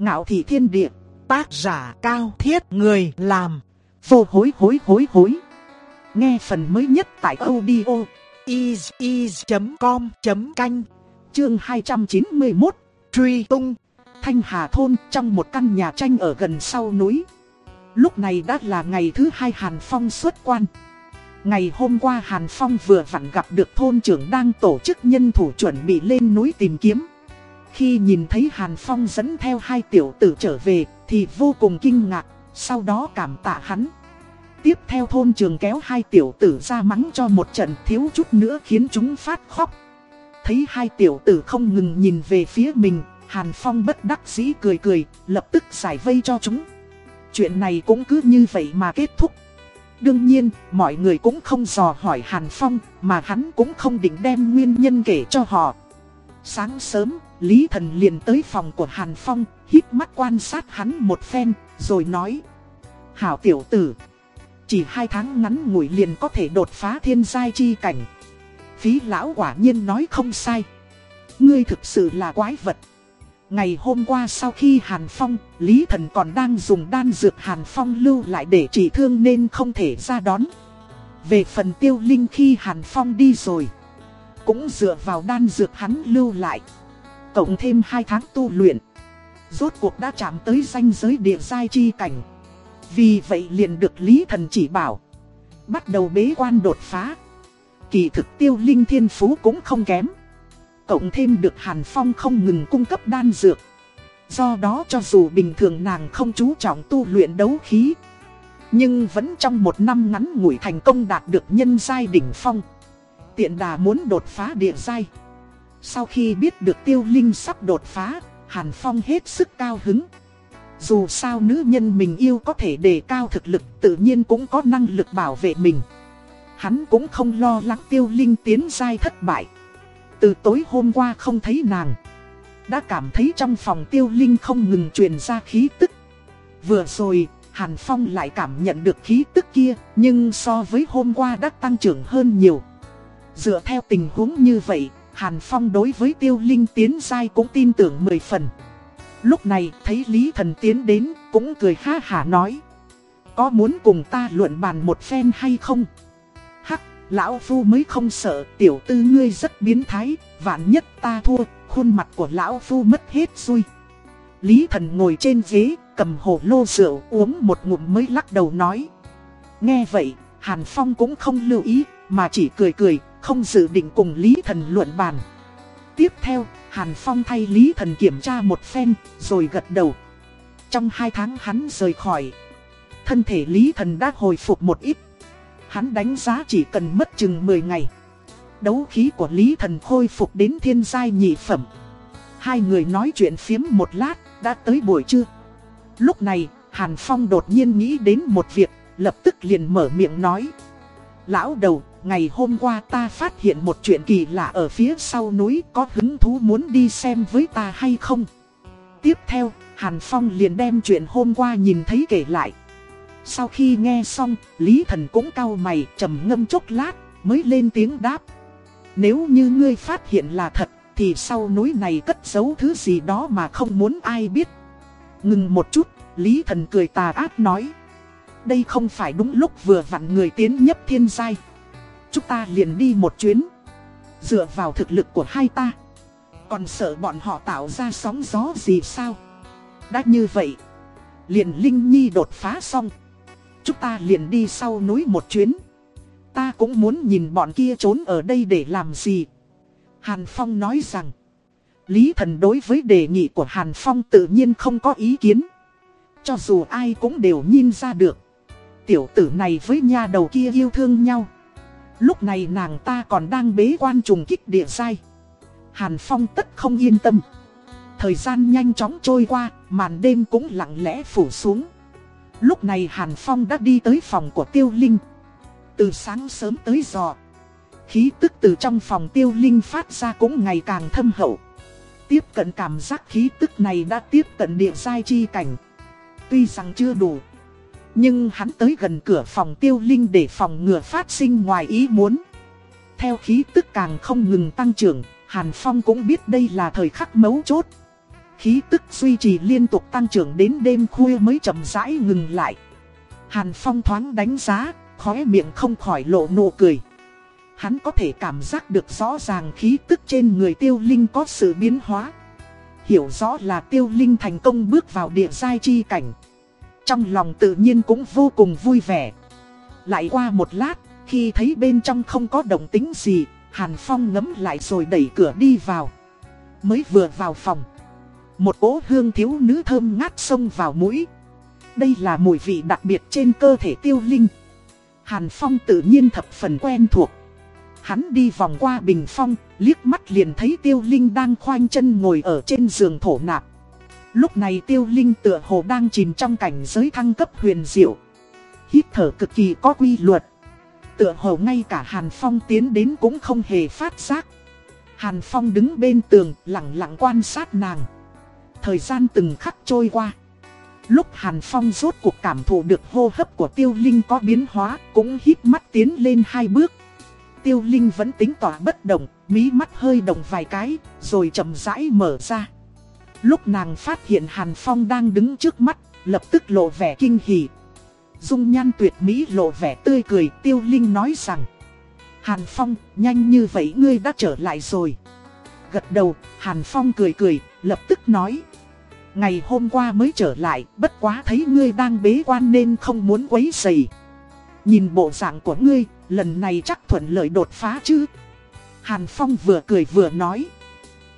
Ngạo thị thiên địa, tác giả cao thiết người làm, vô hối hối hối hối. Nghe phần mới nhất tại audio is.com.canh, chương 291, Truy Tung, Thanh Hà Thôn trong một căn nhà tranh ở gần sau núi. Lúc này đã là ngày thứ hai Hàn Phong xuất quan. Ngày hôm qua Hàn Phong vừa vặn gặp được thôn trưởng đang tổ chức nhân thủ chuẩn bị lên núi tìm kiếm. Khi nhìn thấy Hàn Phong dẫn theo hai tiểu tử trở về thì vô cùng kinh ngạc, sau đó cảm tạ hắn. Tiếp theo thôn trường kéo hai tiểu tử ra mắng cho một trận thiếu chút nữa khiến chúng phát khóc. Thấy hai tiểu tử không ngừng nhìn về phía mình, Hàn Phong bất đắc dĩ cười cười, lập tức giải vây cho chúng. Chuyện này cũng cứ như vậy mà kết thúc. Đương nhiên, mọi người cũng không dò hỏi Hàn Phong, mà hắn cũng không định đem nguyên nhân kể cho họ. Sáng sớm, Lý Thần liền tới phòng của Hàn Phong, hít mắt quan sát hắn một phen, rồi nói Hảo tiểu tử, chỉ hai tháng ngắn ngủi liền có thể đột phá thiên giai chi cảnh. Phí lão quả nhiên nói không sai. Ngươi thực sự là quái vật. Ngày hôm qua sau khi Hàn Phong, Lý Thần còn đang dùng đan dược Hàn Phong lưu lại để trị thương nên không thể ra đón. Về phần tiêu linh khi Hàn Phong đi rồi, cũng dựa vào đan dược hắn lưu lại. Cộng thêm 2 tháng tu luyện, rốt cuộc đã chạm tới danh giới địa giai chi cảnh. Vì vậy liền được Lý Thần chỉ bảo, bắt đầu bế quan đột phá. Kỳ thực tiêu linh thiên phú cũng không kém. Cộng thêm được Hàn Phong không ngừng cung cấp đan dược Do đó cho dù bình thường nàng không chú trọng tu luyện đấu khí Nhưng vẫn trong một năm ngắn ngủi thành công đạt được nhân giai đỉnh phong Tiện đà muốn đột phá địa giai sau khi biết được tiêu linh sắp đột phá, Hàn Phong hết sức cao hứng. Dù sao nữ nhân mình yêu có thể đề cao thực lực, Tự nhiên cũng có năng lực bảo vệ mình. Hắn cũng không lo lắng tiêu linh tiến giai thất bại. Từ tối hôm qua không thấy nàng. Đã cảm thấy trong phòng tiêu linh không ngừng truyền ra khí tức. Vừa rồi, Hàn Phong lại cảm nhận được khí tức kia, Nhưng so với hôm qua đã tăng trưởng hơn nhiều. Dựa theo tình huống như vậy Hàn Phong đối với tiêu linh tiến dai cũng tin tưởng mười phần Lúc này thấy Lý Thần tiến đến cũng cười ha hả nói Có muốn cùng ta luận bàn một phen hay không? Hắc Lão Phu mới không sợ tiểu tư ngươi rất biến thái, vạn nhất ta thua, khuôn mặt của Lão Phu mất hết xui. Lý thần ngồi trên ghế, cầm hồ lô rượu uống một ngụm mới lắc đầu nói. Nghe vậy, Hàn Phong cũng không lưu ý, mà chỉ cười cười, không dự định cùng Lý thần luận bàn. Tiếp theo, Hàn Phong thay Lý thần kiểm tra một phen, rồi gật đầu. Trong hai tháng hắn rời khỏi, thân thể Lý thần đã hồi phục một ít. Hắn đánh giá chỉ cần mất chừng 10 ngày. Đấu khí của Lý Thần khôi phục đến thiên giai nhị phẩm. Hai người nói chuyện phiếm một lát, đã tới buổi trưa. Lúc này, Hàn Phong đột nhiên nghĩ đến một việc, lập tức liền mở miệng nói. Lão đầu, ngày hôm qua ta phát hiện một chuyện kỳ lạ ở phía sau núi có hứng thú muốn đi xem với ta hay không? Tiếp theo, Hàn Phong liền đem chuyện hôm qua nhìn thấy kể lại. Sau khi nghe xong, Lý Thần cũng cau mày trầm ngâm chốc lát, mới lên tiếng đáp. Nếu như ngươi phát hiện là thật, thì sau núi này cất giấu thứ gì đó mà không muốn ai biết. Ngừng một chút, Lý Thần cười tà ác nói. Đây không phải đúng lúc vừa vặn người tiến nhấp thiên giai. Chúng ta liền đi một chuyến. Dựa vào thực lực của hai ta. Còn sợ bọn họ tạo ra sóng gió gì sao? Đã như vậy. Liền Linh Nhi đột phá xong. Chúng ta liền đi sau núi một chuyến. Ta cũng muốn nhìn bọn kia trốn ở đây để làm gì. Hàn Phong nói rằng. Lý thần đối với đề nghị của Hàn Phong tự nhiên không có ý kiến. Cho dù ai cũng đều nhìn ra được. Tiểu tử này với nha đầu kia yêu thương nhau. Lúc này nàng ta còn đang bế quan trùng kích địa sai. Hàn Phong tất không yên tâm. Thời gian nhanh chóng trôi qua, màn đêm cũng lặng lẽ phủ xuống. Lúc này Hàn Phong đã đi tới phòng của Tiêu Linh. Từ sáng sớm tới giờ, khí tức từ trong phòng Tiêu Linh phát ra cũng ngày càng thâm hậu. Tiếp cận cảm giác khí tức này đã tiếp cận địa giai chi cảnh. Tuy rằng chưa đủ, nhưng hắn tới gần cửa phòng Tiêu Linh để phòng ngừa phát sinh ngoài ý muốn. Theo khí tức càng không ngừng tăng trưởng, Hàn Phong cũng biết đây là thời khắc mấu chốt. khí tức duy trì liên tục tăng trưởng đến đêm khuya mới chậm rãi ngừng lại. Hàn Phong thoáng đánh giá, khóe miệng không khỏi lộ nụ cười. Hắn có thể cảm giác được rõ ràng khí tức trên người tiêu linh có sự biến hóa. Hiểu rõ là tiêu linh thành công bước vào địa giai chi cảnh. Trong lòng tự nhiên cũng vô cùng vui vẻ. Lại qua một lát, khi thấy bên trong không có động tính gì, Hàn Phong ngấm lại rồi đẩy cửa đi vào. Mới vừa vào phòng. Một cỗ hương thiếu nữ thơm ngát xông vào mũi. Đây là mùi vị đặc biệt trên cơ thể tiêu linh. Hàn Phong tự nhiên thập phần quen thuộc. Hắn đi vòng qua bình phong, liếc mắt liền thấy tiêu linh đang khoanh chân ngồi ở trên giường thổ nạp. Lúc này tiêu linh tựa hồ đang chìm trong cảnh giới thăng cấp huyền diệu. Hít thở cực kỳ có quy luật. Tựa hồ ngay cả Hàn Phong tiến đến cũng không hề phát giác. Hàn Phong đứng bên tường lặng lặng quan sát nàng. Thời gian từng khắc trôi qua. Lúc Hàn Phong rốt cuộc cảm thụ được hô hấp của Tiêu Linh có biến hóa, cũng hít mắt tiến lên hai bước. Tiêu Linh vẫn tính tỏa bất động, mí mắt hơi động vài cái, rồi chậm rãi mở ra. Lúc nàng phát hiện Hàn Phong đang đứng trước mắt, lập tức lộ vẻ kinh hỉ. Dung nhan tuyệt mỹ lộ vẻ tươi cười, Tiêu Linh nói rằng Hàn Phong, nhanh như vậy ngươi đã trở lại rồi. Gật đầu, Hàn Phong cười cười, lập tức nói Ngày hôm qua mới trở lại, bất quá thấy ngươi đang bế quan nên không muốn quấy rầy. Nhìn bộ dạng của ngươi, lần này chắc thuận lợi đột phá chứ. Hàn Phong vừa cười vừa nói.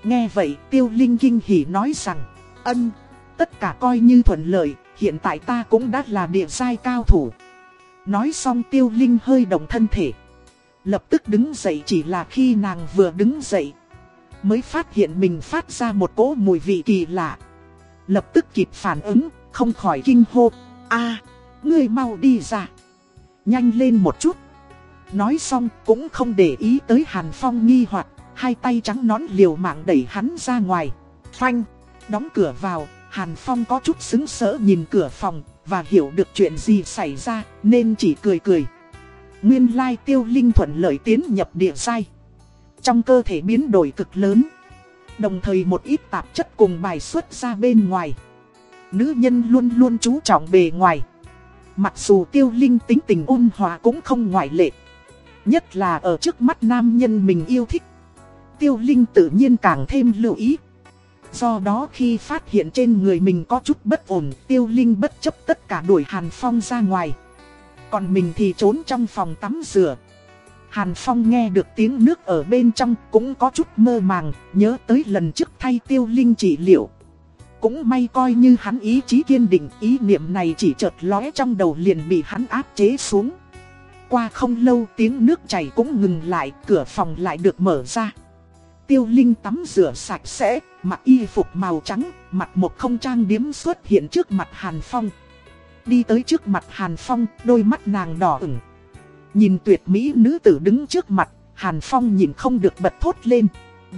Nghe vậy Tiêu Linh kinh hỉ nói rằng, ân, tất cả coi như thuận lợi, hiện tại ta cũng đã là địa giai cao thủ. Nói xong Tiêu Linh hơi động thân thể. Lập tức đứng dậy chỉ là khi nàng vừa đứng dậy, mới phát hiện mình phát ra một cỗ mùi vị kỳ lạ. Lập tức kịp phản ứng, không khỏi kinh hô. a ngươi mau đi ra. Nhanh lên một chút. Nói xong cũng không để ý tới Hàn Phong nghi hoặc hai tay trắng nón liều mạng đẩy hắn ra ngoài. Phanh, đóng cửa vào, Hàn Phong có chút xứng sỡ nhìn cửa phòng và hiểu được chuyện gì xảy ra nên chỉ cười cười. Nguyên lai tiêu linh thuận lợi tiến nhập địa sai. Trong cơ thể biến đổi cực lớn. Đồng thời một ít tạp chất cùng bài xuất ra bên ngoài. Nữ nhân luôn luôn chú trọng bề ngoài. Mặc dù tiêu linh tính tình ôn hòa cũng không ngoại lệ. Nhất là ở trước mắt nam nhân mình yêu thích. Tiêu linh tự nhiên càng thêm lưu ý. Do đó khi phát hiện trên người mình có chút bất ổn, tiêu linh bất chấp tất cả đuổi Hàn Phong ra ngoài. Còn mình thì trốn trong phòng tắm rửa. Hàn Phong nghe được tiếng nước ở bên trong cũng có chút mơ màng, nhớ tới lần trước thay tiêu linh trị liệu. Cũng may coi như hắn ý chí kiên định, ý niệm này chỉ chợt lóe trong đầu liền bị hắn áp chế xuống. Qua không lâu tiếng nước chảy cũng ngừng lại, cửa phòng lại được mở ra. Tiêu Linh tắm rửa sạch sẽ, mặc y phục màu trắng, mặt một không trang điếm xuất hiện trước mặt Hàn Phong. Đi tới trước mặt Hàn Phong, đôi mắt nàng đỏ ửng. Nhìn tuyệt mỹ nữ tử đứng trước mặt, Hàn Phong nhìn không được bật thốt lên.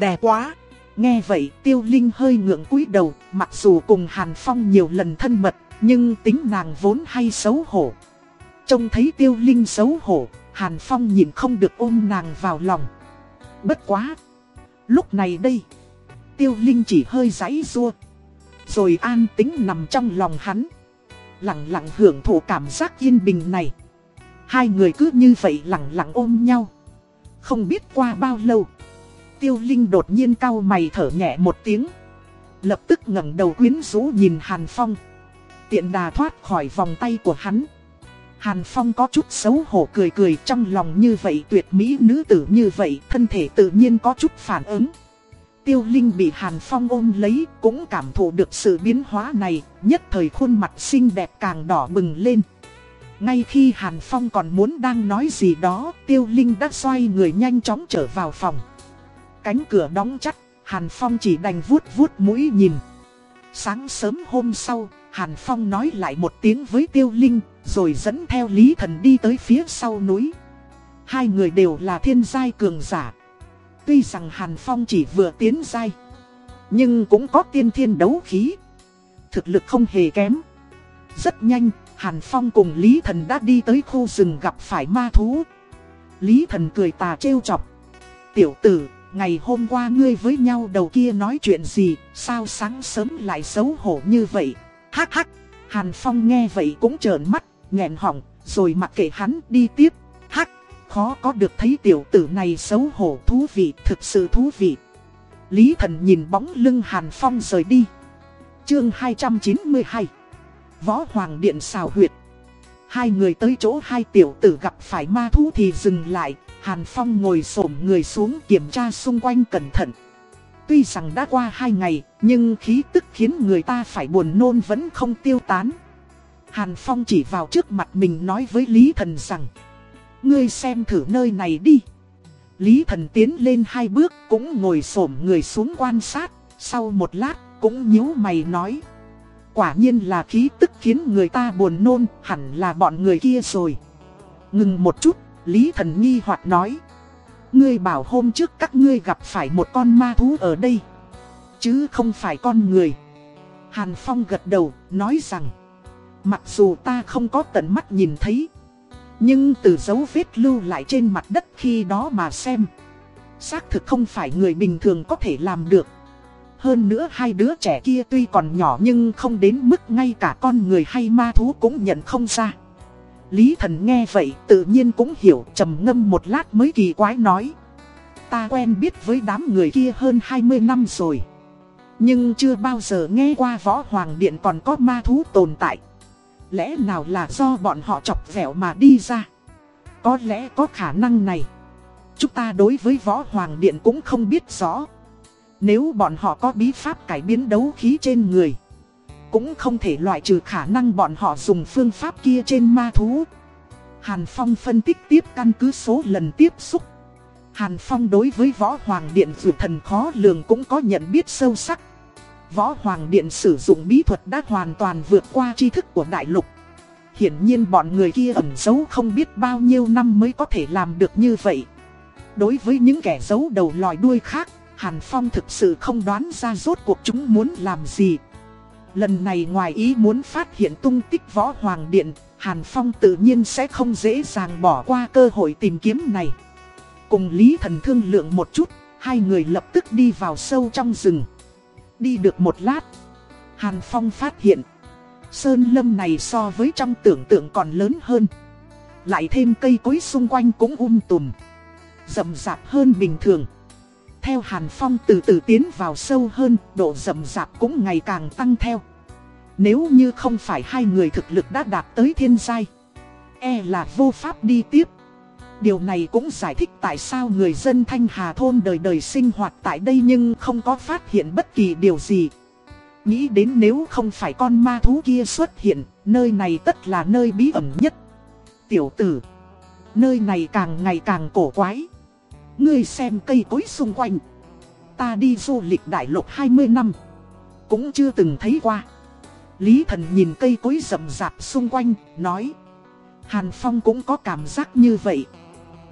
đè quá! Nghe vậy Tiêu Linh hơi ngượng cúi đầu, mặc dù cùng Hàn Phong nhiều lần thân mật, nhưng tính nàng vốn hay xấu hổ. Trông thấy Tiêu Linh xấu hổ, Hàn Phong nhìn không được ôm nàng vào lòng. Bất quá! Lúc này đây, Tiêu Linh chỉ hơi giãy rua, rồi an tính nằm trong lòng hắn. Lặng lặng hưởng thụ cảm giác yên bình này. Hai người cứ như vậy lặng lặng ôm nhau. Không biết qua bao lâu. Tiêu Linh đột nhiên cau mày thở nhẹ một tiếng. Lập tức ngẩng đầu quyến rũ nhìn Hàn Phong. Tiện đà thoát khỏi vòng tay của hắn. Hàn Phong có chút xấu hổ cười cười trong lòng như vậy tuyệt mỹ nữ tử như vậy thân thể tự nhiên có chút phản ứng. Tiêu Linh bị Hàn Phong ôm lấy cũng cảm thụ được sự biến hóa này, nhất thời khuôn mặt xinh đẹp càng đỏ bừng lên. Ngay khi Hàn Phong còn muốn đang nói gì đó, Tiêu Linh đã xoay người nhanh chóng trở vào phòng. Cánh cửa đóng chặt, Hàn Phong chỉ đành vuốt vuốt mũi nhìn. Sáng sớm hôm sau, Hàn Phong nói lại một tiếng với Tiêu Linh, rồi dẫn theo Lý Thần đi tới phía sau núi. Hai người đều là thiên giai cường giả. Tuy rằng Hàn Phong chỉ vừa tiến giai, nhưng cũng có tiên thiên đấu khí. Thực lực không hề kém. Rất nhanh, Hàn Phong cùng Lý Thần đã đi tới khu rừng gặp phải ma thú. Lý Thần cười tà trêu chọc. Tiểu tử, ngày hôm qua ngươi với nhau đầu kia nói chuyện gì, sao sáng sớm lại xấu hổ như vậy? Hắc hắc, Hàn Phong nghe vậy cũng trợn mắt, nghẹn họng, rồi mặc kệ hắn đi tiếp. Hắc, khó có được thấy tiểu tử này xấu hổ thú vị, thực sự thú vị. Lý thần nhìn bóng lưng Hàn Phong rời đi. Chương 292 Võ Hoàng Điện xào huyệt Hai người tới chỗ hai tiểu tử gặp phải ma thú thì dừng lại Hàn Phong ngồi xổm người xuống kiểm tra xung quanh cẩn thận Tuy rằng đã qua hai ngày Nhưng khí tức khiến người ta phải buồn nôn vẫn không tiêu tán Hàn Phong chỉ vào trước mặt mình nói với Lý Thần rằng Ngươi xem thử nơi này đi Lý Thần tiến lên hai bước cũng ngồi xổm người xuống quan sát Sau một lát cũng nhíu mày nói Quả nhiên là khí tức khiến người ta buồn nôn, hẳn là bọn người kia rồi. Ngừng một chút, Lý Thần nghi hoặc nói. Ngươi bảo hôm trước các ngươi gặp phải một con ma thú ở đây. Chứ không phải con người. Hàn Phong gật đầu, nói rằng. Mặc dù ta không có tận mắt nhìn thấy. Nhưng từ dấu vết lưu lại trên mặt đất khi đó mà xem. Xác thực không phải người bình thường có thể làm được. Hơn nữa hai đứa trẻ kia tuy còn nhỏ nhưng không đến mức ngay cả con người hay ma thú cũng nhận không ra. Lý thần nghe vậy tự nhiên cũng hiểu, trầm ngâm một lát mới kỳ quái nói. Ta quen biết với đám người kia hơn 20 năm rồi. Nhưng chưa bao giờ nghe qua võ hoàng điện còn có ma thú tồn tại. Lẽ nào là do bọn họ chọc vẻo mà đi ra? Có lẽ có khả năng này. Chúng ta đối với võ hoàng điện cũng không biết rõ. Nếu bọn họ có bí pháp cải biến đấu khí trên người cũng không thể loại trừ khả năng bọn họ dùng phương pháp kia trên ma thú. Hàn Phong phân tích tiếp căn cứ số lần tiếp xúc. Hàn Phong đối với Võ Hoàng Điện dù thần khó lường cũng có nhận biết sâu sắc. Võ Hoàng Điện sử dụng bí thuật đã hoàn toàn vượt qua tri thức của đại lục. Hiển nhiên bọn người kia ẩn giấu không biết bao nhiêu năm mới có thể làm được như vậy. Đối với những kẻ giấu đầu lòi đuôi khác, Hàn Phong thực sự không đoán ra rốt cuộc chúng muốn làm gì. Lần này ngoài ý muốn phát hiện tung tích võ hoàng điện, Hàn Phong tự nhiên sẽ không dễ dàng bỏ qua cơ hội tìm kiếm này. Cùng Lý Thần thương lượng một chút, hai người lập tức đi vào sâu trong rừng. Đi được một lát, Hàn Phong phát hiện, sơn lâm này so với trong tưởng tượng còn lớn hơn. Lại thêm cây cối xung quanh cũng um tùm, rậm rạp hơn bình thường. Theo Hàn Phong từ từ tiến vào sâu hơn, độ rậm rạp cũng ngày càng tăng theo. Nếu như không phải hai người thực lực đã đạt tới thiên giai, e là vô pháp đi tiếp. Điều này cũng giải thích tại sao người dân Thanh Hà Thôn đời đời sinh hoạt tại đây nhưng không có phát hiện bất kỳ điều gì. Nghĩ đến nếu không phải con ma thú kia xuất hiện, nơi này tất là nơi bí ẩn nhất. Tiểu tử, nơi này càng ngày càng cổ quái. Ngươi xem cây cối xung quanh. Ta đi du lịch đại lục 20 năm. Cũng chưa từng thấy qua. Lý thần nhìn cây cối rậm rạp xung quanh, nói. Hàn Phong cũng có cảm giác như vậy.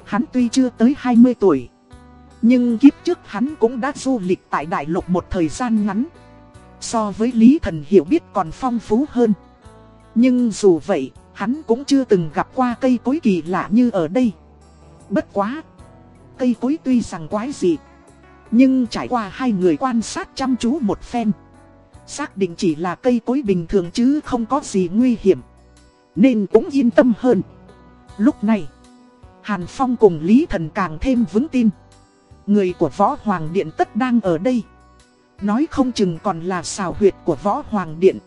Hắn tuy chưa tới 20 tuổi. Nhưng kiếp trước hắn cũng đã du lịch tại đại lục một thời gian ngắn. So với Lý thần hiểu biết còn phong phú hơn. Nhưng dù vậy, hắn cũng chưa từng gặp qua cây cối kỳ lạ như ở đây. Bất quá! Cây cối tuy rằng quái dị, Nhưng trải qua hai người quan sát chăm chú một phen, Xác định chỉ là cây cối bình thường chứ không có gì nguy hiểm, Nên cũng yên tâm hơn. Lúc này, Hàn Phong cùng Lý Thần càng thêm vững tin. Người của Võ Hoàng Điện tất đang ở đây. Nói không chừng còn là xào huyệt của Võ Hoàng Điện.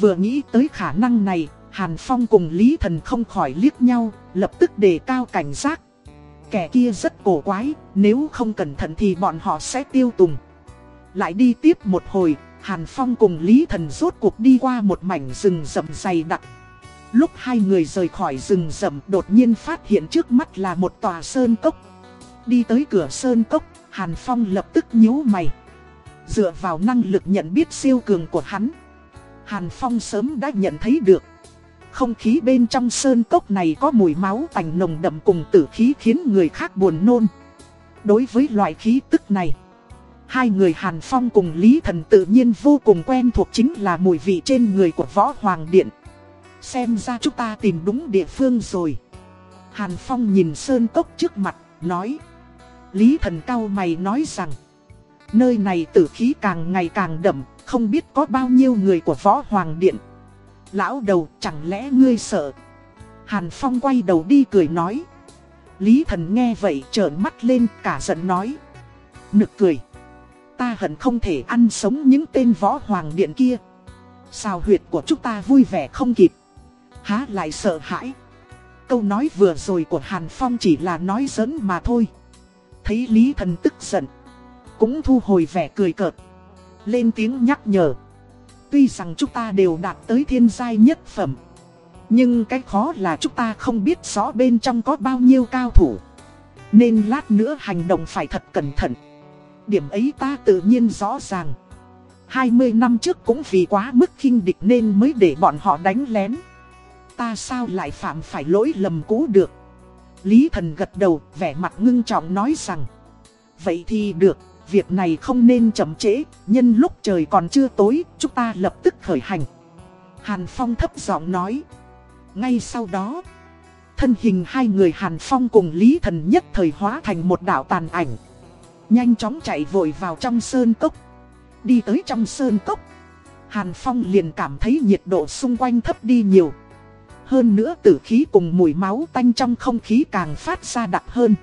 Vừa nghĩ tới khả năng này, Hàn Phong cùng Lý Thần không khỏi liếc nhau, Lập tức đề cao cảnh giác. Kẻ kia rất cổ quái, nếu không cẩn thận thì bọn họ sẽ tiêu tùng. Lại đi tiếp một hồi, Hàn Phong cùng Lý Thần rốt cuộc đi qua một mảnh rừng rậm dày đặc. Lúc hai người rời khỏi rừng rậm đột nhiên phát hiện trước mắt là một tòa sơn cốc. Đi tới cửa sơn cốc, Hàn Phong lập tức nhíu mày. Dựa vào năng lực nhận biết siêu cường của hắn, Hàn Phong sớm đã nhận thấy được. Không khí bên trong sơn cốc này có mùi máu tành nồng đậm cùng tử khí khiến người khác buồn nôn. Đối với loại khí tức này, hai người Hàn Phong cùng Lý Thần tự nhiên vô cùng quen thuộc chính là mùi vị trên người của Võ Hoàng Điện. Xem ra chúng ta tìm đúng địa phương rồi. Hàn Phong nhìn sơn cốc trước mặt, nói. Lý thần cao mày nói rằng Nơi này tử khí càng ngày càng đậm Không biết có bao nhiêu người của võ hoàng điện Lão đầu, chẳng lẽ ngươi sợ? Hàn Phong quay đầu đi cười nói. Lý thần nghe vậy, trợn mắt lên, cả giận nói. Nực cười. Ta hận không thể ăn sống những tên võ hoàng điện kia. Sao huyệt của chúng ta vui vẻ không kịp? Há lại sợ hãi. Câu nói vừa rồi của Hàn Phong chỉ là nói giỡn mà thôi. Thấy Lý thần tức giận, Cũng thu hồi vẻ cười cợt. Lên tiếng nhắc nhở. Tuy rằng chúng ta đều đạt tới thiên giai nhất phẩm, Nhưng cái khó là chúng ta không biết rõ bên trong có bao nhiêu cao thủ. Nên lát nữa hành động phải thật cẩn thận. Điểm ấy ta tự nhiên rõ ràng. 20 năm trước cũng vì quá mức khinh địch nên mới để bọn họ đánh lén. Ta sao lại phạm phải lỗi lầm cũ được? Lý thần gật đầu, vẻ mặt ngưng trọng nói rằng, Vậy thì được. Việc này không nên chậm trễ, Nhân lúc trời còn chưa tối, Chúng ta lập tức khởi hành. Hàn Phong thấp giọng nói. Ngay sau đó, Thân hình hai người Hàn Phong cùng Lý Thần nhất thời hóa thành một đạo tàn ảnh. Nhanh chóng chạy vội vào trong sơn cốc. Đi tới trong sơn cốc, Hàn Phong liền cảm thấy nhiệt độ xung quanh thấp đi nhiều. Hơn nữa tử khí cùng mùi máu tanh trong không khí càng phát ra đặc hơn.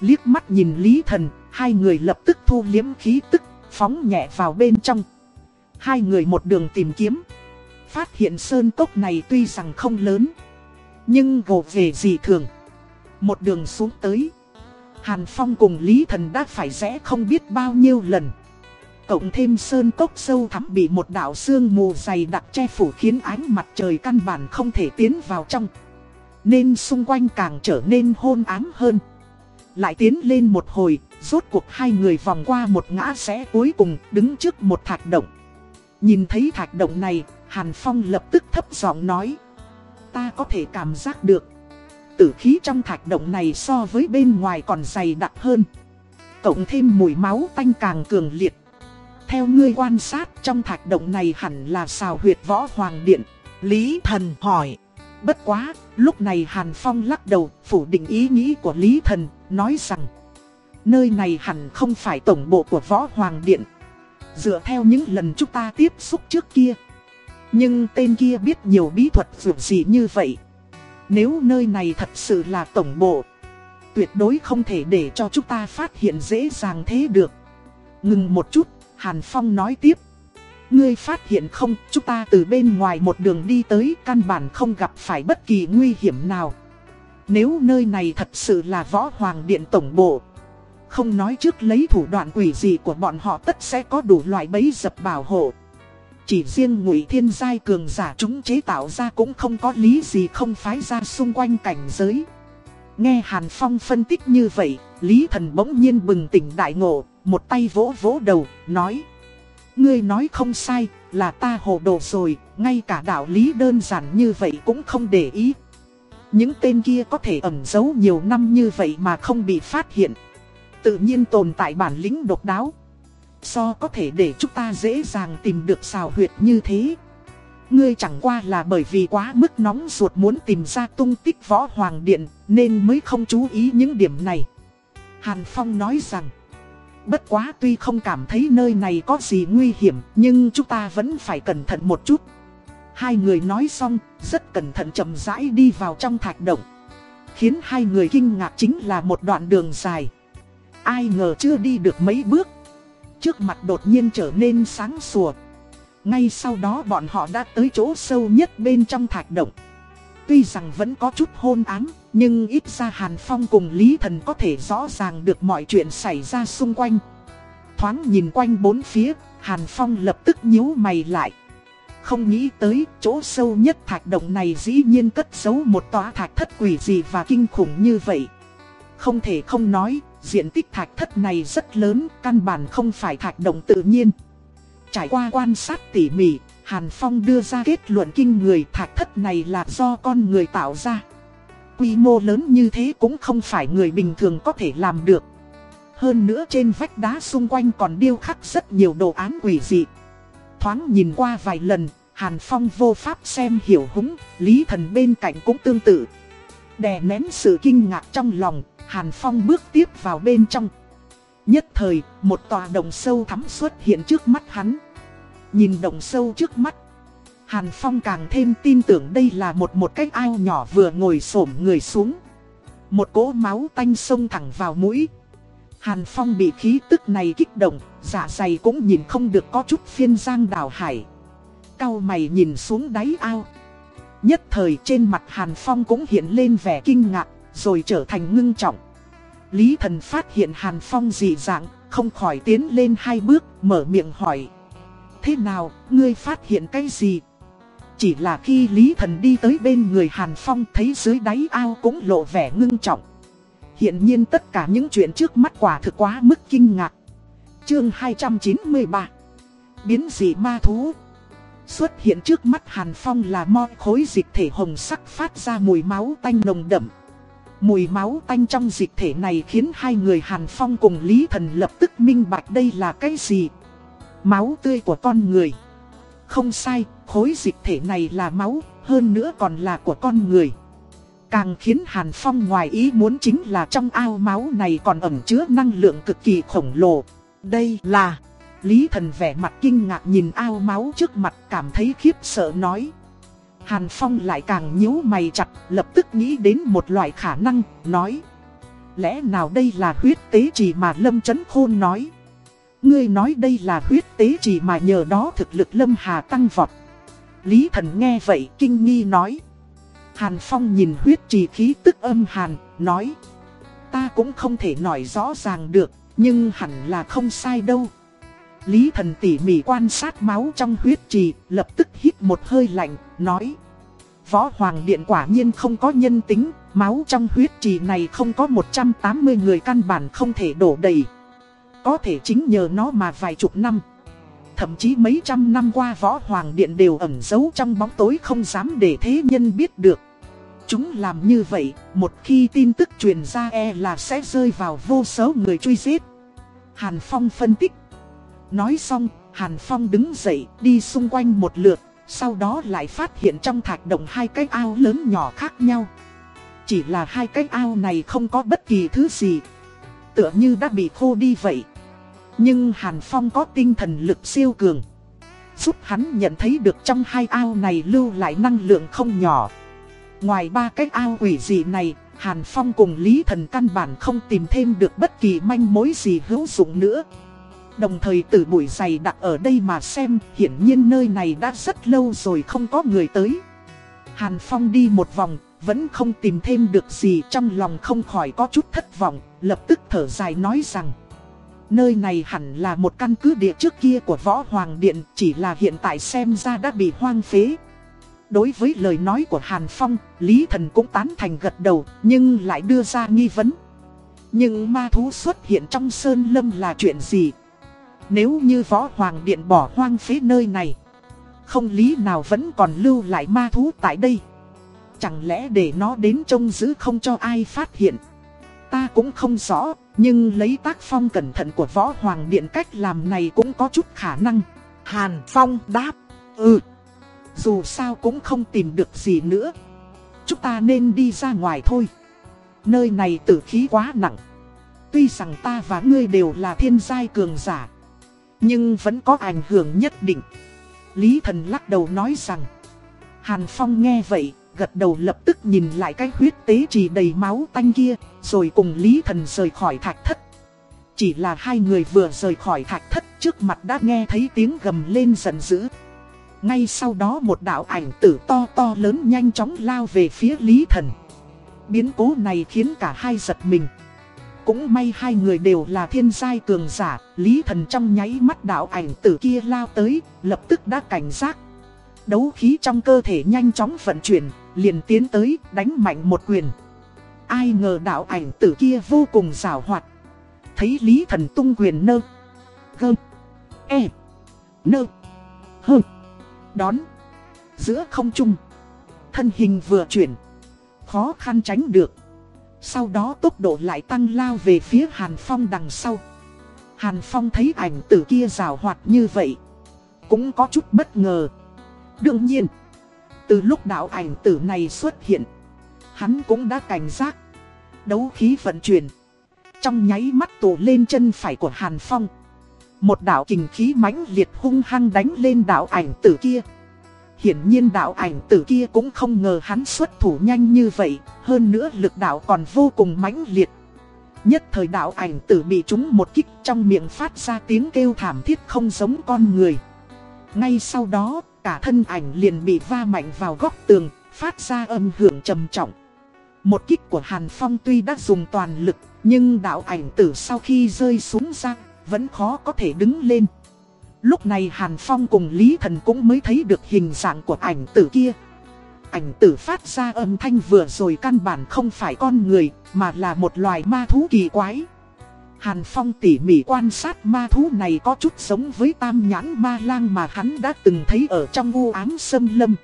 Liếc mắt nhìn Lý Thần Hai người lập tức thu liếm khí tức, Phóng nhẹ vào bên trong Hai người một đường tìm kiếm Phát hiện sơn cốc này tuy rằng không lớn, Nhưng gồ về gì thường Một đường xuống tới, Hàn Phong cùng Lý Thần đã phải rẽ không biết bao nhiêu lần. Cộng thêm sơn cốc sâu thẳm bị một đạo sương mù dày đặc che phủ khiến ánh mặt trời căn bản không thể tiến vào trong. Nên xung quanh càng trở nên hôn ám hơn. Lại tiến lên một hồi, rốt cuộc hai người vòng qua một ngã rẽ cuối cùng đứng trước một thạch động. Nhìn thấy thạch động này, Hàn Phong lập tức thấp giọng nói. Ta có thể cảm giác được tử khí trong thạch động này so với bên ngoài còn dày đặc hơn. Cộng thêm mùi máu tanh càng cường liệt. Theo ngươi quan sát trong thạch động này hẳn là xào huyệt võ hoàng điện. Lý thần hỏi. Bất quá, lúc này Hàn Phong lắc đầu phủ định ý nghĩ của Lý thần, nói rằng Nơi này hẳn không phải tổng bộ của võ hoàng điện. Dựa theo những lần chúng ta tiếp xúc trước kia. Nhưng tên kia biết nhiều bí thuật dù gì như vậy nếu nơi này thật sự là tổng bộ, tuyệt đối không thể để cho chúng ta phát hiện dễ dàng thế được. Ngừng một chút, Hàn Phong nói tiếp. Ngươi phát hiện không, chúng ta từ bên ngoài một đường đi tới căn bản không gặp phải bất kỳ nguy hiểm nào. Nếu nơi này thật sự là võ hoàng điện tổng bộ, không nói trước lấy thủ đoạn quỷ gì của bọn họ tất sẽ có đủ loại bẫy dập bảo hộ. Chỉ riêng ngụy thiên giai cường giả chúng chế tạo ra cũng không có lý gì không phái ra xung quanh cảnh giới. Nghe Hàn Phong phân tích như vậy, Lý Thần bỗng nhiên bừng tỉnh đại ngộ, một tay vỗ vỗ đầu, nói. Ngươi nói không sai, là ta hồ đồ rồi, ngay cả đạo lý đơn giản như vậy cũng không để ý. Những tên kia có thể ẩn giấu nhiều năm như vậy mà không bị phát hiện. Tự nhiên tồn tại bản lĩnh độc đáo. So có thể để chúng ta dễ dàng tìm được xào huyệt như thế Ngươi chẳng qua là bởi vì quá mức nóng ruột muốn tìm ra tung tích võ hoàng điện Nên mới không chú ý những điểm này Hàn Phong nói rằng Bất quá tuy không cảm thấy nơi này có gì nguy hiểm, Nhưng chúng ta vẫn phải cẩn thận một chút Hai người nói xong, Rất cẩn thận chậm rãi đi vào trong thạch động Khiến hai người kinh ngạc chính là một đoạn đường dài Ai ngờ chưa đi được mấy bước, trước mặt đột nhiên trở nên sáng sủa. Ngay sau đó bọn họ đã tới chỗ sâu nhất bên trong thạch động. Tuy rằng vẫn có chút hôn ám, nhưng ít ra Hàn Phong cùng Lý Thần có thể rõ ràng được mọi chuyện xảy ra xung quanh. Thoáng nhìn quanh bốn phía, Hàn Phong lập tức nhíu mày lại. Không nghĩ tới chỗ sâu nhất thạch động này dĩ nhiên cất giấu một tòa thạch thất quỷ gì và kinh khủng như vậy. Không thể không nói, diện tích thạch thất này rất lớn, căn bản không phải thạch động tự nhiên. Trải qua quan sát tỉ mỉ, Hàn Phong đưa ra kết luận kinh người thạch thất này là do con người tạo ra. Quy mô lớn như thế cũng không phải người bình thường có thể làm được. Hơn nữa trên vách đá xung quanh còn điêu khắc rất nhiều đồ án quỷ dị. Thoáng nhìn qua vài lần, Hàn Phong vô pháp xem hiểu húng, Lý Thần bên cạnh cũng tương tự. Đè nén sự kinh ngạc trong lòng, Hàn Phong bước tiếp vào bên trong. Nhất thời, một tòa đồng sâu thắm xuất hiện trước mắt hắn. Nhìn đồng sâu trước mắt. Hàn Phong càng thêm tin tưởng đây là một một cái ao nhỏ vừa ngồi xổm người xuống. Một cỗ máu tanh sông thẳng vào mũi. Hàn Phong bị khí tức này kích động, dạ dày cũng nhìn không được có chút phiên giang đào hải. Cao mày nhìn xuống đáy ao. Nhất thời trên mặt Hàn Phong cũng hiện lên vẻ kinh ngạc, rồi trở thành ngưng trọng. Lý thần phát hiện Hàn Phong dị dạng, không khỏi tiến lên hai bước, mở miệng hỏi. Thế nào, ngươi phát hiện cái gì? Chỉ là khi Lý thần đi tới bên người Hàn Phong thấy dưới đáy ao cũng lộ vẻ ngưng trọng. Hiện nhiên tất cả những chuyện trước mắt quả thực quá mức kinh ngạc. Chương 293 Biến dị ma thú Xuất hiện trước mắt Hàn Phong là mo khối dịch thể hồng sắc phát ra mùi máu tanh nồng đậm. Mùi máu tanh trong dịch thể này khiến hai người Hàn Phong cùng Lý Thần lập tức minh bạch đây là cái gì. Máu tươi của con người. Không sai, khối dịch thể này là máu, hơn nữa còn là của con người. Càng khiến Hàn Phong ngoài ý muốn chính là trong ao máu này còn ẩn chứa năng lượng cực kỳ khổng lồ. Đây là... Lý thần vẻ mặt kinh ngạc nhìn ao máu trước mặt cảm thấy khiếp sợ nói. Hàn Phong lại càng nhíu mày chặt, lập tức nghĩ đến một loại khả năng, nói. Lẽ nào đây là huyết tế chỉ mà Lâm Chấn Khôn nói. Ngươi nói đây là huyết tế chỉ mà nhờ đó thực lực Lâm Hà tăng vọt. Lý thần nghe vậy kinh nghi nói. Hàn Phong nhìn huyết trì khí tức âm hàn, nói. Ta cũng không thể nói rõ ràng được, nhưng hẳn là không sai đâu. Lý thần tỉ mỉ quan sát máu trong huyết trì, lập tức hít một hơi lạnh, nói. Võ Hoàng Điện quả nhiên không có nhân tính, máu trong huyết trì này không có 180 người căn bản không thể đổ đầy. Có thể chính nhờ nó mà vài chục năm. Thậm chí mấy trăm năm qua Võ Hoàng Điện đều ẩn giấu trong bóng tối không dám để thế nhân biết được. Chúng làm như vậy, một khi tin tức truyền ra e là sẽ rơi vào vô số người truy giết. Hàn Phong phân tích. Nói xong, Hàn Phong đứng dậy, đi xung quanh một lượt, sau đó lại phát hiện trong thạch động hai cái ao lớn nhỏ khác nhau. Chỉ là hai cái ao này không có bất kỳ thứ gì. Tựa như đã bị khô đi vậy. Nhưng Hàn Phong có tinh thần lực siêu cường. Giúp hắn nhận thấy được trong hai ao này lưu lại năng lượng không nhỏ. Ngoài ba cái ao quỷ dị này, Hàn Phong cùng Lý Thần căn bản không tìm thêm được bất kỳ manh mối gì hữu dụng nữa. Đồng thời từ buổi dày đặt ở đây mà xem, hiển nhiên nơi này đã rất lâu rồi không có người tới. Hàn Phong đi một vòng, vẫn không tìm thêm được gì trong lòng không khỏi có chút thất vọng, lập tức thở dài nói rằng Nơi này hẳn là một căn cứ địa trước kia của Võ Hoàng Điện, chỉ là hiện tại xem ra đã bị hoang phế. Đối với lời nói của Hàn Phong, Lý Thần cũng tán thành gật đầu, nhưng lại đưa ra nghi vấn. Nhưng ma thú xuất hiện trong Sơn Lâm là chuyện gì? Nếu như Võ Hoàng Điện bỏ hoang phế nơi này, không lý nào vẫn còn lưu lại ma thú tại đây. Chẳng lẽ để nó đến trông giữ không cho ai phát hiện? Ta cũng không rõ, nhưng lấy tác phong cẩn thận của Võ Hoàng Điện cách làm này cũng có chút khả năng. Hàn Phong đáp, ừ, dù sao cũng không tìm được gì nữa. Chúng ta nên đi ra ngoài thôi. Nơi này tử khí quá nặng. Tuy rằng ta và ngươi đều là thiên giai cường giả. Nhưng vẫn có ảnh hưởng nhất định. Lý thần lắc đầu nói rằng. Hàn Phong nghe vậy, gật đầu lập tức nhìn lại cái huyết tế chỉ đầy máu tanh kia, rồi cùng Lý thần rời khỏi thạch thất. Chỉ là hai người vừa rời khỏi thạch thất trước mặt đã nghe thấy tiếng gầm lên giận dữ. Ngay sau đó một đạo ảnh tử to to lớn nhanh chóng lao về phía Lý Thần. Biến cố này khiến cả hai giật mình. Cũng may hai người đều là thiên giai cường giả, Lý Thần trong nháy mắt đạo ảnh tử kia lao tới, lập tức đã cảnh giác. Đấu khí trong cơ thể nhanh chóng vận chuyển, liền tiến tới, đánh mạnh một quyền. Ai ngờ đạo ảnh tử kia vô cùng rào hoạt. Thấy Lý Thần tung quyền nơ. Gơ. E. Nơ. Hơ đón. Giữa không trung, thân hình vừa chuyển, khó khăn tránh được. Sau đó tốc độ lại tăng lao về phía Hàn Phong đằng sau. Hàn Phong thấy ảnh tử kia rào hoạt như vậy, cũng có chút bất ngờ. Đương nhiên, từ lúc đạo ảnh tử này xuất hiện, hắn cũng đã cảnh giác. Đấu khí vận chuyển. Trong nháy mắt tụ lên chân phải của Hàn Phong. Một đạo kình khí mãnh liệt hung hăng đánh lên đạo ảnh tử kia. Hiển nhiên đạo ảnh tử kia cũng không ngờ hắn xuất thủ nhanh như vậy, hơn nữa lực đạo còn vô cùng mãnh liệt. Nhất thời đạo ảnh tử bị trúng một kích trong miệng phát ra tiếng kêu thảm thiết không giống con người. Ngay sau đó, cả thân ảnh liền bị va mạnh vào góc tường, phát ra âm hưởng trầm trọng. Một kích của Hàn Phong tuy đã dùng toàn lực, nhưng đạo ảnh tử sau khi rơi xuống ra, vẫn khó có thể đứng lên. Lúc này Hàn Phong cùng Lý Thần cũng mới thấy được hình dạng của ảnh tử kia. Ảnh tử phát ra âm thanh vừa rồi căn bản không phải con người, mà là một loài ma thú kỳ quái. Hàn Phong tỉ mỉ quan sát ma thú này có chút giống với tam nhãn ma lang mà hắn đã từng thấy ở trong u ám sâm lâm.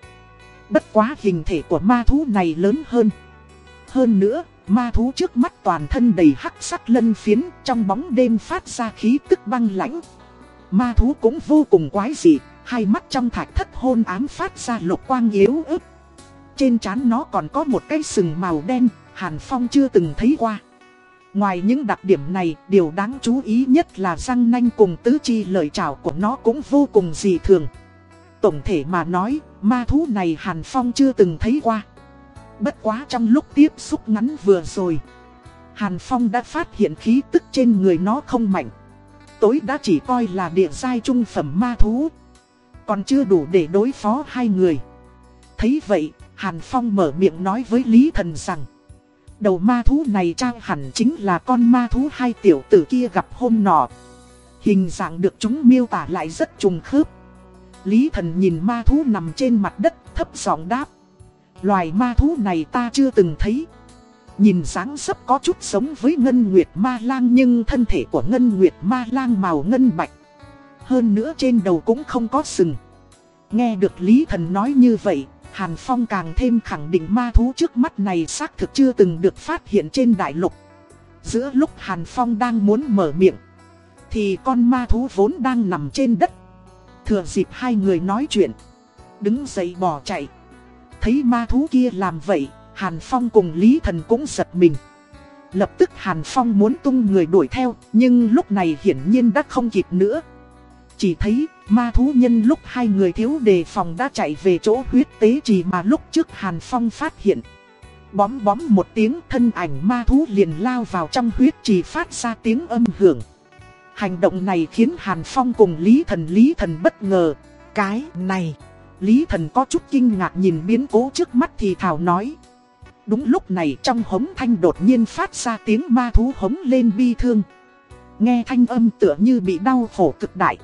Bất quá hình thể của ma thú này lớn hơn. Hơn nữa, ma thú trước mắt toàn thân đầy hắc sắc lân phiến trong bóng đêm phát ra khí tức băng lãnh. Ma thú cũng vô cùng quái dị, hai mắt trong thạch thất hôn ám phát ra lục quang yếu ớt. Trên trán nó còn có một cái sừng màu đen, Hàn Phong chưa từng thấy qua. Ngoài những đặc điểm này, điều đáng chú ý nhất là răng nanh cùng tứ chi lợi trảo của nó cũng vô cùng dị thường. Tổng thể mà nói, ma thú này Hàn Phong chưa từng thấy qua. Bất quá trong lúc tiếp xúc ngắn vừa rồi, Hàn Phong đã phát hiện khí tức trên người nó không mạnh. Tối đã chỉ coi là địa giai trung phẩm ma thú. Còn chưa đủ để đối phó hai người. Thấy vậy, Hàn Phong mở miệng nói với Lý Thần rằng Đầu ma thú này trang hẳn chính là con ma thú hai tiểu tử kia gặp hôm nọ. Hình dạng được chúng miêu tả lại rất trùng khớp. Lý Thần nhìn ma thú nằm trên mặt đất, thấp giọng đáp. Loài ma thú này ta chưa từng thấy. Nhìn dáng sấp có chút giống với Ngân Nguyệt Ma Lang nhưng thân thể của Ngân Nguyệt Ma Lang màu ngân bạch. Hơn nữa trên đầu cũng không có sừng. Nghe được Lý Thần nói như vậy Hàn Phong càng thêm khẳng định ma thú trước mắt này xác thực chưa từng được phát hiện trên đại lục. Giữa lúc Hàn Phong đang muốn mở miệng, thì con ma thú vốn đang nằm trên đất. Thừa dịp hai người nói chuyện, đứng dậy bỏ chạy. Thấy ma thú kia làm vậy, Hàn Phong cùng Lý Thần cũng giật mình. Lập tức Hàn Phong muốn tung người đuổi theo, nhưng lúc này hiển nhiên đã không kịp nữa. Chỉ thấy ma thú nhân lúc hai người thiếu đề phòng đã chạy về chỗ huyết tế trì mà lúc trước Hàn Phong phát hiện. Bóm bóm một tiếng thân ảnh ma thú liền lao vào trong huyết trì phát ra tiếng âm hưởng. Hành động này khiến Hàn Phong cùng Lý Thần Lý Thần bất ngờ. Cái này, Lý Thần có chút kinh ngạc nhìn biến cố trước mắt thì thảo nói. Đúng lúc này trong hống thanh đột nhiên phát ra tiếng ma thú hống lên bi thương. Nghe thanh âm tựa như bị đau khổ cực đại.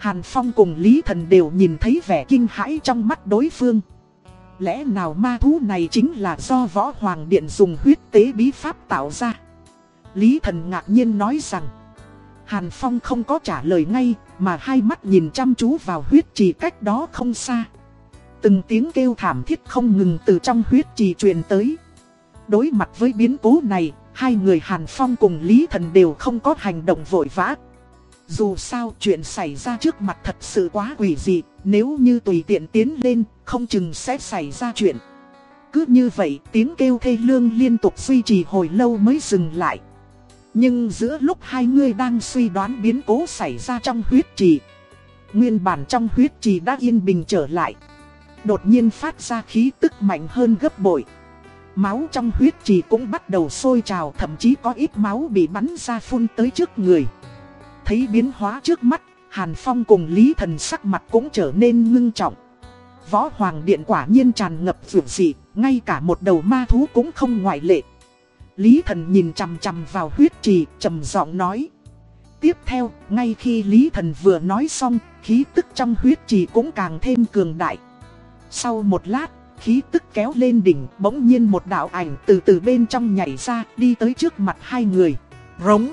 Hàn Phong cùng Lý Thần đều nhìn thấy vẻ kinh hãi trong mắt đối phương. Lẽ nào ma thú này chính là do Võ Hoàng Điện dùng huyết tế bí pháp tạo ra? Lý Thần ngạc nhiên nói rằng, Hàn Phong không có trả lời ngay, mà hai mắt nhìn chăm chú vào huyết trì cách đó không xa. Từng tiếng kêu thảm thiết không ngừng từ trong huyết trì truyền tới. Đối mặt với biến cố này, hai người Hàn Phong cùng Lý Thần đều không có hành động vội vã. Dù sao chuyện xảy ra trước mặt thật sự quá quỷ dị, nếu như tùy tiện tiến lên, không chừng sẽ xảy ra chuyện. Cứ như vậy tiếng kêu thê lương liên tục duy trì hồi lâu mới dừng lại. Nhưng giữa lúc hai người đang suy đoán biến cố xảy ra trong huyết trì, nguyên bản trong huyết trì đã yên bình trở lại. Đột nhiên phát ra khí tức mạnh hơn gấp bội. Máu trong huyết trì cũng bắt đầu sôi trào thậm chí có ít máu bị bắn ra phun tới trước người. Thấy biến hóa trước mắt, Hàn Phong cùng Lý Thần sắc mặt cũng trở nên ngưng trọng. Võ Hoàng Điện quả nhiên tràn ngập vượt dị, ngay cả một đầu ma thú cũng không ngoại lệ. Lý Thần nhìn chằm chằm vào huyết trì, trầm giọng nói. Tiếp theo, ngay khi Lý Thần vừa nói xong, khí tức trong huyết trì cũng càng thêm cường đại. Sau một lát, khí tức kéo lên đỉnh, bỗng nhiên một đạo ảnh từ từ bên trong nhảy ra, đi tới trước mặt hai người. Rống!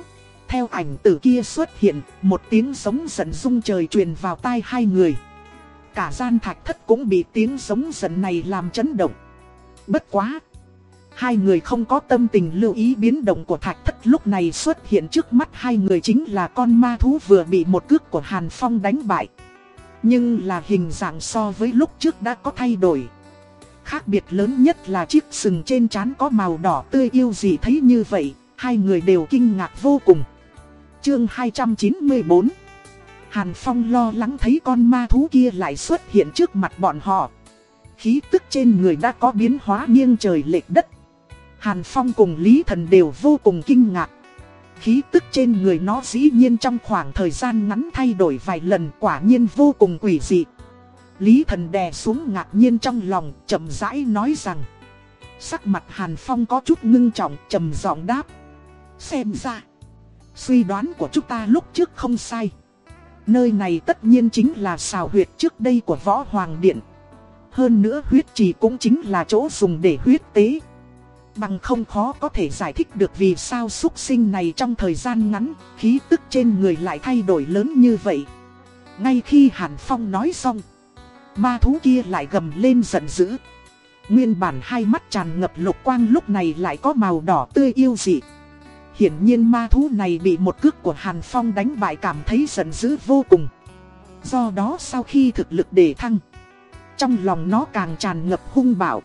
Theo ảnh tử kia xuất hiện, một tiếng giống giận rung trời truyền vào tai hai người. Cả gian thạch thất cũng bị tiếng giống giận này làm chấn động. Bất quá! Hai người không có tâm tình lưu ý biến động của thạch thất lúc này xuất hiện trước mắt hai người chính là con ma thú vừa bị một cước của Hàn Phong đánh bại. Nhưng là hình dạng so với lúc trước đã có thay đổi. Khác biệt lớn nhất là chiếc sừng trên trán có màu đỏ tươi yêu gì thấy như vậy, hai người đều kinh ngạc vô cùng. Chương 294 Hàn Phong lo lắng thấy con ma thú kia lại xuất hiện trước mặt bọn họ. Khí tức trên người đã có biến hóa nghiêng trời lệch đất. Hàn Phong cùng Lý Thần đều vô cùng kinh ngạc. Khí tức trên người nó dĩ nhiên trong khoảng thời gian ngắn thay đổi vài lần quả nhiên vô cùng quỷ dị. Lý Thần đè xuống ngạc nhiên trong lòng, chậm rãi nói rằng. Sắc mặt Hàn Phong có chút ngưng trọng, trầm giọng đáp. Xem ra, suy đoán của chúng ta lúc trước không sai. Nơi này tất nhiên chính là xào huyệt trước đây của Võ Hoàng Điện. Hơn nữa huyết trì cũng chính là chỗ dùng để huyết tế. Bằng không khó có thể giải thích được vì sao xuất sinh này trong thời gian ngắn, khí tức trên người lại thay đổi lớn như vậy. Ngay khi Hàn Phong nói xong, ma thú kia lại gầm lên giận dữ. Nguyên bản hai mắt tràn ngập lục quang lúc này lại có màu đỏ tươi yêu dị. Hiển nhiên ma thú này bị một cước của Hàn Phong đánh bại cảm thấy giận dữ vô cùng. Do đó sau khi thực lực đề thăng, trong lòng nó càng tràn ngập hung bạo.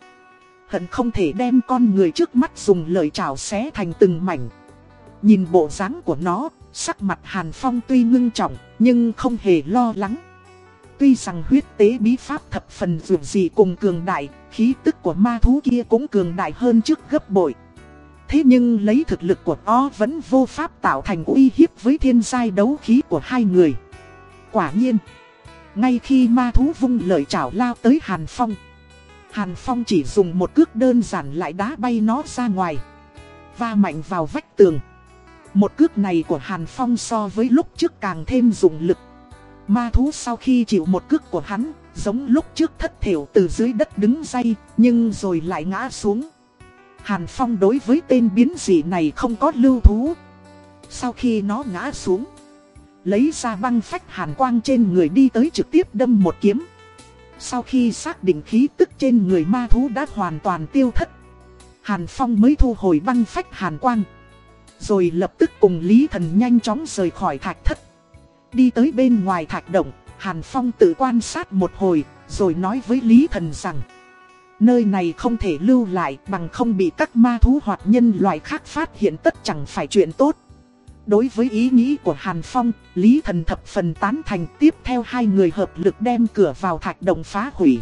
Hận không thể đem con người trước mắt dùng lời chào xé thành từng mảnh. Nhìn bộ dáng của nó, sắc mặt Hàn Phong tuy ngưng trọng, nhưng không hề lo lắng. Tuy rằng huyết tế bí pháp thập phần dù gì cùng cường đại, khí tức của ma thú kia cũng cường đại hơn trước gấp bội. Thế nhưng lấy thực lực của nó vẫn vô pháp tạo thành uy hiếp với thiên giai đấu khí của hai người. Quả nhiên, ngay khi ma thú vung lợi chảo lao tới Hàn Phong, Hàn Phong chỉ dùng một cước đơn giản lại đá bay nó ra ngoài. Va mạnh vào vách tường. Một cước này của Hàn Phong so với lúc trước càng thêm dùng lực. Ma thú sau khi chịu một cước của hắn, giống lúc trước thất thiểu từ dưới đất đứng dây, nhưng rồi lại ngã xuống. Hàn Phong đối với tên biến dị này không có lưu thú. Sau khi nó ngã xuống, lấy ra băng phách hàn quang trên người đi tới trực tiếp đâm một kiếm. Sau khi xác định khí tức trên người ma thú đã hoàn toàn tiêu thất, Hàn Phong mới thu hồi băng phách hàn quang. Rồi lập tức cùng Lý Thần nhanh chóng rời khỏi thạch thất. Đi tới bên ngoài thạch động, Hàn Phong tự quan sát một hồi, rồi nói với Lý Thần rằng Nơi này không thể lưu lại bằng không bị các ma thú hoặc nhân loại khác phát hiện tất chẳng phải chuyện tốt. Đối với ý nghĩ của Hàn Phong, Lý Thần thập phần tán thành tiếp theo hai người hợp lực đem cửa vào thạch động phá hủy.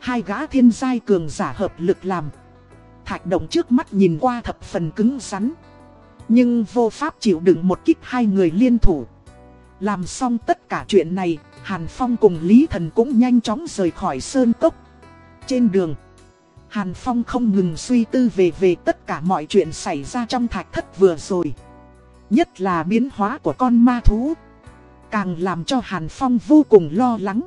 Hai gã thiên giai cường giả hợp lực làm. Thạch động trước mắt nhìn qua thập phần cứng rắn. Nhưng vô pháp chịu đựng một kích hai người liên thủ. Làm xong tất cả chuyện này, Hàn Phong cùng Lý Thần cũng nhanh chóng rời khỏi sơn cốc. Trên đường, Hàn Phong không ngừng suy tư về về tất cả mọi chuyện xảy ra trong thạch thất vừa rồi. Nhất là biến hóa của con ma thú. Càng làm cho Hàn Phong vô cùng lo lắng.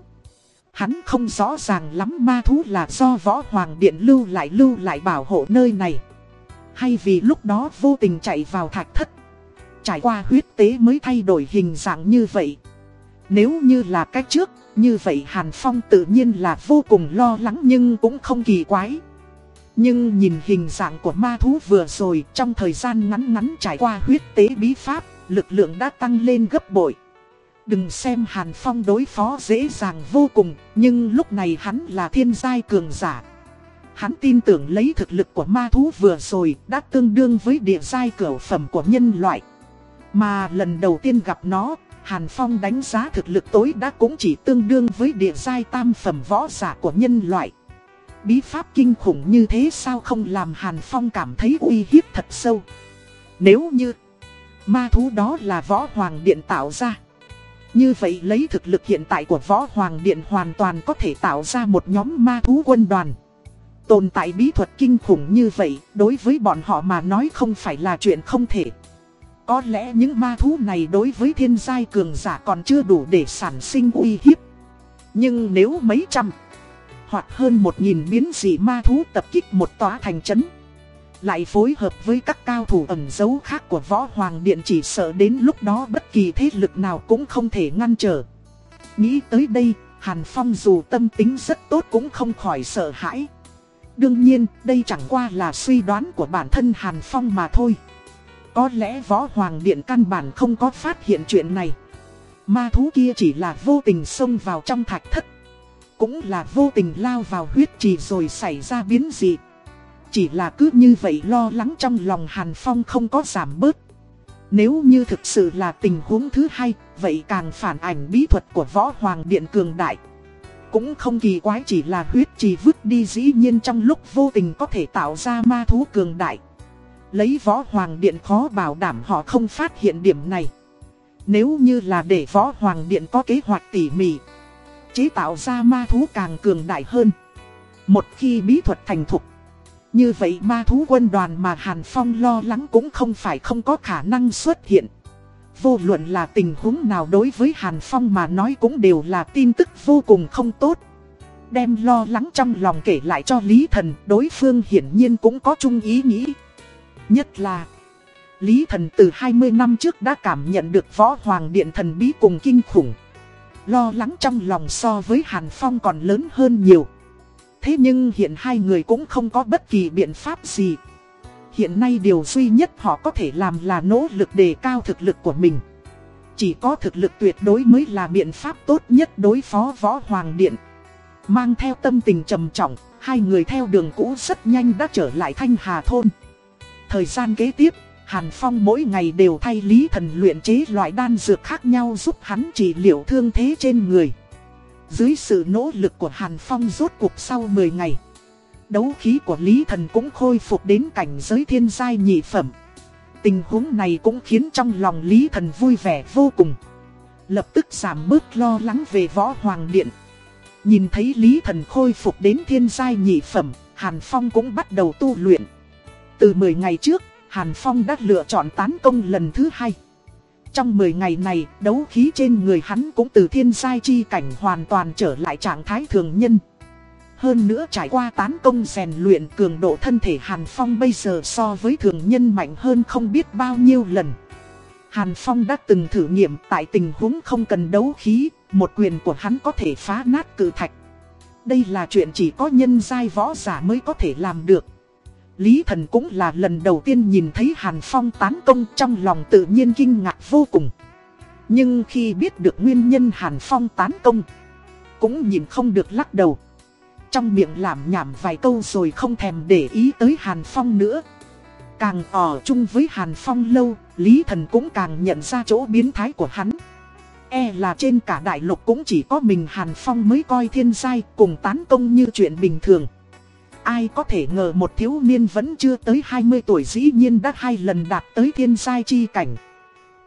Hắn không rõ ràng lắm ma thú là do võ hoàng điện lưu lại lưu lại bảo hộ nơi này. Hay vì lúc đó vô tình chạy vào thạch thất. Trải qua huyết tế mới thay đổi hình dạng như vậy. Nếu như là cách trước, như vậy Hàn Phong tự nhiên là vô cùng lo lắng nhưng cũng không kỳ quái. Nhưng nhìn hình dạng của ma thú vừa rồi trong thời gian ngắn ngắn trải qua huyết tế bí pháp, lực lượng đã tăng lên gấp bội. Đừng xem Hàn Phong đối phó dễ dàng vô cùng, nhưng lúc này hắn là thiên giai cường giả. Hắn tin tưởng lấy thực lực của ma thú vừa rồi đã tương đương với địa giai cửu phẩm của nhân loại. Mà lần đầu tiên gặp nó, Hàn Phong đánh giá thực lực tối đã cũng chỉ tương đương với địa giai tam phẩm võ giả của nhân loại. Bí pháp kinh khủng như thế sao không làm Hàn Phong cảm thấy uy hiếp thật sâu. Nếu như ma thú đó là võ hoàng điện tạo ra. Như vậy lấy thực lực hiện tại của võ hoàng điện hoàn toàn có thể tạo ra một nhóm ma thú quân đoàn. Tồn tại bí thuật kinh khủng như vậy, đối với bọn họ mà nói không phải là chuyện không thể. Có lẽ những ma thú này đối với thiên giai cường giả còn chưa đủ để sản sinh uy hiếp. Nhưng nếu mấy trăm hoặc hơn một nghìn biến dị ma thú tập kích một tòa thành trấn Lại phối hợp với các cao thủ ẩn dấu khác của Võ Hoàng Điện chỉ sợ đến lúc đó bất kỳ thế lực nào cũng không thể ngăn trở. Nghĩ tới đây, Hàn Phong dù tâm tính rất tốt cũng không khỏi sợ hãi. Đương nhiên, đây chẳng qua là suy đoán của bản thân Hàn Phong mà thôi. Có lẽ Võ Hoàng Điện căn bản không có phát hiện chuyện này Ma thú kia chỉ là vô tình xông vào trong thạch thất cũng là vô tình lao vào huyết trì rồi xảy ra biến dị. Chỉ là cứ như vậy lo lắng trong lòng Hàn Phong không có giảm bớt. Nếu như thực sự là tình huống thứ hai, vậy càng phản ảnh bí thuật của võ hoàng điện cường đại. Cũng không kỳ quái chỉ là huyết trì vứt đi dĩ nhiên trong lúc vô tình có thể tạo ra ma thú cường đại. Lấy võ hoàng điện khó bảo đảm họ không phát hiện điểm này. Nếu như là để võ hoàng điện có kế hoạch tỉ mỉ, chế tạo ra ma thú càng cường đại hơn. Một khi bí thuật thành thục, như vậy ma thú quân đoàn mà Hàn Phong lo lắng cũng không phải không có khả năng xuất hiện. Vô luận là tình huống nào đối với Hàn Phong mà nói cũng đều là tin tức vô cùng không tốt. Đem lo lắng trong lòng kể lại cho Lý Thần, đối phương hiển nhiên cũng có chung ý nghĩ. Nhất là, Lý Thần từ 20 năm trước đã cảm nhận được võ hoàng điện thần bí cùng kinh khủng. Lo lắng trong lòng so với Hàn Phong còn lớn hơn nhiều. Thế nhưng hiện hai người cũng không có bất kỳ biện pháp gì. Hiện nay điều duy nhất họ có thể làm là nỗ lực đề cao thực lực của mình. Chỉ có thực lực tuyệt đối mới là biện pháp tốt nhất đối phó võ hoàng điện. Mang theo tâm tình trầm trọng, hai người theo đường cũ rất nhanh đã trở lại Thanh Hà Thôn. Thời gian kế tiếp, Hàn Phong mỗi ngày đều thay Lý Thần luyện chế loại đan dược khác nhau giúp hắn trị liệu thương thế trên người. Dưới sự nỗ lực của Hàn Phong rốt cuộc sau 10 ngày, đấu khí của Lý Thần cũng khôi phục đến cảnh giới thiên giai nhị phẩm. Tình huống này cũng khiến trong lòng Lý Thần vui vẻ vô cùng. Lập tức giảm bớt lo lắng về võ hoàng điện. Nhìn thấy Lý Thần khôi phục đến thiên giai nhị phẩm, Hàn Phong cũng bắt đầu tu luyện. Từ 10 ngày trước, Hàn Phong đã lựa chọn tán công lần thứ hai. Trong 10 ngày này, đấu khí trên người hắn cũng từ thiên giai chi cảnh hoàn toàn trở lại trạng thái thường nhân. Hơn nữa trải qua tán công rèn luyện cường độ thân thể Hàn Phong bây giờ so với thường nhân mạnh hơn không biết bao nhiêu lần. Hàn Phong đã từng thử nghiệm tại tình huống không cần đấu khí, một quyền của hắn có thể phá nát cử thạch. Đây là chuyện chỉ có nhân giai võ giả mới có thể làm được. Lý thần cũng là lần đầu tiên nhìn thấy Hàn Phong tán công trong lòng tự nhiên kinh ngạc vô cùng. Nhưng khi biết được nguyên nhân Hàn Phong tán công, cũng nhìn không được lắc đầu. Trong miệng làm nhảm vài câu rồi không thèm để ý tới Hàn Phong nữa. Càng ở chung với Hàn Phong lâu, Lý thần cũng càng nhận ra chỗ biến thái của hắn. E là trên cả đại lục cũng chỉ có mình Hàn Phong mới coi thiên giai cùng tán công như chuyện bình thường. Ai có thể ngờ một thiếu niên vẫn chưa tới 20 tuổi dĩ nhiên đã hai lần đạt tới thiên giai chi cảnh.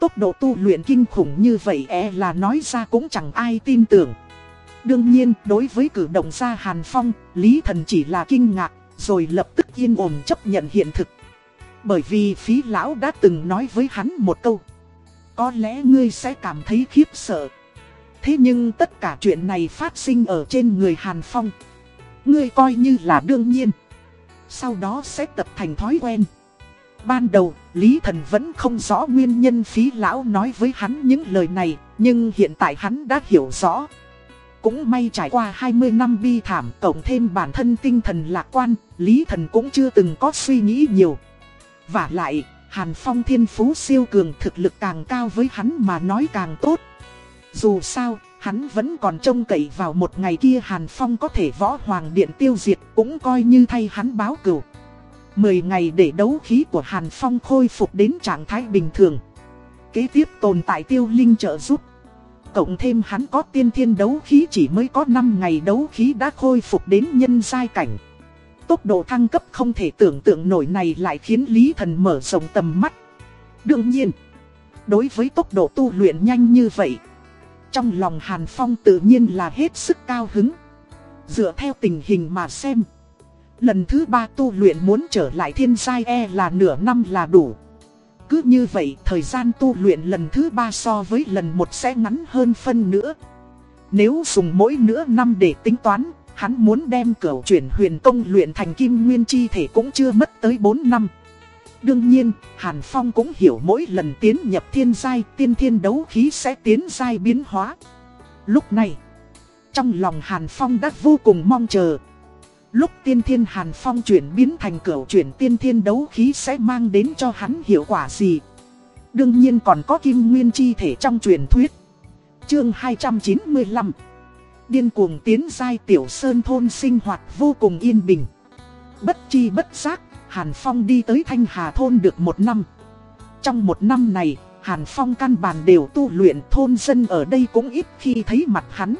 Tốc độ tu luyện kinh khủng như vậy e là nói ra cũng chẳng ai tin tưởng. Đương nhiên, đối với cử động ra Hàn Phong, Lý Thần chỉ là kinh ngạc, rồi lập tức yên ổn chấp nhận hiện thực. Bởi vì phí lão đã từng nói với hắn một câu. Có lẽ ngươi sẽ cảm thấy khiếp sợ. Thế nhưng tất cả chuyện này phát sinh ở trên người Hàn Phong. Ngươi coi như là đương nhiên. Sau đó sẽ tập thành thói quen. Ban đầu, Lý Thần vẫn không rõ nguyên nhân phí lão nói với hắn những lời này, nhưng hiện tại hắn đã hiểu rõ. Cũng may trải qua 20 năm bi thảm cộng thêm bản thân tinh thần lạc quan, Lý Thần cũng chưa từng có suy nghĩ nhiều. Và lại, Hàn Phong thiên phú siêu cường thực lực càng cao với hắn mà nói càng tốt. Dù sao, Hắn vẫn còn trông cậy vào một ngày kia Hàn Phong có thể võ hoàng điện tiêu diệt cũng coi như thay hắn báo cửu. Mười ngày để đấu khí của Hàn Phong khôi phục đến trạng thái bình thường. Kế tiếp tồn tại tiêu linh trợ giúp. Cộng thêm hắn có tiên thiên đấu khí chỉ mới có 5 ngày đấu khí đã khôi phục đến nhân giai cảnh. Tốc độ thăng cấp không thể tưởng tượng nổi này lại khiến Lý Thần mở rộng tầm mắt. Đương nhiên, đối với tốc độ tu luyện nhanh như vậy, trong lòng Hàn Phong tự nhiên là hết sức cao hứng. Dựa theo tình hình mà xem. Lần thứ ba tu luyện muốn trở lại thiên giai e là nửa năm là đủ. Cứ như vậy thời gian tu luyện lần thứ ba so với lần một sẽ ngắn hơn phân nữa. Nếu dùng mỗi nửa năm để tính toán, hắn muốn đem cửa chuyển huyền công luyện thành kim nguyên chi thể cũng chưa mất tới 4 năm. Đương nhiên, Hàn Phong cũng hiểu mỗi lần tiến nhập thiên giai tiên thiên đấu khí sẽ tiến giai biến hóa. Lúc này, trong lòng Hàn Phong đã vô cùng mong chờ. Lúc tiên thiên Hàn Phong chuyển biến thành cửu chuyển tiên thiên đấu khí sẽ mang đến cho hắn hiệu quả gì. Đương nhiên còn có kim nguyên chi thể trong truyền thuyết. Chương 295 Điên cuồng tiến giai tiểu sơn thôn sinh hoạt vô cùng yên bình. Bất chi bất giác, Hàn Phong đi tới Thanh Hà thôn được một năm. Trong một năm này, Hàn Phong căn bản đều tu luyện thôn dân ở đây cũng ít khi thấy mặt hắn.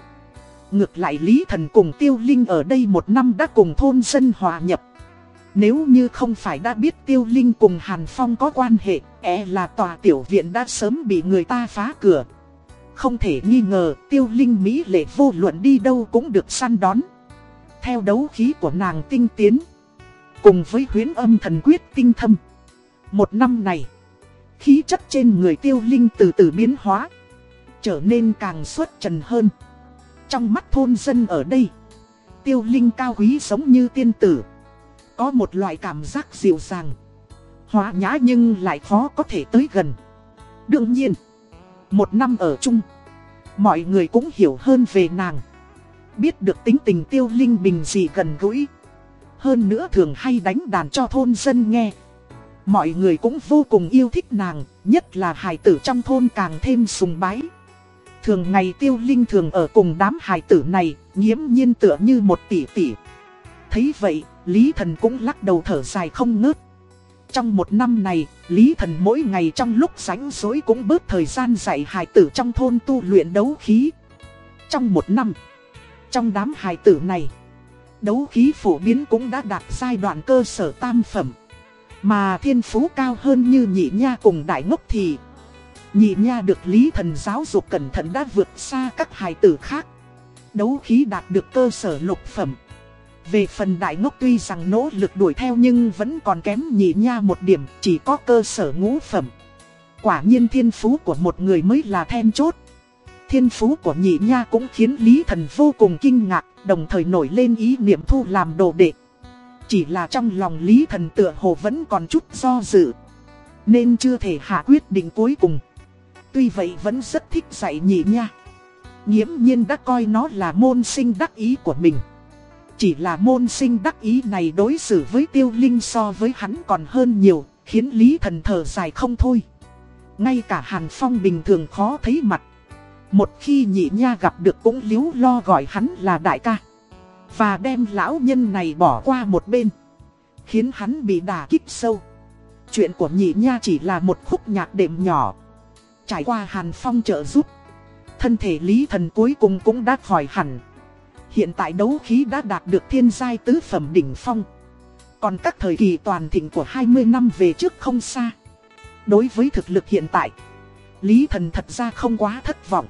Ngược lại Lý Thần cùng Tiêu Linh ở đây một năm đã cùng thôn dân hòa nhập. Nếu như không phải đã biết Tiêu Linh cùng Hàn Phong có quan hệ, e là tòa tiểu viện đã sớm bị người ta phá cửa. Không thể nghi ngờ, Tiêu Linh Mỹ lệ vô luận đi đâu cũng được săn đón. Theo đấu khí của nàng tinh tiến, cùng với huyến âm thần quyết tinh thâm. Một năm này, khí chất trên người Tiêu Linh từ từ biến hóa, trở nên càng xuất trần hơn. Trong mắt thôn dân ở đây, Tiêu Linh cao quý giống như tiên tử. Có một loại cảm giác dịu dàng Hóa nhã nhưng lại khó có thể tới gần Đương nhiên Một năm ở chung Mọi người cũng hiểu hơn về nàng Biết được tính tình tiêu linh bình dị gần gũi hơn nữa thường hay đánh đàn cho thôn dân nghe Mọi người cũng vô cùng yêu thích nàng Nhất là hài tử trong thôn càng thêm sùng bái Thường ngày tiêu linh thường ở cùng đám hài tử này Nghiễm nhiên tựa như một tỷ tỷ Thấy vậy Lý Thần cũng lắc đầu thở dài không ngớt. Trong một năm này, Lý Thần mỗi ngày trong lúc rảnh rỗi cũng bớt thời gian dạy hài tử trong thôn tu luyện đấu khí. Trong một năm, trong đám hài tử này, đấu khí phổ biến cũng đã đạt giai đoạn cơ sở tam phẩm. Mà thiên phú cao hơn như nhị nha cùng đại ngốc thì Nhị nha được Lý Thần giáo dục cẩn thận đã vượt xa các hài tử khác Đấu khí đạt được cơ sở lục phẩm về phần đại ngốc tuy rằng nỗ lực đuổi theo nhưng vẫn còn kém nhị nha một điểm, chỉ có cơ sở ngũ phẩm. Quả nhiên thiên phú của một người mới là then chốt. Thiên phú của nhị nha cũng khiến Lý Thần vô cùng kinh ngạc, đồng thời nổi lên ý niệm thu làm đồ đệ. Chỉ là trong lòng Lý Thần tựa hồ vẫn còn chút do dự, nên chưa thể hạ quyết định cuối cùng. Tuy vậy vẫn rất thích dạy nhị nha. Nghiễm nhiên đã coi nó là môn sinh đắc ý của mình. Chỉ là môn sinh đắc ý này đối xử với tiêu linh so với hắn còn hơn nhiều, khiến Lý Thần thở dài không thôi. Ngay cả Hàn Phong bình thường khó thấy mặt. Một khi nhị nha gặp được cũng liếu lo gọi hắn là đại ca. Và đem lão nhân này bỏ qua một bên. Khiến hắn bị đả kích sâu. Chuyện của nhị nha chỉ là một khúc nhạc đệm nhỏ. Trải qua Hàn Phong trợ giúp. Thân thể Lý Thần cuối cùng cũng đã khỏi hẳn. Hiện tại đấu khí đã đạt được thiên giai tứ phẩm đỉnh phong. Còn các thời kỳ toàn thịnh của 20 năm về trước không xa. Đối với thực lực hiện tại, Lý Thần thật ra không quá thất vọng.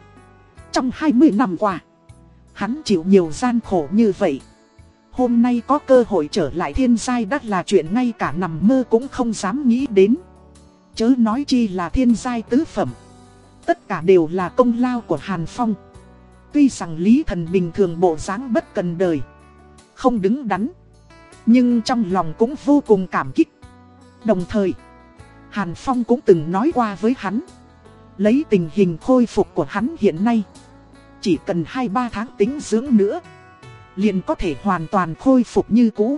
Trong 20 năm qua, hắn chịu nhiều gian khổ như vậy. Hôm nay có cơ hội trở lại thiên giai đã là chuyện ngay cả nằm mơ cũng không dám nghĩ đến. Chớ nói chi là thiên giai tứ phẩm. Tất cả đều là công lao của Hàn Phong. Tuy rằng Lý Thần bình thường bộ dáng bất cần đời, không đứng đắn, nhưng trong lòng cũng vô cùng cảm kích. Đồng thời, Hàn Phong cũng từng nói qua với hắn, lấy tình hình khôi phục của hắn hiện nay, chỉ cần 2-3 tháng tính dưỡng nữa, liền có thể hoàn toàn khôi phục như cũ,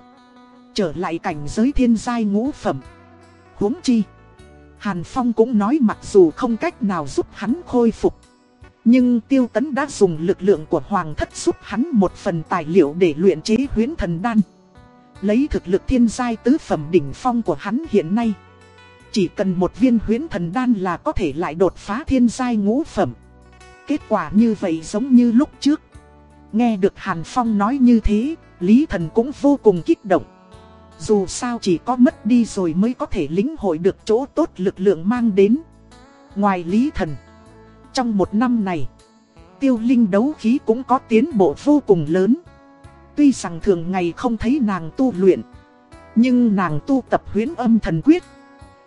trở lại cảnh giới thiên giai ngũ phẩm. huống chi, Hàn Phong cũng nói mặc dù không cách nào giúp hắn khôi phục, nhưng tiêu tấn đã dùng lực lượng của hoàng thất giúp hắn một phần tài liệu để luyện chế huyến thần đan. Lấy thực lực thiên giai tứ phẩm đỉnh phong của hắn hiện nay. Chỉ cần một viên huyến thần đan là có thể lại đột phá thiên giai ngũ phẩm. Kết quả như vậy giống như lúc trước. Nghe được Hàn Phong nói như thế, Lý Thần cũng vô cùng kích động. Dù sao chỉ có mất đi rồi mới có thể lĩnh hội được chỗ tốt lực lượng mang đến. Ngoài Lý Thần trong một năm này, tiêu linh đấu khí cũng có tiến bộ vô cùng lớn. Tuy rằng thường ngày không thấy nàng tu luyện, nhưng nàng tu tập huyến âm thần quyết,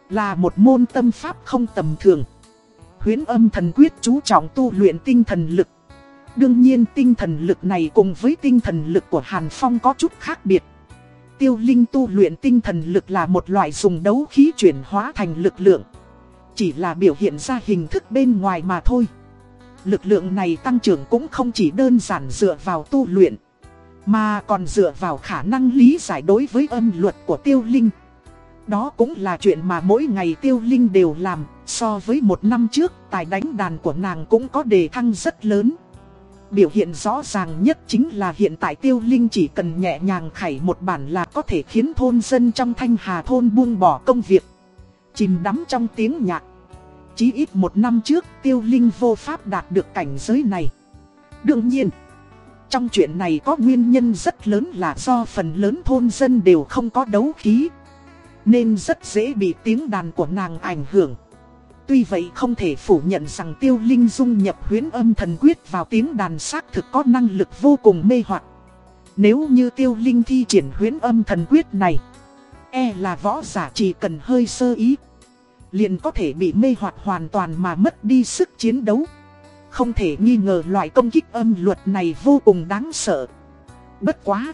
là một môn tâm pháp không tầm thường. Huyến âm thần quyết chú trọng tu luyện tinh thần lực. Đương nhiên tinh thần lực này cùng với tinh thần lực của Hàn Phong có chút khác biệt. Tiêu Linh tu luyện tinh thần lực là một loại dùng đấu khí chuyển hóa thành lực lượng. Chỉ là biểu hiện ra hình thức bên ngoài mà thôi Lực lượng này tăng trưởng cũng không chỉ đơn giản dựa vào tu luyện, Mà còn dựa vào khả năng lý giải đối với âm luật của tiêu linh đó cũng là chuyện mà mỗi ngày tiêu linh đều làm So với một năm trước, tài đánh đàn của nàng cũng có đề thăng rất lớn Biểu hiện rõ ràng nhất chính là hiện tại tiêu linh chỉ cần nhẹ nhàng khảy một bản là có thể khiến thôn dân trong thanh hà thôn buông bỏ công việc. Chìm đắm trong tiếng nhạc. Chí ít một năm trước tiêu linh vô pháp đạt được cảnh giới này. Đương nhiên, trong chuyện này có nguyên nhân rất lớn là do phần lớn thôn dân đều không có đấu khí. Nên rất dễ bị tiếng đàn của nàng ảnh hưởng. Tuy vậy không thể phủ nhận rằng tiêu linh dung nhập huyến âm thần quyết vào tiếng đàn xác thực có năng lực vô cùng mê hoặc. Nếu như tiêu linh thi triển huyến âm thần quyết này, e là võ giả chỉ cần hơi sơ ý. Liền có thể bị mê hoặc hoàn toàn mà mất đi sức chiến đấu. Không thể nghi ngờ loại công kích âm luật này vô cùng đáng sợ. Bất quá.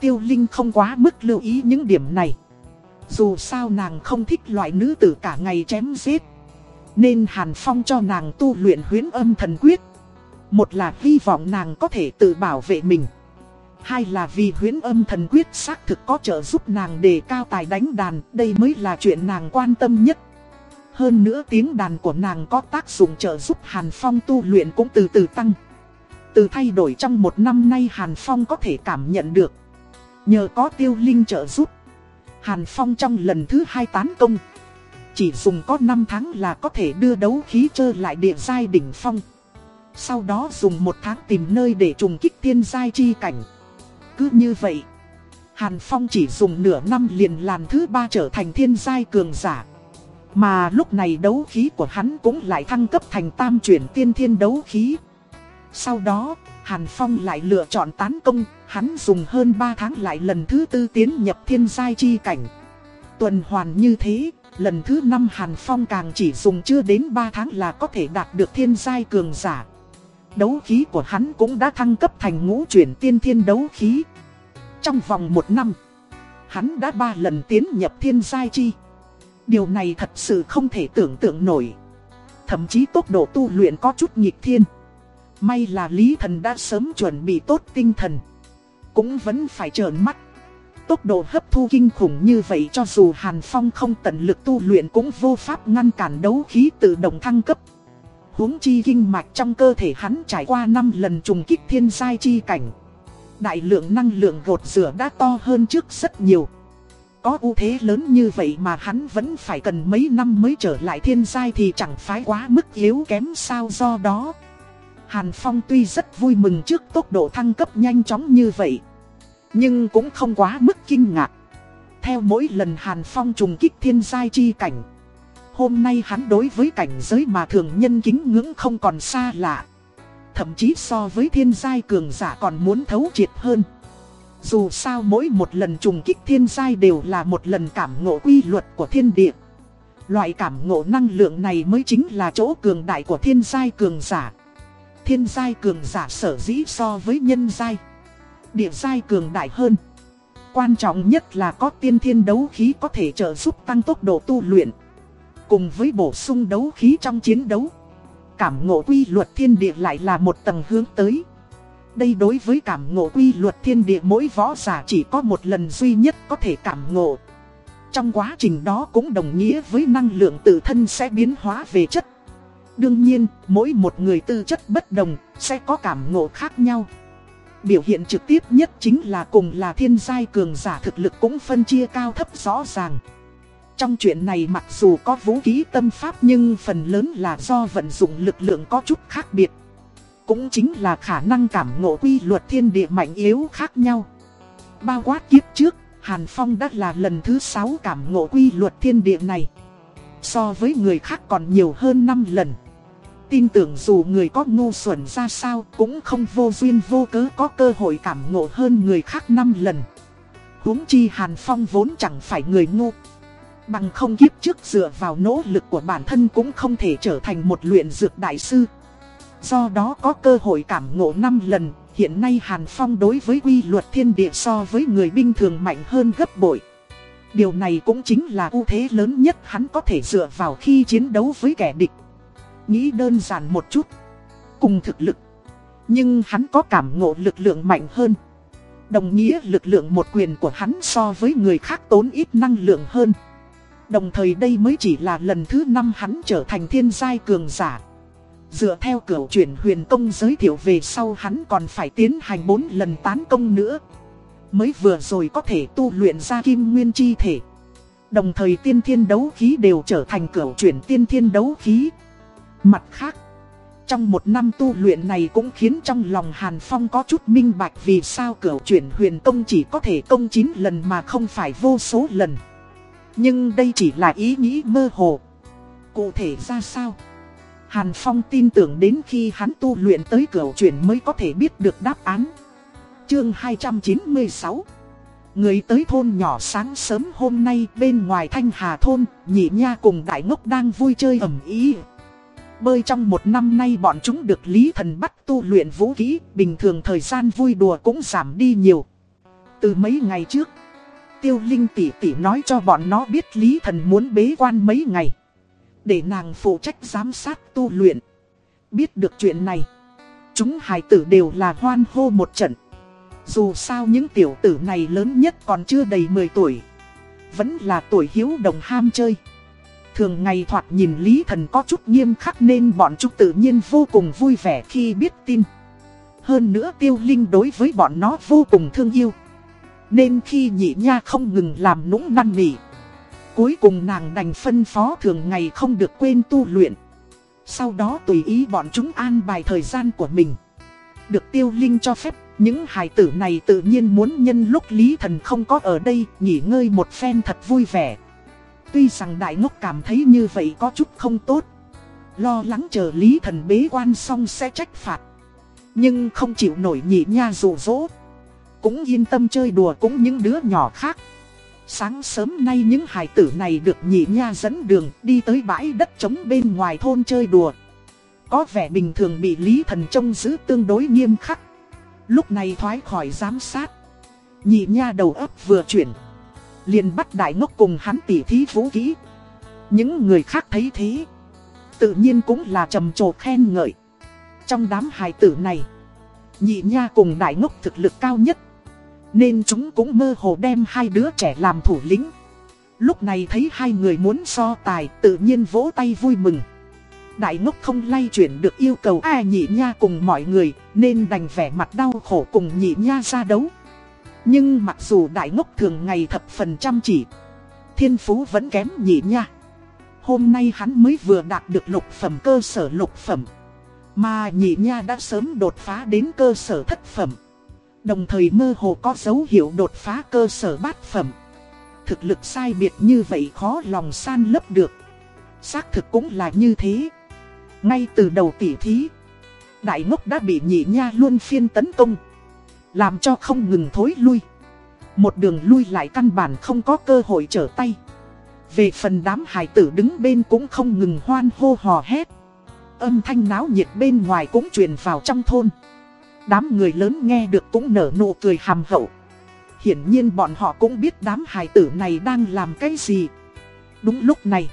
Tiêu Linh không quá mức lưu ý những điểm này. Dù sao nàng không thích loại nữ tử cả ngày chém giết. Nên Hàn Phong cho nàng tu luyện huyến âm thần quyết. Một là hy vọng nàng có thể tự bảo vệ mình. Hai là vì huyến âm thần quyết xác thực có trợ giúp nàng đề cao tài đánh đàn. Đây mới là chuyện nàng quan tâm nhất. Hơn nữa tiếng đàn của nàng có tác dụng trợ giúp Hàn Phong tu luyện cũng từ từ tăng. Từ thay đổi trong một năm nay Hàn Phong có thể cảm nhận được. Nhờ có tiêu linh trợ giúp. Hàn Phong trong lần thứ hai tán công. Chỉ dùng có 5 tháng là có thể đưa đấu khí trơ lại địa giai đỉnh phong. Sau đó dùng một tháng tìm nơi để trùng kích thiên giai chi cảnh. Cứ như vậy, Hàn Phong chỉ dùng nửa năm liền làn thứ ba trở thành thiên giai cường giả. Mà lúc này đấu khí của hắn cũng lại thăng cấp thành tam chuyển tiên thiên đấu khí. Sau đó, Hàn Phong lại lựa chọn tán công, hắn dùng hơn 3 tháng lại lần thứ tư tiến nhập thiên giai chi cảnh. Tuần hoàn như thế, lần thứ 5 Hàn Phong càng chỉ dùng chưa đến 3 tháng là có thể đạt được thiên giai cường giả. Đấu khí của hắn cũng đã thăng cấp thành ngũ chuyển tiên thiên đấu khí. Trong vòng một năm, hắn đã 3 lần tiến nhập thiên giai chi. Điều này thật sự không thể tưởng tượng nổi. Thậm chí tốc độ tu luyện có chút nghịch thiên. May là Lý Thần đã sớm chuẩn bị tốt tinh thần. Cũng vẫn phải trợn mắt. Tốc độ hấp thu kinh khủng như vậy cho dù Hàn Phong không tận lực tu luyện cũng vô pháp ngăn cản đấu khí tự động thăng cấp. huống chi kinh mạch trong cơ thể hắn trải qua 5 lần trùng kích thiên giai chi cảnh. Đại lượng năng lượng gột rửa đã to hơn trước rất nhiều. Có ưu thế lớn như vậy mà hắn vẫn phải cần mấy năm mới trở lại thiên giai thì chẳng phải quá mức yếu kém sao do đó. Hàn Phong tuy rất vui mừng trước tốc độ thăng cấp nhanh chóng như vậy. Nhưng cũng không quá mức kinh ngạc. Theo mỗi lần Hàn Phong trùng kích thiên giai chi cảnh. Hôm nay hắn đối với cảnh giới mà thường nhân kính ngưỡng không còn xa lạ. Thậm chí so với thiên giai cường giả còn muốn thấu triệt hơn. Dù sao mỗi một lần trùng kích thiên giai đều là một lần cảm ngộ quy luật của thiên địa. Loại cảm ngộ năng lượng này mới chính là chỗ cường đại của thiên giai cường giả. Thiên giai cường giả sở dĩ so với nhân giai. Địa giai cường đại hơn. Quan trọng nhất là có tiên thiên đấu khí có thể trợ giúp tăng tốc độ tu luyện. Cùng với bổ sung đấu khí trong chiến đấu. Cảm ngộ quy luật thiên địa lại là một tầng hướng tới. Đây đối với cảm ngộ quy luật thiên địa mỗi võ giả chỉ có một lần duy nhất có thể cảm ngộ. Trong quá trình đó cũng đồng nghĩa với năng lượng tự thân sẽ biến hóa về chất. Đương nhiên, mỗi một người tư chất bất đồng, sẽ có cảm ngộ khác nhau. Biểu hiện trực tiếp nhất chính là cùng là thiên giai cường giả thực lực cũng phân chia cao thấp rõ ràng. Trong chuyện này mặc dù có vũ khí tâm pháp nhưng phần lớn là do vận dụng lực lượng có chút khác biệt. Cũng chính là khả năng cảm ngộ quy luật thiên địa mạnh yếu khác nhau. Bao quát kiếp trước, Hàn Phong đã là lần thứ 6 cảm ngộ quy luật thiên địa này. So với người khác còn nhiều hơn 5 lần. Tin tưởng dù người có ngu xuẩn ra sao cũng không vô duyên vô cớ có cơ hội cảm ngộ hơn người khác 5 lần. huống chi Hàn Phong vốn chẳng phải người ngu. Bằng không kiếp trước dựa vào nỗ lực của bản thân cũng không thể trở thành một luyện dược đại sư. Do đó có cơ hội cảm ngộ 5 lần, hiện nay Hàn Phong đối với quy luật thiên địa so với người bình thường mạnh hơn gấp bội. Điều này cũng chính là ưu thế lớn nhất hắn có thể dựa vào khi chiến đấu với kẻ địch. Nghĩ đơn giản một chút. Cùng thực lực. Nhưng hắn có cảm ngộ lực lượng mạnh hơn. Đồng nghĩa lực lượng một quyền của hắn so với người khác tốn ít năng lượng hơn. Đồng thời đây mới chỉ là lần thứ năm hắn trở thành thiên giai cường giả. Dựa theo cửu chuyển huyền công giới thiệu về sau hắn còn phải tiến hành 4 lần tán công nữa Mới vừa rồi có thể tu luyện ra kim nguyên chi thể Đồng thời tiên thiên đấu khí đều trở thành cửu chuyển tiên thiên đấu khí Mặt khác Trong một năm tu luyện này cũng khiến trong lòng Hàn Phong có chút minh bạch vì sao cửa chuyển huyền công chỉ có thể công 9 lần mà không phải vô số lần Nhưng đây chỉ là ý nghĩ mơ hồ Cụ thể ra sao? Hàn Phong tin tưởng đến khi hắn tu luyện tới cửa chuyển mới có thể biết được đáp án. Chương 296 Người tới thôn nhỏ sáng sớm hôm nay bên ngoài Thanh Hà thôn, nhị nha cùng đại ngốc đang vui chơi ẩm ý. Bơi trong một năm nay bọn chúng được Lý Thần bắt tu luyện vũ khí, bình thường thời gian vui đùa cũng giảm đi nhiều. Từ mấy ngày trước, Tiêu Linh tỷ tỷ nói cho bọn nó biết Lý Thần muốn bế quan mấy ngày. Để nàng phụ trách giám sát tu luyện Biết được chuyện này Chúng hài tử đều là hoan hô một trận Dù sao những tiểu tử này lớn nhất còn chưa đầy 10 tuổi Vẫn là tuổi hiếu đồng ham chơi Thường ngày thoạt nhìn Lý Thần có chút nghiêm khắc nên bọn chúng tự nhiên vô cùng vui vẻ khi biết tin. Hơn nữa tiêu linh đối với bọn nó vô cùng thương yêu. Nên khi nhị nha không ngừng làm nũng năn nỉ, Cuối cùng nàng đành phân phó thường ngày không được quên tu luyện. Sau đó tùy ý bọn chúng an bài thời gian của mình. Được tiêu linh cho phép, Những hài tử này tự nhiên muốn nhân lúc Lý Thần không có ở đây Nghỉ ngơi một phen thật vui vẻ. Tuy rằng đại ngốc cảm thấy như vậy có chút không tốt Lo lắng chờ Lý Thần bế quan xong sẽ trách phạt Nhưng không chịu nổi nhị nha rủ dỗ Cũng yên tâm chơi đùa cũng những đứa nhỏ khác Sáng sớm nay những hải tử này được nhị nha dẫn đường đi tới bãi đất trống bên ngoài thôn chơi đùa. Có vẻ bình thường bị Lý Thần trông giữ tương đối nghiêm khắc. Lúc này thoái khỏi giám sát. Nhị nha đầu ấp vừa chuyển. Liền bắt đại ngốc cùng hắn tỉ thí vũ kỹ. Những người khác thấy thế. Tự nhiên cũng là trầm trồ khen ngợi. Trong đám hài tử này. Nhị nha cùng đại ngốc thực lực cao nhất, nên chúng cũng mơ hồ đem hai đứa trẻ làm thủ lĩnh Lúc này thấy hai người muốn so tài, tự nhiên vỗ tay vui mừng Đại ngốc không lay chuyển được yêu cầu ai nhị nha cùng mọi người, Nên đành vẻ mặt đau khổ cùng nhị nha ra đấu nhưng mặc dù đại ngốc thường ngày thập phần chăm chỉ, Thiên phú vẫn kém nhị nha. Hôm nay hắn mới vừa đạt được lục phẩm cơ sở lục phẩm, Mà nhị nha đã sớm đột phá đến cơ sở thất phẩm. Đồng thời mơ hồ có dấu hiệu đột phá cơ sở bát phẩm. Thực lực sai biệt như vậy khó lòng san lấp được. Xác thực cũng là như thế. Ngay từ đầu tỉ thí, Đại ngốc đã bị nhị nha luôn phiên tấn công. Làm cho không ngừng thối lui Một đường lui lại căn bản không có cơ hội trở tay Về phần đám hải tử đứng bên cũng không ngừng hoan hô hò hét Âm thanh náo nhiệt bên ngoài cũng truyền vào trong thôn Đám người lớn nghe được cũng nở nụ cười hàm hậu. Hiển nhiên bọn họ cũng biết đám hài tử này đang làm cái gì. Đúng lúc này,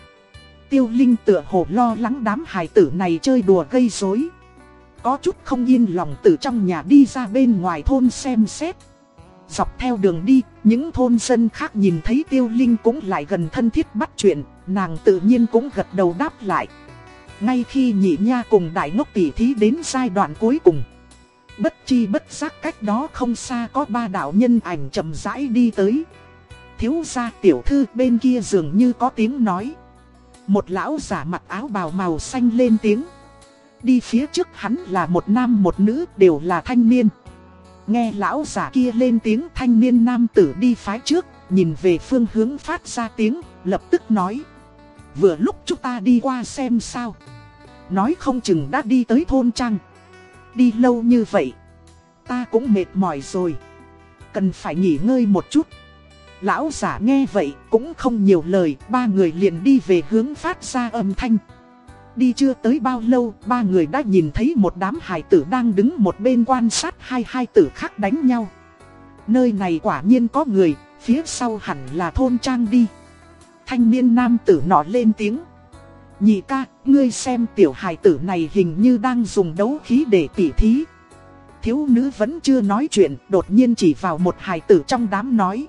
tiêu linh tựa hồ lo lắng đám hài tử này chơi đùa gây rối. Có chút không yên lòng từ trong nhà đi ra bên ngoài thôn xem xét. Dọc theo đường đi, những thôn dân khác nhìn thấy tiêu linh cũng lại gần thân thiết bắt chuyện, nàng tự nhiên cũng gật đầu đáp lại. Ngay khi nhị nha cùng đại ngốc tỷ thí đến giai đoạn cuối cùng. Bất chi bất giác cách đó không xa có ba đạo nhân ảnh chậm rãi đi tới. Thiếu gia tiểu thư bên kia dường như có tiếng nói. Một lão giả mặc áo bào màu xanh lên tiếng. Đi phía trước hắn là một nam một nữ đều là thanh niên. Nghe lão giả kia lên tiếng thanh niên nam tử đi phái trước, nhìn về phương hướng phát ra tiếng, lập tức nói. Vừa lúc chúng ta đi qua xem sao. Nói không chừng đã đi tới thôn trang đi lâu như vậy Ta cũng mệt mỏi rồi Cần phải nghỉ ngơi một chút Lão giả nghe vậy cũng không nhiều lời Ba người liền đi về hướng phát ra âm thanh Đi chưa tới bao lâu Ba người đã nhìn thấy một đám hải tử đang đứng một bên quan sát hai hai tử khác đánh nhau Nơi này quả nhiên có người Phía sau hẳn là thôn trang đi Thanh niên nam tử nọ lên tiếng Nhị ca, ngươi xem tiểu hài tử này hình như đang dùng đấu khí để tỉ thí. Thiếu nữ vẫn chưa nói chuyện, đột nhiên chỉ vào một hài tử trong đám nói.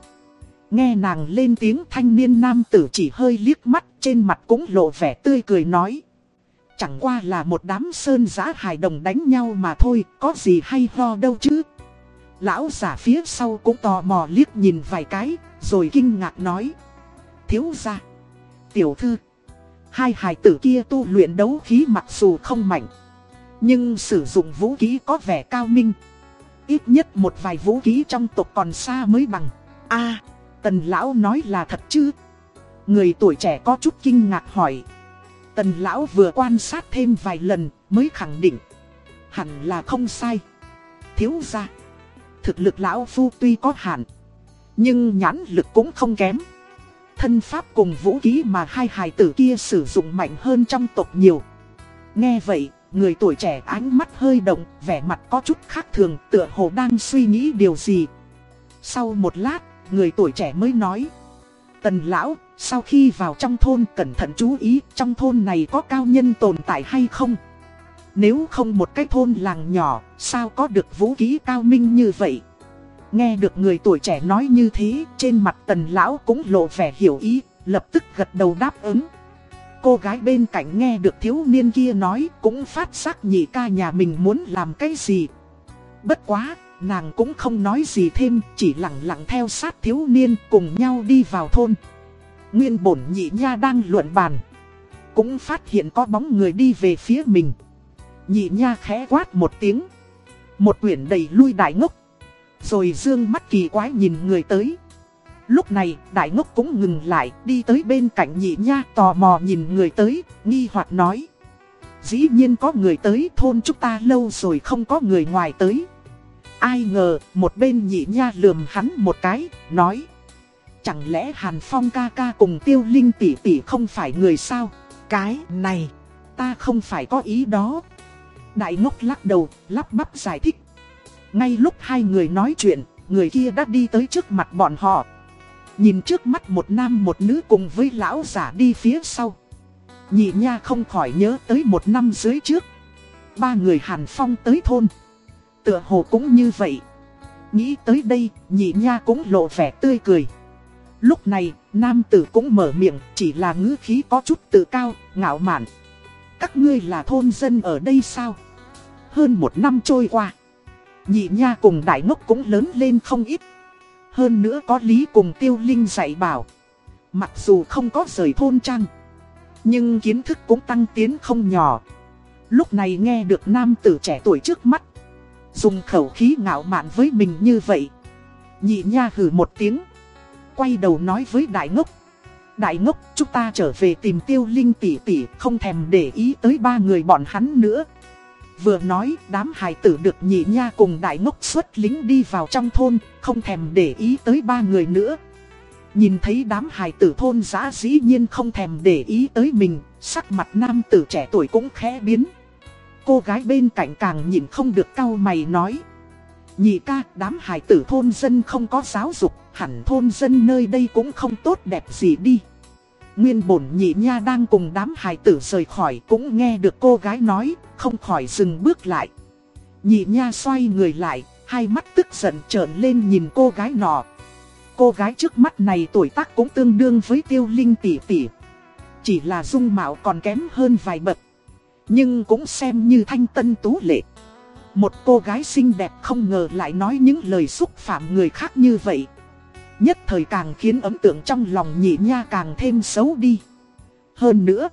Nghe nàng lên tiếng thanh niên nam tử chỉ hơi liếc mắt, trên mặt cũng lộ vẻ tươi cười nói. Chẳng qua là một đám sơn giã hài đồng đánh nhau mà thôi, có gì hay ho đâu chứ. Lão giả phía sau cũng tò mò liếc nhìn vài cái, rồi kinh ngạc nói. Thiếu ra. Tiểu thư. Hai hài tử kia tu luyện đấu khí mặc dù không mạnh. Nhưng sử dụng vũ khí có vẻ cao minh. Ít nhất một vài vũ khí trong tộc còn xa mới bằng. a tần lão nói là thật chứ? Người tuổi trẻ có chút kinh ngạc hỏi. Tần lão vừa quan sát thêm vài lần mới khẳng định. Hẳn là không sai. Thiếu ra. Thực lực lão phu tuy có hạn. Nhưng nhãn lực cũng không kém. Thân pháp cùng vũ khí mà hai hài tử kia sử dụng mạnh hơn trong tộc nhiều. Nghe vậy, người tuổi trẻ ánh mắt hơi động, vẻ mặt có chút khác thường, tựa hồ đang suy nghĩ điều gì. Sau một lát, người tuổi trẻ mới nói. Tần lão, sau khi vào trong thôn cẩn thận chú ý trong thôn này có cao nhân tồn tại hay không? Nếu không một cái thôn làng nhỏ, sao có được vũ khí cao minh như vậy? Nghe được người tuổi trẻ nói như thế, trên mặt tần lão cũng lộ vẻ hiểu ý, lập tức gật đầu đáp ứng. Cô gái bên cạnh nghe được thiếu niên kia nói cũng phát giác nhị ca nhà mình muốn làm cái gì. Bất quá, nàng cũng không nói gì thêm, chỉ lặng lặng theo sát thiếu niên cùng nhau đi vào thôn. Nguyên bổn nhị nha đang luận bàn. Cũng phát hiện có bóng người đi về phía mình. Nhị nha khẽ quát một tiếng. Một quyển đầy lui đại ngốc. Rồi dương mắt kỳ quái nhìn người tới. Lúc này đại ngốc cũng ngừng lại đi tới bên cạnh nhị nha tò mò nhìn người tới, nghi hoặc nói. Dĩ nhiên có người tới thôn chúng ta lâu rồi không có người ngoài tới. Ai ngờ một bên nhị nha lườm hắn một cái, nói. Chẳng lẽ Hàn Phong ca ca cùng tiêu linh tỷ tỷ không phải người sao? Cái này, ta không phải có ý đó. Đại ngốc lắc đầu, lắp bắp giải thích. Ngay lúc hai người nói chuyện, người kia đã đi tới trước mặt bọn họ. Nhìn trước mắt một nam một nữ cùng với lão giả đi phía sau. Nhị nha không khỏi nhớ tới một năm dưới trước. Ba người Hàn Phong tới thôn. Tựa hồ cũng như vậy. Nghĩ tới đây, nhị nha cũng lộ vẻ tươi cười. Lúc này, nam tử cũng mở miệng, chỉ là ngữ khí có chút tự cao, ngạo mạn. Các ngươi là thôn dân ở đây sao? Hơn một năm trôi qua. Nhị nha cùng đại ngốc cũng lớn lên không ít. Hơn nữa có lý cùng tiêu linh dạy bảo. Mặc dù không có rời thôn trang. Nhưng kiến thức cũng tăng tiến không nhỏ. Lúc này nghe được nam tử trẻ tuổi trước mắt. Dùng khẩu khí ngạo mạn với mình như vậy. Nhị nha hử một tiếng quay đầu nói với đại ngốc. Đại ngốc, chúng ta trở về tìm tiêu linh tỷ tỷ, không thèm để ý tới ba người bọn hắn nữa. Vừa nói, đám hài tử được nhị nha cùng đại ngốc xuất lính đi vào trong thôn, không thèm để ý tới ba người nữa. Nhìn thấy đám hài tử thôn giã dĩ nhiên không thèm để ý tới mình, sắc mặt nam tử trẻ tuổi cũng khẽ biến. Cô gái bên cạnh càng nhìn không được cau mày nói. Nhị ca, đám hài tử thôn dân không có giáo dục, hẳn thôn dân nơi đây cũng không tốt đẹp gì đi. Nguyên bổn nhị nha đang cùng đám hài tử rời khỏi cũng nghe được cô gái nói, không khỏi dừng bước lại. Nhị nha xoay người lại, hai mắt tức giận trợn lên nhìn cô gái nọ. Cô gái trước mắt này tuổi tác cũng tương đương với tiêu linh tỷ tỷ. Chỉ là dung mạo còn kém hơn vài bậc. Nhưng cũng xem như thanh tân tú lệ. Một cô gái xinh đẹp không ngờ lại nói những lời xúc phạm người khác như vậy. Nhất thời càng khiến ấn tượng trong lòng nhị nha càng thêm xấu đi. Hơn nữa,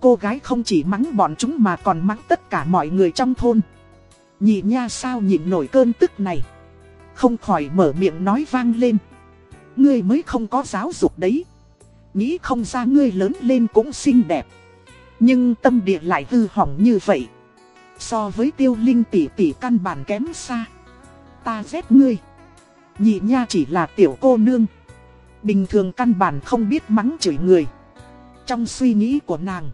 cô gái không chỉ mắng bọn chúng mà còn mắng tất cả mọi người trong thôn. Nhị nha sao nhịn nổi cơn tức này. Không khỏi mở miệng nói vang lên. Ngươi mới không có giáo dục đấy. Nghĩ không ra ngươi lớn lên cũng xinh đẹp. Nhưng tâm địa lại hư hỏng như vậy. So với tiêu linh tỷ tỷ căn bản kém xa. Ta ghét ngươi. Nhị nha chỉ là tiểu cô nương. Bình thường căn bản không biết mắng chửi người. Trong suy nghĩ của nàng,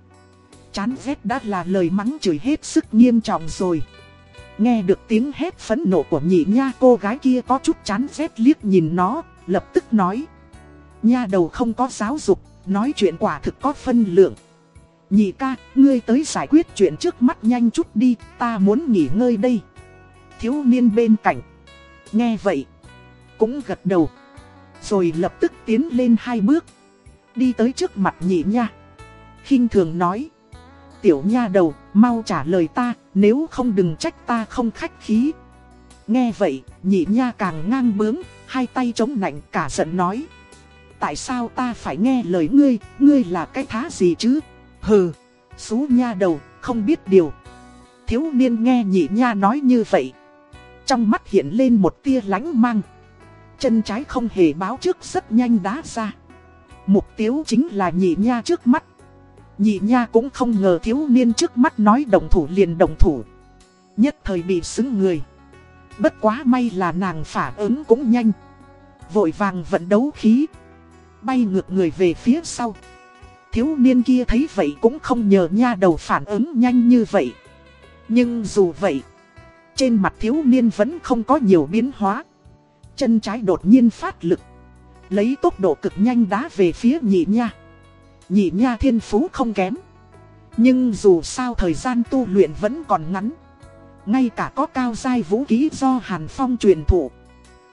chán ghét đã là lời mắng chửi hết sức nghiêm trọng rồi. Nghe được tiếng hét phẫn nộ của nhị nha cô gái kia có chút chán ghét liếc nhìn nó, lập tức nói. Nha đầu không có giáo dục, nói chuyện quả thực có phân lượng. Nhị ca, ngươi tới giải quyết chuyện trước mắt nhanh chút đi, ta muốn nghỉ ngơi đây. Thiếu niên bên cạnh. Nghe vậy, cũng gật đầu. Rồi lập tức tiến lên hai bước. Đi tới trước mặt nhị nha. khinh thường nói. tiểu nha đầu, mau trả lời ta, nếu không đừng trách ta không khách khí. Nghe vậy, nhị nha càng ngang bướng, hai tay chống nạnh cả giận nói. Tại sao ta phải nghe lời ngươi, ngươi là cái thá gì chứ? Hừ, xú nha đầu, không biết điều. Thiếu niên nghe nhị nha nói như vậy. Trong mắt hiện lên một tia lánh mang. Chân trái không hề báo trước rất nhanh đá ra. Mục tiêu chính là nhị nha trước mắt. Nhị nha cũng không ngờ thiếu niên trước mắt nói đồng thủ liền đồng thủ. Nhất thời bị xứng người. Bất quá may là nàng phản ứng cũng nhanh. Vội vàng vận đấu khí. Bay ngược người về phía sau. Thiếu niên kia thấy vậy cũng không nhờ nha đầu phản ứng nhanh như vậy. Nhưng dù vậy, trên mặt thiếu niên vẫn không có nhiều biến hóa. Chân trái đột nhiên phát lực. Lấy tốc độ cực nhanh đá về phía nhị nha. Nhị nha thiên phú không kém. Nhưng dù sao thời gian tu luyện vẫn còn ngắn. Ngay cả có cao giai vũ khí do Hàn Phong truyền thụ.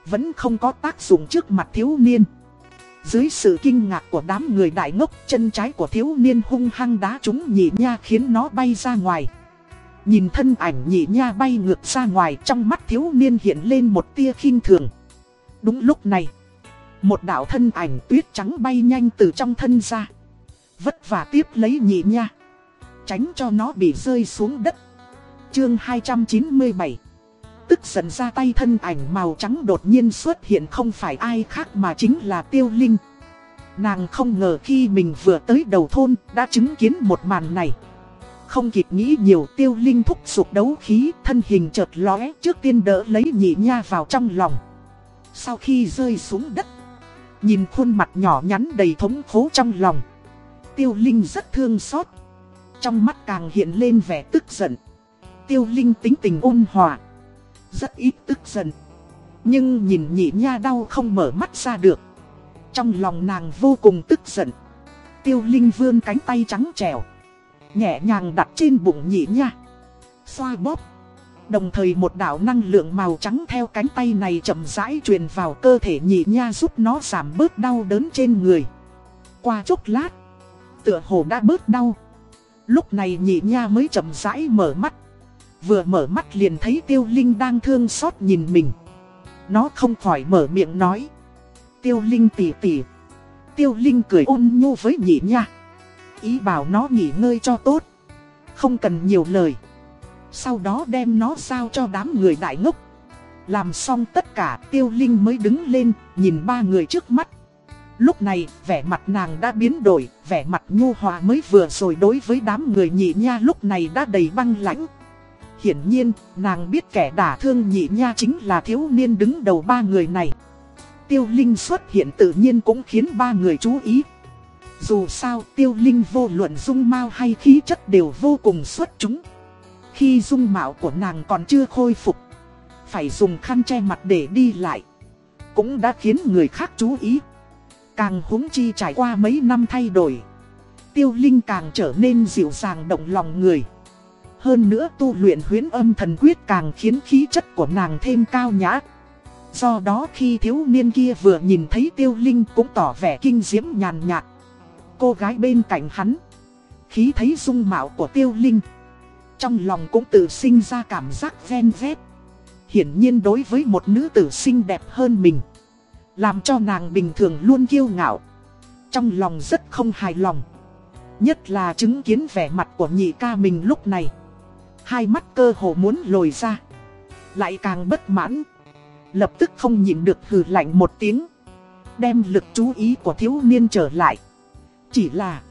Vẫn không có tác dụng trước mặt thiếu niên. Dưới sự kinh ngạc của đám người đại ngốc chân trái của thiếu niên hung hăng đá trúng nhị nha khiến nó bay ra ngoài. Nhìn thân ảnh nhị nha bay ngược ra ngoài trong mắt thiếu niên hiện lên một tia khinh thường. Đúng lúc này, một đạo thân ảnh tuyết trắng bay nhanh từ trong thân ra. Vất vả tiếp lấy nhị nha. Tránh cho nó bị rơi xuống đất. Chương 297 Tức giận ra tay thân ảnh màu trắng đột nhiên xuất hiện không phải ai khác mà chính là Tiêu Linh. Nàng không ngờ khi mình vừa tới đầu thôn đã chứng kiến một màn này. Không kịp nghĩ nhiều Tiêu Linh thúc sụp đấu khí thân hình chợt lóe trước tiên đỡ lấy nhị nha vào trong lòng. Sau khi rơi xuống đất, nhìn khuôn mặt nhỏ nhắn đầy thống khổ trong lòng. Tiêu Linh rất thương xót. Trong mắt càng hiện lên vẻ tức giận. Tiêu Linh tính tình ôn hòa. Rất ít tức giận. Nhưng nhìn nhị nha đau không mở mắt ra được. Trong lòng nàng vô cùng tức giận. Tiêu Linh vươn cánh tay trắng trẻo. Nhẹ nhàng đặt trên bụng nhị nha. Xoa bóp. Đồng thời một đạo năng lượng màu trắng theo cánh tay này chậm rãi truyền vào cơ thể nhị nha giúp nó giảm bớt đau đớn trên người. Qua chốc lát, tựa hồ đã bớt đau. Lúc này nhị nha mới chậm rãi mở mắt. Vừa mở mắt liền thấy tiêu linh đang thương xót nhìn mình. Nó không khỏi mở miệng nói. Tiêu linh tỉ tỉ. Tiêu linh cười ôn nhu với nhị nha. Ý bảo nó nghỉ ngơi cho tốt. Không cần nhiều lời. Sau đó đem nó giao cho đám người đại ngốc. Làm xong tất cả tiêu linh mới đứng lên nhìn ba người trước mắt. Lúc này vẻ mặt nàng đã biến đổi, vẻ mặt nhu hòa mới vừa rồi đối với đám người nhị nha lúc này đã đầy băng lãnh. Hiển nhiên, nàng biết kẻ đả thương nhị nha chính là thiếu niên đứng đầu ba người này. Tiêu Linh xuất hiện tự nhiên cũng khiến ba người chú ý. Dù sao, Tiêu Linh vô luận dung mạo hay khí chất đều vô cùng xuất chúng. Khi dung mạo của nàng còn chưa khôi phục, phải dùng khăn che mặt để đi lại. Cũng đã khiến người khác chú ý. Càng húng chi trải qua mấy năm thay đổi. Tiêu Linh càng trở nên dịu dàng động lòng người. Hơn nữa tu luyện huyến âm thần quyết càng khiến khí chất của nàng thêm cao nhã. Do đó khi thiếu niên kia vừa nhìn thấy tiêu linh cũng tỏ vẻ kinh diễm nhàn nhạt. Cô gái bên cạnh hắn. Khí thấy dung mạo của tiêu linh. Trong lòng cũng tự sinh ra cảm giác ven vét. Hiển nhiên đối với một nữ tử xinh đẹp hơn mình. Làm cho nàng bình thường luôn kiêu ngạo. Trong lòng rất không hài lòng. Nhất là chứng kiến vẻ mặt của nhị ca mình lúc này. Hai mắt cơ hồ muốn lồi ra. Lại càng bất mãn. Lập tức không nhịn được hừ lạnh một tiếng. Đem lực chú ý của thiếu niên trở lại. Chỉ là,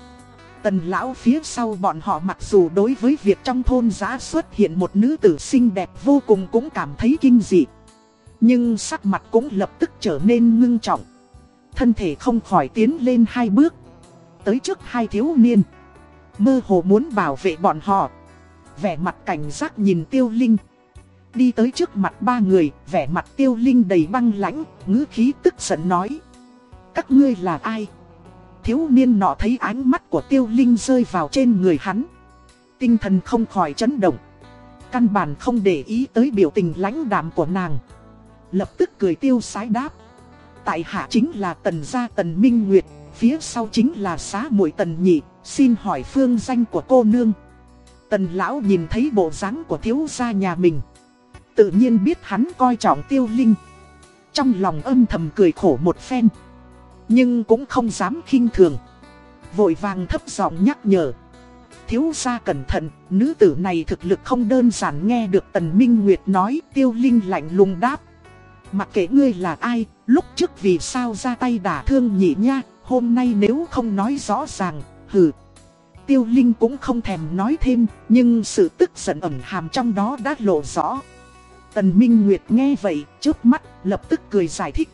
Tần lão phía sau bọn họ mặc dù đối với việc trong thôn giá xuất hiện một nữ tử xinh đẹp vô cùng cũng cảm thấy kinh dị. Nhưng sắc mặt cũng lập tức trở nên ngưng trọng. Thân thể không khỏi tiến lên hai bước. Tới trước hai thiếu niên. Mơ hồ muốn bảo vệ bọn họ vẻ mặt cảnh giác nhìn tiêu linh. Đi tới trước mặt ba người, vẻ mặt tiêu linh đầy băng lãnh, ngữ khí tức giận nói. Các ngươi là ai? Thiếu niên nọ thấy ánh mắt của tiêu linh rơi vào trên người hắn. Tinh thần không khỏi chấn động. Căn bản không để ý tới biểu tình lãnh đạm của nàng. Lập tức cười tiêu sái đáp. Tại hạ chính là tần gia tần minh nguyệt, phía sau chính là xá muội tần nhị, xin hỏi phương danh của cô nương. Tần lão nhìn thấy bộ dáng của thiếu gia nhà mình. Tự nhiên biết hắn coi trọng tiêu linh. Trong lòng âm thầm cười khổ một phen. Nhưng cũng không dám khinh thường. Vội vàng thấp giọng nhắc nhở. Thiếu gia cẩn thận, nữ tử này thực lực không đơn giản nghe được Tần Minh Nguyệt nói tiêu linh lạnh lùng đáp. Mặc kệ ngươi là ai, lúc trước vì sao ra tay đả thương nhị nha, hôm nay nếu không nói rõ ràng, hừ. Tiêu Linh cũng không thèm nói thêm, nhưng sự tức giận ẩn hàm trong đó đã lộ rõ. Tần Minh Nguyệt nghe vậy, trước mắt, lập tức cười giải thích.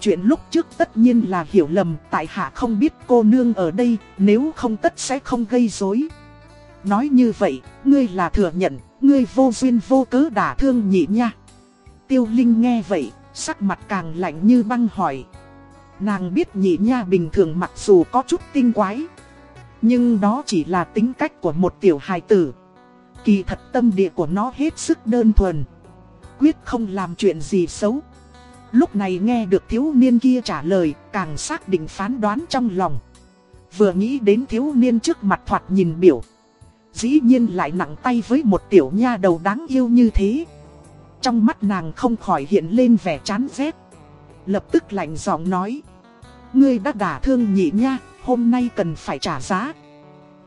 Chuyện lúc trước tất nhiên là hiểu lầm, tại hạ không biết cô nương ở đây, nếu không tất sẽ không gây rối. Nói như vậy, ngươi là thừa nhận, ngươi vô duyên vô cớ đả thương nhị nha. Tiêu Linh nghe vậy, sắc mặt càng lạnh như băng hỏi. Nàng biết nhị nha bình thường mặc dù có chút tinh quái. Nhưng đó chỉ là tính cách của một tiểu hài tử. Kỳ thật tâm địa của nó hết sức đơn thuần. Quyết không làm chuyện gì xấu. Lúc này nghe được thiếu niên kia trả lời, càng xác định phán đoán trong lòng. Vừa nghĩ đến thiếu niên trước mặt thoạt nhìn biểu. Dĩ nhiên lại nặng tay với một tiểu nha đầu đáng yêu như thế. Trong mắt nàng không khỏi hiện lên vẻ chán ghét. Lập tức lạnh giọng nói. Ngươi đã đả thương nhị nha, hôm nay cần phải trả giá.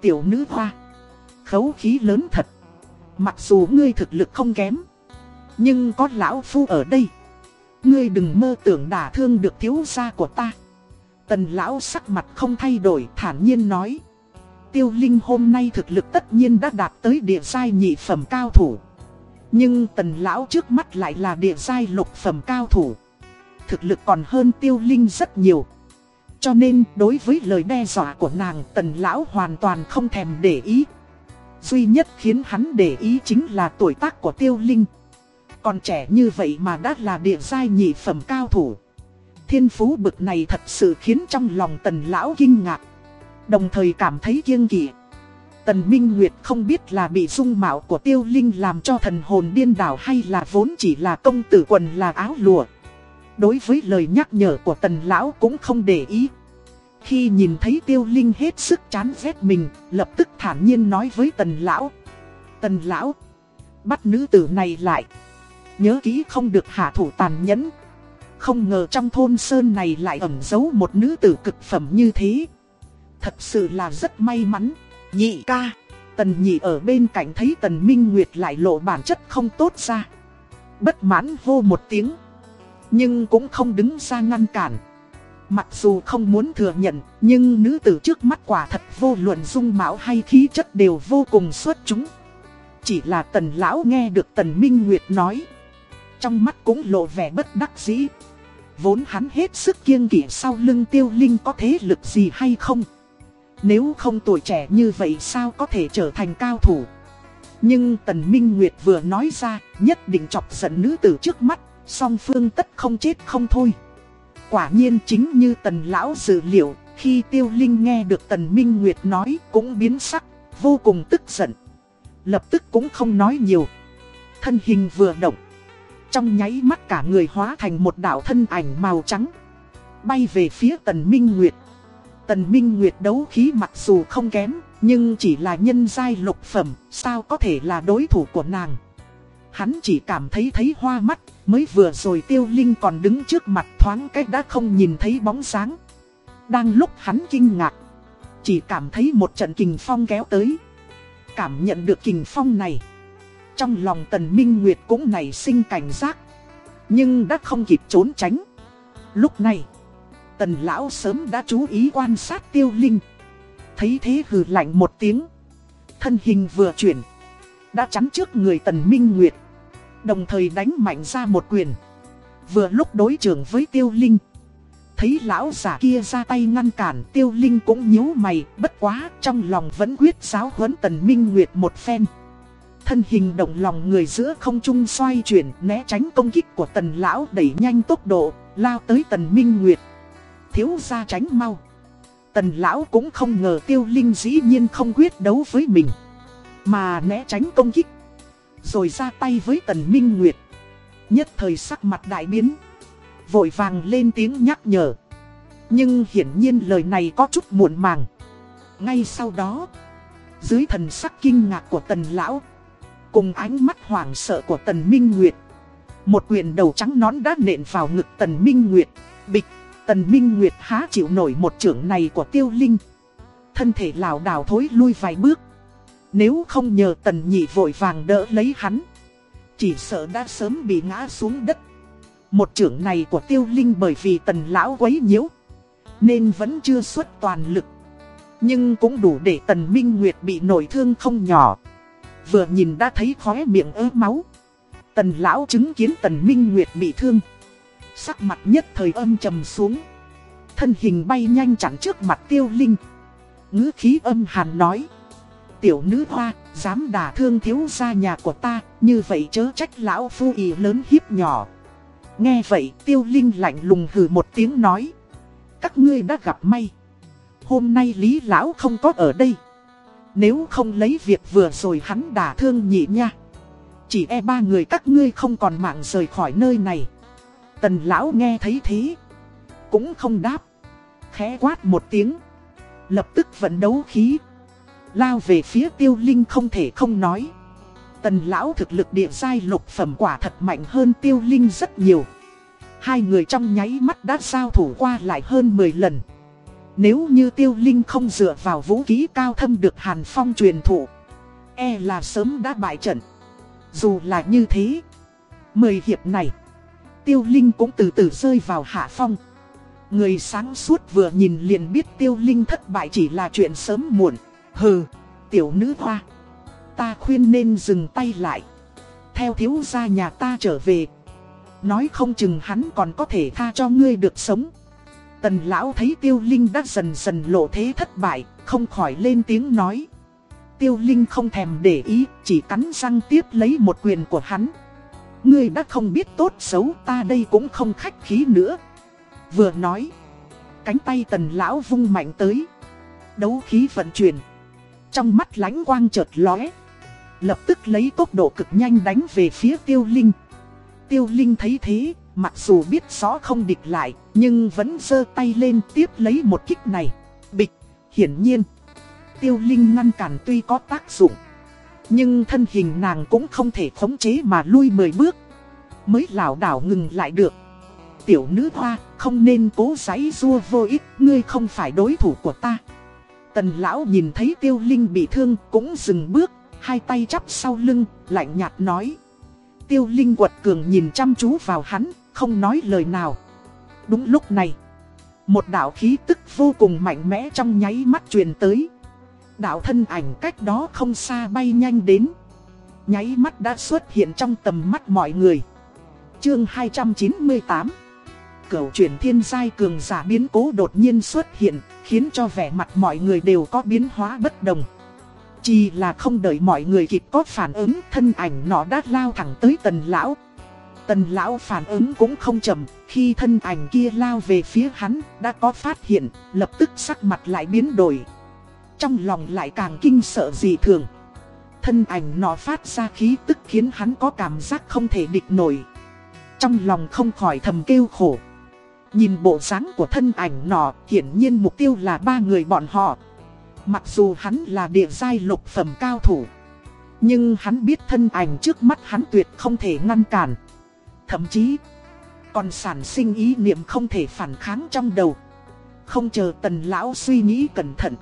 Tiểu nữ hoa. Khấu khí lớn thật. Mặc dù ngươi thực lực không kém. Nhưng có lão phu ở đây. Ngươi đừng mơ tưởng đả thương được thiếu gia của ta. Tần lão sắc mặt không thay đổi, thản nhiên nói. Tiêu Linh hôm nay thực lực tất nhiên đã đạt tới địa giai nhị phẩm cao thủ. Nhưng tần lão trước mắt lại là địa giai lục phẩm cao thủ. Thực lực còn hơn Tiêu Linh rất nhiều. Cho nên đối với lời đe dọa của nàng tần lão hoàn toàn không thèm để ý. Duy nhất khiến hắn để ý chính là tuổi tác của Tiêu Linh. Còn trẻ như vậy mà đã là địa giai nhị phẩm cao thủ. Thiên phú bực này thật sự khiến trong lòng tần lão kinh ngạc. Đồng thời cảm thấy kiêng kỵ. Tần Minh Nguyệt không biết là bị dung mạo của tiêu linh làm cho thần hồn điên đảo hay là vốn chỉ là công tử quần là áo lụa. Đối với lời nhắc nhở của tần lão cũng không để ý. Khi nhìn thấy tiêu linh hết sức chán ghét mình, lập tức thản nhiên nói với tần lão. Tần lão, bắt nữ tử này lại. Nhớ kỹ không được hạ thủ tàn nhẫn. Không ngờ trong thôn sơn này lại ẩn giấu một nữ tử cực phẩm như thế. Thật sự là rất may mắn. Nhị ca, tần nhị ở bên cạnh thấy tần minh nguyệt lại lộ bản chất không tốt ra. Bất mãn hô một tiếng. Nhưng cũng không đứng ra ngăn cản. Mặc dù không muốn thừa nhận, nhưng nữ tử trước mắt quả thật vô luận dung mạo hay khí chất đều vô cùng xuất chúng. Chỉ là tần lão nghe được tần minh nguyệt nói. Trong mắt cũng lộ vẻ bất đắc dĩ. Vốn hắn hết sức kiêng kỵ sau lưng tiêu linh có thế lực gì hay không. Nếu không tuổi trẻ như vậy sao có thể trở thành cao thủ Nhưng Tần Minh Nguyệt vừa nói ra Nhất định chọc giận nữ tử trước mắt Song phương tất không chết không thôi. Quả nhiên chính như Tần Lão dự liệu Khi Tiêu Linh nghe được Tần Minh Nguyệt nói Cũng biến sắc Vô cùng tức giận. Lập tức cũng không nói nhiều. Thân hình vừa động Trong nháy mắt cả người hóa thành một đạo thân ảnh màu trắng Bay về phía Tần Minh Nguyệt. Tần Minh Nguyệt đấu khí mặc dù không kém, nhưng chỉ là nhân giai lục phẩm, sao có thể là đối thủ của nàng. Hắn chỉ cảm thấy thấy hoa mắt, mới vừa rồi tiêu linh còn đứng trước mặt thoáng cách đã không nhìn thấy bóng sáng. Đang lúc hắn kinh ngạc, chỉ cảm thấy một trận kình phong kéo tới. Cảm nhận được kình phong này, trong lòng tần minh nguyệt cũng nảy sinh cảnh giác. Nhưng đã không kịp trốn tránh. Lúc này... Tần lão sớm đã chú ý quan sát tiêu linh. Thấy thế hừ lạnh một tiếng. Thân hình vừa chuyển. Đã chắn trước người tần minh nguyệt. Đồng thời đánh mạnh ra một quyền. Vừa lúc đối trưởng với tiêu linh. Thấy lão giả kia ra tay ngăn cản tiêu linh cũng nhíu mày. Bất quá trong lòng vẫn quyết giáo huấn tần minh nguyệt một phen thân hình động lòng người giữa không trung xoay chuyển né tránh công kích của tần lão đẩy nhanh tốc độ, lao tới tần minh nguyệt thiếu ra tránh mau. Tần lão cũng không ngờ tiêu linh dĩ nhiên không quyết đấu với mình. Mà né tránh công kích. Rồi ra tay với tần minh nguyệt. Nhất thời sắc mặt đại biến. Vội vàng lên tiếng nhắc nhở. Nhưng hiển nhiên lời này có chút muộn màng. Ngay sau đó, Dưới thần sắc kinh ngạc của tần lão Cùng ánh mắt hoảng sợ của tần Minh Nguyệt Một quyền đầu trắng nón đã nện vào ngực tần Minh Nguyệt Bịch Tần Minh Nguyệt há chịu nổi một trưởng này của tiêu linh Thân thể lảo đảo thối lui vài bước nếu không nhờ tần nhị vội vàng đỡ lấy hắn, Chỉ sợ đã sớm bị ngã xuống đất. Một trưởng này của tiêu linh bởi vì tần lão quấy nhiễu, Nên vẫn chưa xuất toàn lực. Nhưng cũng đủ để tần minh nguyệt bị nổi thương không nhỏ. Vừa nhìn đã thấy khóe miệng ớ máu. Tần lão chứng kiến tần minh nguyệt bị thương. Sắc mặt nhất thời âm trầm xuống. Thân hình bay nhanh chẳng trước mặt tiêu linh. Ngữ khí âm hàn nói. Tiểu nữ hoa, dám đả thương thiếu gia nhà của ta Như vậy chớ trách lão phu ý lớn hiếp nhỏ. Nghe vậy tiêu linh lạnh lùng hừ một tiếng nói Các ngươi đã gặp may. Hôm nay Lý Lão không có ở đây. Nếu không lấy việc vừa rồi hắn đả thương nhị nha. Chỉ e ba người các ngươi không còn mạng rời khỏi nơi này. Tần Lão nghe thấy thế Cũng không đáp. Khẽ quát một tiếng Lập tức vận đấu khí Lao về phía tiêu linh không thể không nói. Tần lão thực lực địa giai lục phẩm quả thật mạnh hơn tiêu linh rất nhiều. Hai người trong nháy mắt đã giao thủ qua lại hơn 10 lần. Nếu như tiêu linh không dựa vào vũ khí cao thâm được Hàn Phong truyền thụ E là sớm đã bại trận. Dù là như thế, Mười hiệp này, Tiêu linh cũng từ từ rơi vào hạ phong. Người sáng suốt vừa nhìn liền biết tiêu linh thất bại chỉ là chuyện sớm muộn. Hừ, tiểu nữ hoa. Ta khuyên nên dừng tay lại. Theo thiếu gia nhà ta trở về. Nói không chừng hắn còn có thể tha cho ngươi được sống. Tần lão thấy tiêu linh đã dần dần lộ thế thất bại, không khỏi lên tiếng nói. Tiêu linh không thèm để ý, chỉ cắn răng tiếp lấy một quyền của hắn. Ngươi đã không biết tốt xấu ta đây cũng không khách khí nữa. Vừa nói Cánh tay tần lão vung mạnh tới Đấu khí vận chuyển trong mắt lánh quang chợt lóe. Lập tức lấy tốc độ cực nhanh đánh về phía tiêu linh. Tiêu linh thấy thế Mặc dù biết rõ không địch lại Nhưng vẫn giơ tay lên tiếp lấy một kích này. Bịch Hiển nhiên. Tiêu linh ngăn cản tuy có tác dụng Nhưng thân hình nàng cũng không thể khống chế mà lui 10 bước. Mới lảo đảo ngừng lại được. Tiểu nữ hoa, không nên cố giấy rua vô ích, ngươi không phải đối thủ của ta. Tần lão nhìn thấy tiêu linh bị thương cũng dừng bước, hai tay chắp sau lưng, lạnh nhạt nói. Tiêu linh quật cường nhìn chăm chú vào hắn, không nói lời nào. Đúng lúc này, một đạo khí tức vô cùng mạnh mẽ trong nháy mắt truyền tới. Đạo thân ảnh cách đó không xa bay nhanh đến. Nháy mắt đã xuất hiện trong tầm mắt mọi người. Chương 298 cửu chuyển thiên giai cường giả biến cố đột nhiên xuất hiện, khiến cho vẻ mặt mọi người đều có biến hóa bất đồng. Chỉ là không đợi mọi người kịp có phản ứng, thân ảnh nó đã lao thẳng tới tần lão. Tần lão phản ứng cũng không chậm, khi thân ảnh kia lao về phía hắn, đã có phát hiện, lập tức sắc mặt lại biến đổi. Trong lòng lại càng kinh sợ dị thường. Thân ảnh nó phát ra khí tức khiến hắn có cảm giác không thể địch nổi. Trong lòng không khỏi thầm kêu khổ. Nhìn bộ dáng của thân ảnh nọ, hiển nhiên mục tiêu là ba người bọn họ. Mặc dù hắn là địa giai lục phẩm cao thủ, nhưng hắn biết thân ảnh trước mắt hắn tuyệt không thể ngăn cản. Thậm chí, còn sản sinh ý niệm không thể phản kháng trong đầu. Không chờ tần lão suy nghĩ cẩn thận.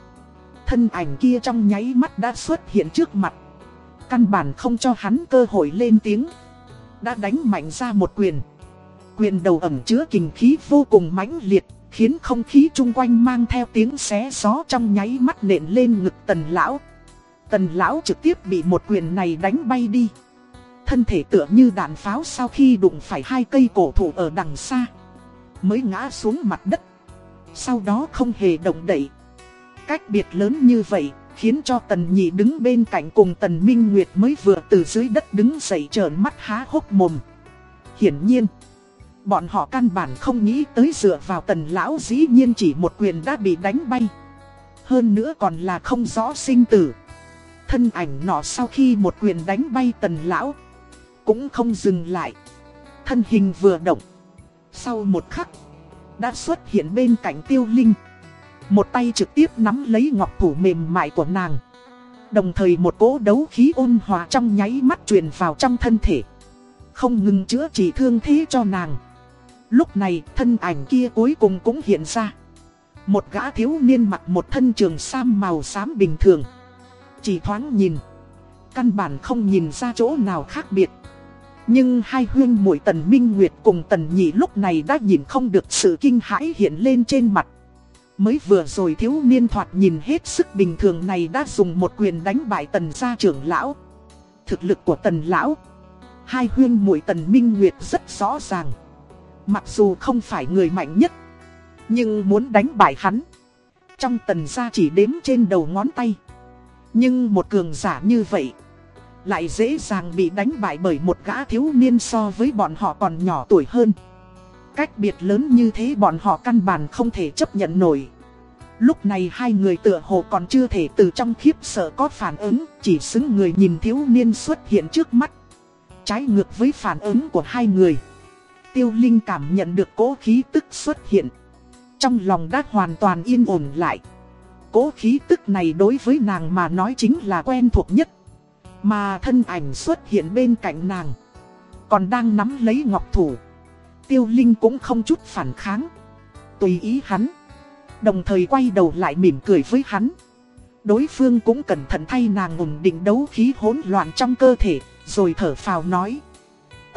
Thân ảnh kia trong nháy mắt đã xuất hiện trước mặt. Căn bản không cho hắn cơ hội lên tiếng. Đã đánh mạnh ra một quyền quyền đầu ẩm chứa kình khí vô cùng mãnh liệt, khiến không khí chung quanh mang theo tiếng xé gió trong nháy mắt nện lên ngực tần lão. Tần lão trực tiếp bị một quyền này đánh bay đi. Thân thể tựa như đạn pháo sau khi đụng phải hai cây cổ thụ ở đằng xa. Mới ngã xuống mặt đất. Sau đó không hề động đậy. Cách biệt lớn như vậy, khiến cho tần nhị đứng bên cạnh cùng tần minh nguyệt mới vừa từ dưới đất đứng dậy trợn mắt há hốc mồm. Hiển nhiên. Bọn họ căn bản không nghĩ tới dựa vào tần lão dĩ nhiên chỉ một quyền đã bị đánh bay. Hơn nữa còn là không rõ sinh tử. Thân ảnh nọ sau khi một quyền đánh bay tần lão. Cũng không dừng lại. Thân hình vừa động. Sau một khắc. Đã xuất hiện bên cạnh tiêu linh. Một tay trực tiếp nắm lấy ngọc thủ mềm mại của nàng. Đồng thời một cỗ đấu khí ôn hòa trong nháy mắt truyền vào trong thân thể Không ngừng chữa trị thương thế cho nàng Lúc này, thân ảnh kia cuối cùng cũng hiện ra. Một gã thiếu niên mặc một thân trường sam màu xám bình thường. Chỉ thoáng nhìn. Căn bản không nhìn ra chỗ nào khác biệt. Nhưng hai huyên muội tần minh nguyệt cùng tần nhị lúc này đã nhìn không được sự kinh hãi hiện lên trên mặt. Mới vừa rồi thiếu niên thoạt nhìn hết sức bình thường này đã dùng một quyền đánh bại tần gia trưởng lão. Thực lực của tần lão. Hai huyên muội tần minh nguyệt rất rõ ràng. Mặc dù không phải người mạnh nhất, Nhưng muốn đánh bại hắn, Trong tần gia chỉ đếm trên đầu ngón tay. Nhưng một cường giả như vậy Lại dễ dàng bị đánh bại bởi một gã thiếu niên so với bọn họ còn nhỏ tuổi hơn. Cách biệt lớn như thế bọn họ căn bản không thể chấp nhận nổi. Lúc này hai người tựa hồ còn chưa thể từ trong khiếp sợ có phản ứng, Chỉ xứng người nhìn thiếu niên xuất hiện trước mắt. Trái ngược với phản ứng của hai người Tiêu Linh cảm nhận được cố khí tức xuất hiện. Trong lòng đã hoàn toàn yên ổn lại. Cố khí tức này đối với nàng mà nói chính là quen thuộc nhất. Mà thân ảnh xuất hiện bên cạnh nàng. Còn đang nắm lấy ngọc thủ. Tiêu Linh cũng không chút phản kháng. Tùy ý hắn. Đồng thời quay đầu lại mỉm cười với hắn. Đối phương cũng cẩn thận thay nàng ổn định đấu khí hỗn loạn trong cơ thể, Rồi thở phào nói.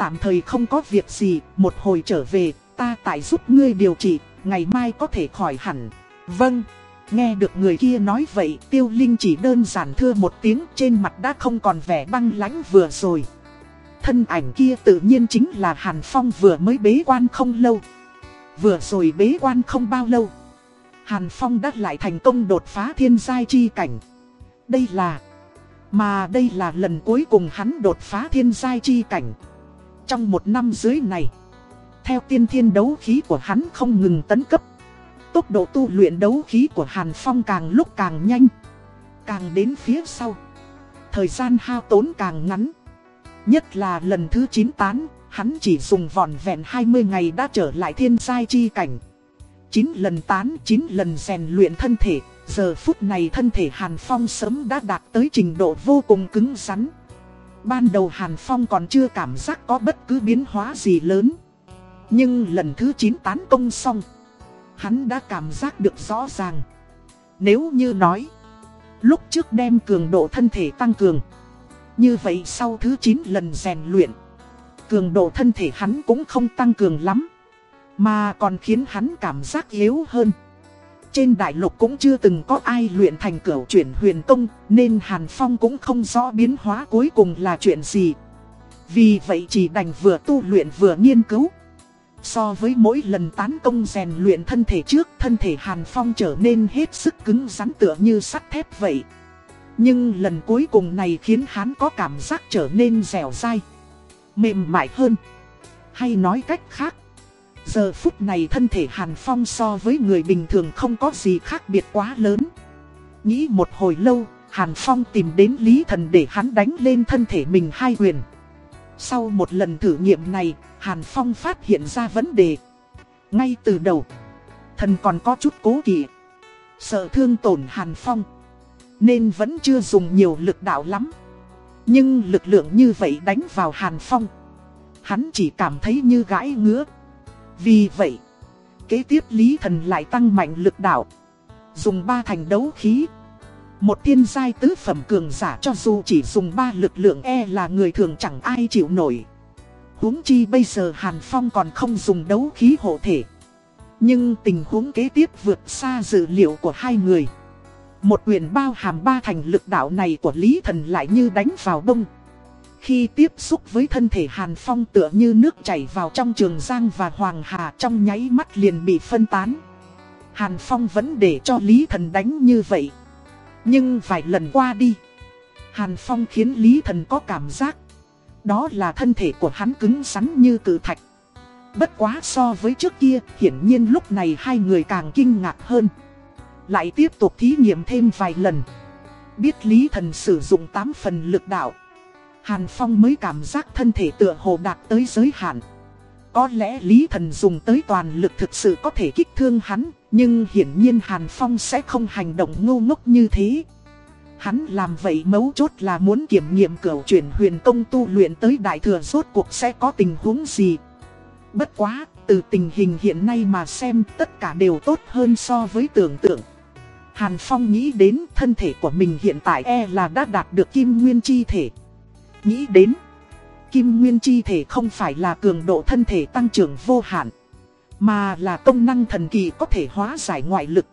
Tạm thời không có việc gì, Một hồi trở về, ta tại giúp ngươi điều trị, Ngày mai có thể khỏi hẳn Vâng Nghe được người kia nói vậy, Tiêu Linh chỉ đơn giản thưa một tiếng, Trên mặt đã không còn vẻ băng lãnh vừa rồi Thân ảnh kia tự nhiên chính là Hàn Phong vừa mới bế quan không lâu Vừa rồi bế quan không bao lâu, Hàn Phong đã lại thành công đột phá thiên giai chi cảnh. Đây là... Mà đây là lần cuối cùng hắn đột phá thiên giai chi cảnh. Trong một năm dưới này, theo tiên thiên đấu khí của hắn không ngừng tấn cấp. Tốc độ tu luyện đấu khí của Hàn Phong càng lúc càng nhanh. Càng đến phía sau. Thời gian hao tốn càng ngắn. Nhất là lần thứ 9 tán, hắn chỉ dùng vòn vẹn 20 ngày đã trở lại thiên giai chi cảnh. 9 lần tán 9 lần rèn luyện thân thể, giờ phút này thân thể Hàn Phong sớm đã đạt tới trình độ vô cùng cứng rắn. Ban đầu Hàn Phong còn chưa cảm giác có bất cứ biến hóa gì lớn. Nhưng lần thứ 9 tán công xong, hắn đã cảm giác được rõ ràng. Nếu như nói, lúc trước đem cường độ thân thể tăng cường, như vậy sau thứ 9 lần rèn luyện, cường độ thân thể hắn cũng không tăng cường lắm. Mà còn khiến hắn cảm giác yếu hơn trên đại lục cũng chưa từng có ai luyện thành cửu chuyển huyền công Nên Hàn Phong cũng không rõ biến hóa cuối cùng là chuyện gì. Vì vậy chỉ đành vừa tu luyện vừa nghiên cứu. So với mỗi lần tán công rèn luyện thân thể trước, Thân thể Hàn Phong trở nên hết sức cứng rắn tựa như sắt thép vậy. Nhưng lần cuối cùng này khiến hắn có cảm giác trở nên dẻo dai, Mềm mại hơn. Hay nói cách khác Giờ phút này thân thể Hàn Phong so với người bình thường không có gì khác biệt quá lớn. Nghĩ một hồi lâu, Hàn Phong tìm đến Lý Thần để hắn đánh lên thân thể mình hai quyền. Sau một lần thử nghiệm này, Hàn Phong phát hiện ra vấn đề. Ngay từ đầu, thần còn có chút cố kỵ. Sợ thương tổn Hàn Phong. Nên vẫn chưa dùng nhiều lực đạo lắm. Nhưng lực lượng như vậy đánh vào Hàn Phong. Hắn chỉ cảm thấy như gãi ngứa. Vì vậy, kế tiếp Lý Thần lại tăng mạnh lực đạo. Dùng ba thành đấu khí. Một thiên giai tứ phẩm cường giả cho dù chỉ dùng ba lực lượng e là người thường chẳng ai chịu nổi. huống chi bây giờ Hàn Phong còn không dùng đấu khí hộ thể. Nhưng tình huống kế tiếp vượt xa dự liệu của hai người. Một quyền bao hàm ba thành lực đạo này của Lý Thần lại như đánh vào bông. Khi tiếp xúc với thân thể Hàn Phong tựa như nước chảy vào trong Trường Giang và Hoàng Hà trong nháy mắt liền bị phân tán. Hàn Phong vẫn để cho Lý Thần đánh như vậy. Nhưng vài lần qua đi, Hàn Phong khiến Lý Thần có cảm giác. Đó là thân thể của hắn cứng rắn như cử thạch. Bất quá so với trước kia, hiển nhiên lúc này hai người càng kinh ngạc hơn. Lại tiếp tục thí nghiệm thêm vài lần. Biết Lý Thần sử dụng 8 phần lực đạo. Hàn Phong mới cảm giác thân thể tựa hồ đạt tới giới hạn. Có lẽ Lý Thần dùng tới toàn lực thực sự có thể kích thương hắn, nhưng hiển nhiên Hàn Phong sẽ không hành động ngu ngốc như thế. Hắn làm vậy mấu chốt là muốn kiểm nghiệm cửu chuyển huyền công tu luyện tới đại thừa rốt cuộc sẽ có tình huống gì. Bất quá, từ tình hình hiện nay mà xem tất cả đều tốt hơn so với tưởng tượng. Hàn Phong nghĩ đến thân thể của mình hiện tại e là đã đạt được kim nguyên chi thể. Nghĩ đến, kim nguyên chi thể không phải là cường độ thân thể tăng trưởng vô hạn, mà là công năng thần kỳ có thể hóa giải ngoại lực.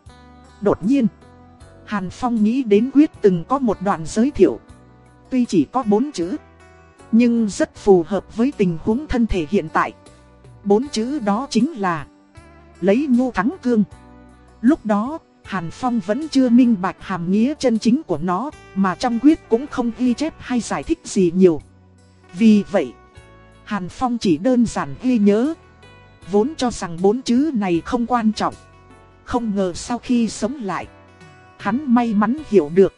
Đột nhiên, Hàn Phong nghĩ đến quyết từng có một đoạn giới thiệu. Tuy chỉ có bốn chữ, nhưng rất phù hợp với tình huống thân thể hiện tại. Bốn chữ đó chính là Lấy nhu thắng cương Lúc đó Hàn Phong vẫn chưa minh bạch hàm nghĩa chân chính của nó Mà trong quyết cũng không ghi chép hay giải thích gì nhiều. Vì vậy Hàn Phong chỉ đơn giản ghi nhớ Vốn cho rằng bốn chữ này không quan trọng. Không ngờ sau khi sống lại Hắn may mắn hiểu được.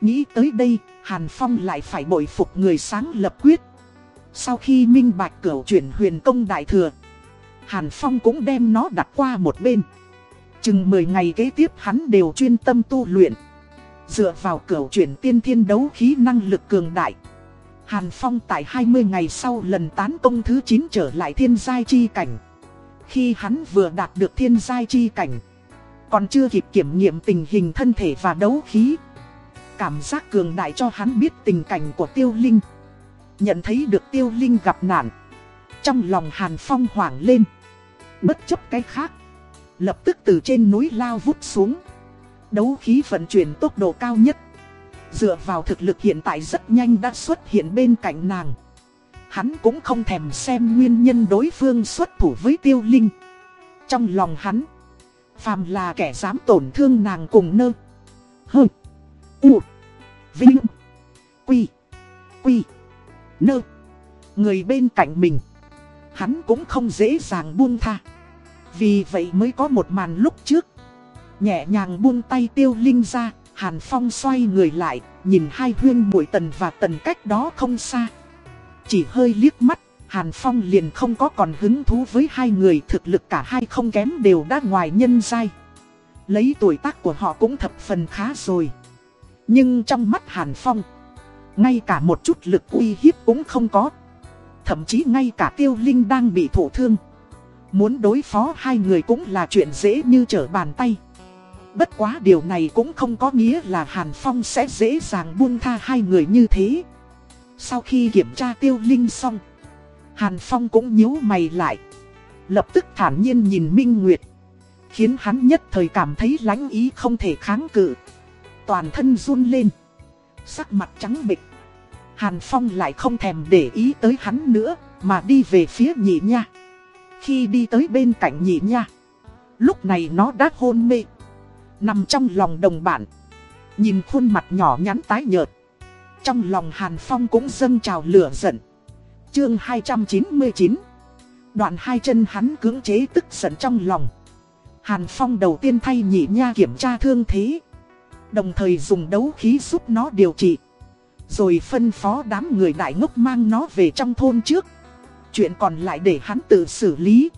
Nghĩ tới đây Hàn Phong lại phải bội phục người sáng lập quyết. Sau khi minh bạch cửu chuyển huyền công đại thừa, Hàn Phong cũng đem nó đặt qua một bên. Chừng 10 ngày kế tiếp hắn đều chuyên tâm tu luyện. Dựa vào cửu chuyển tiên thiên đấu khí năng lực cường đại. Hàn Phong tại 20 ngày sau lần tán công thứ 9 trở lại thiên giai chi cảnh. Khi hắn vừa đạt được thiên giai chi cảnh, còn chưa kịp kiểm nghiệm tình hình thân thể và đấu khí. Cảm giác cường đại cho hắn biết tình cảnh của tiêu linh. Nhận thấy được tiêu linh gặp nạn Trong lòng Hàn Phong hoảng lên Bất chấp cái khác Lập tức từ trên núi lao vút xuống Đấu khí vận chuyển tốc độ cao nhất Dựa vào thực lực hiện tại rất nhanh đã xuất hiện bên cạnh nàng Hắn cũng không thèm xem nguyên nhân đối phương xuất thủ với tiêu linh Trong lòng hắn, Phàm là kẻ dám tổn thương nàng cùng nơ Hơ, U, Vinh, Quy Quy, Nơ. Người bên cạnh mình. Hắn cũng không dễ dàng buông tha. Vì vậy mới có một màn lúc trước. Nhẹ nhàng buông tay tiêu linh ra. Hàn Phong xoay người lại. Nhìn hai huyên bụi tần và tần cách đó không xa. Chỉ hơi liếc mắt. Hàn Phong liền không có còn hứng thú với hai người thực lực cả hai không kém đều đã ngoài nhân giai. Lấy tuổi tác của họ cũng thập phần khá rồi. Nhưng trong mắt Hàn Phong, ngay cả một chút lực uy hiếp cũng không có Thậm chí ngay cả tiêu linh đang bị thổ thương Muốn đối phó hai người cũng là chuyện dễ như trở bàn tay. Bất quá điều này cũng không có nghĩa là Hàn Phong sẽ dễ dàng buông tha hai người như thế. Sau khi kiểm tra tiêu linh xong, Hàn Phong cũng nhíu mày lại, Lập tức thản nhiên nhìn Minh Nguyệt, Khiến hắn nhất thời cảm thấy lánh ý không thể kháng cự. Toàn thân run lên, Sắc mặt trắng bịch Hàn Phong lại không thèm để ý tới hắn nữa, Mà đi về phía nhị nha. Khi đi tới bên cạnh nhị nha. Lúc này nó đã hôn mê. Nằm trong lòng đồng bạn. Nhìn khuôn mặt nhỏ nhắn tái nhợt. Trong lòng Hàn Phong cũng dâng trào lửa giận. Chương 299 Đoạn hai chân hắn cưỡng chế tức giận trong lòng. Hàn Phong đầu tiên thay nhị nha kiểm tra thương thế. Đồng thời dùng đấu khí giúp nó điều trị. Rồi phân phó đám người đại ngốc mang nó về trong thôn trước. Chuyện còn lại để hắn tự xử lý.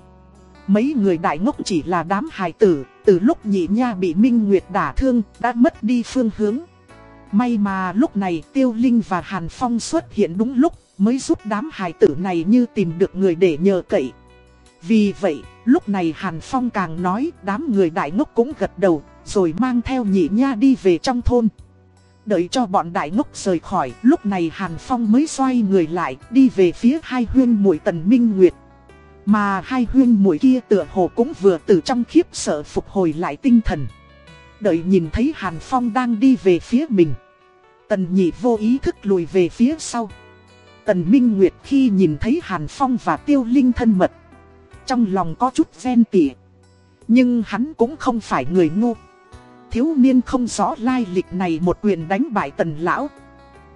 Mấy người đại ngốc chỉ là đám hài tử, Từ lúc nhị nha bị Minh Nguyệt đả thương, đã mất đi phương hướng. May mà lúc này Tiêu Linh và Hàn Phong xuất hiện đúng lúc, Mới giúp đám hài tử này như tìm được người để nhờ cậy. Vì vậy, lúc này Hàn Phong càng nói, đám người đại ngốc cũng gật đầu, rồi mang theo nhị nha đi về trong thôn. Đợi cho bọn đại ngốc rời khỏi, Lúc này Hàn Phong mới xoay người lại, Đi về phía hai huyên muội tần minh nguyệt. Mà hai huyên muội kia tựa hồ cũng vừa từ trong khiếp sợ phục hồi lại tinh thần. Đợi nhìn thấy Hàn Phong đang đi về phía mình, Tần nhị vô ý thức lùi về phía sau. Tần Minh Nguyệt khi nhìn thấy Hàn Phong và Tiêu Linh thân mật, Trong lòng có chút ghen tỉa Nhưng hắn cũng không phải người ngu thiếu niên không rõ lai lịch này một quyền đánh bại tần lão.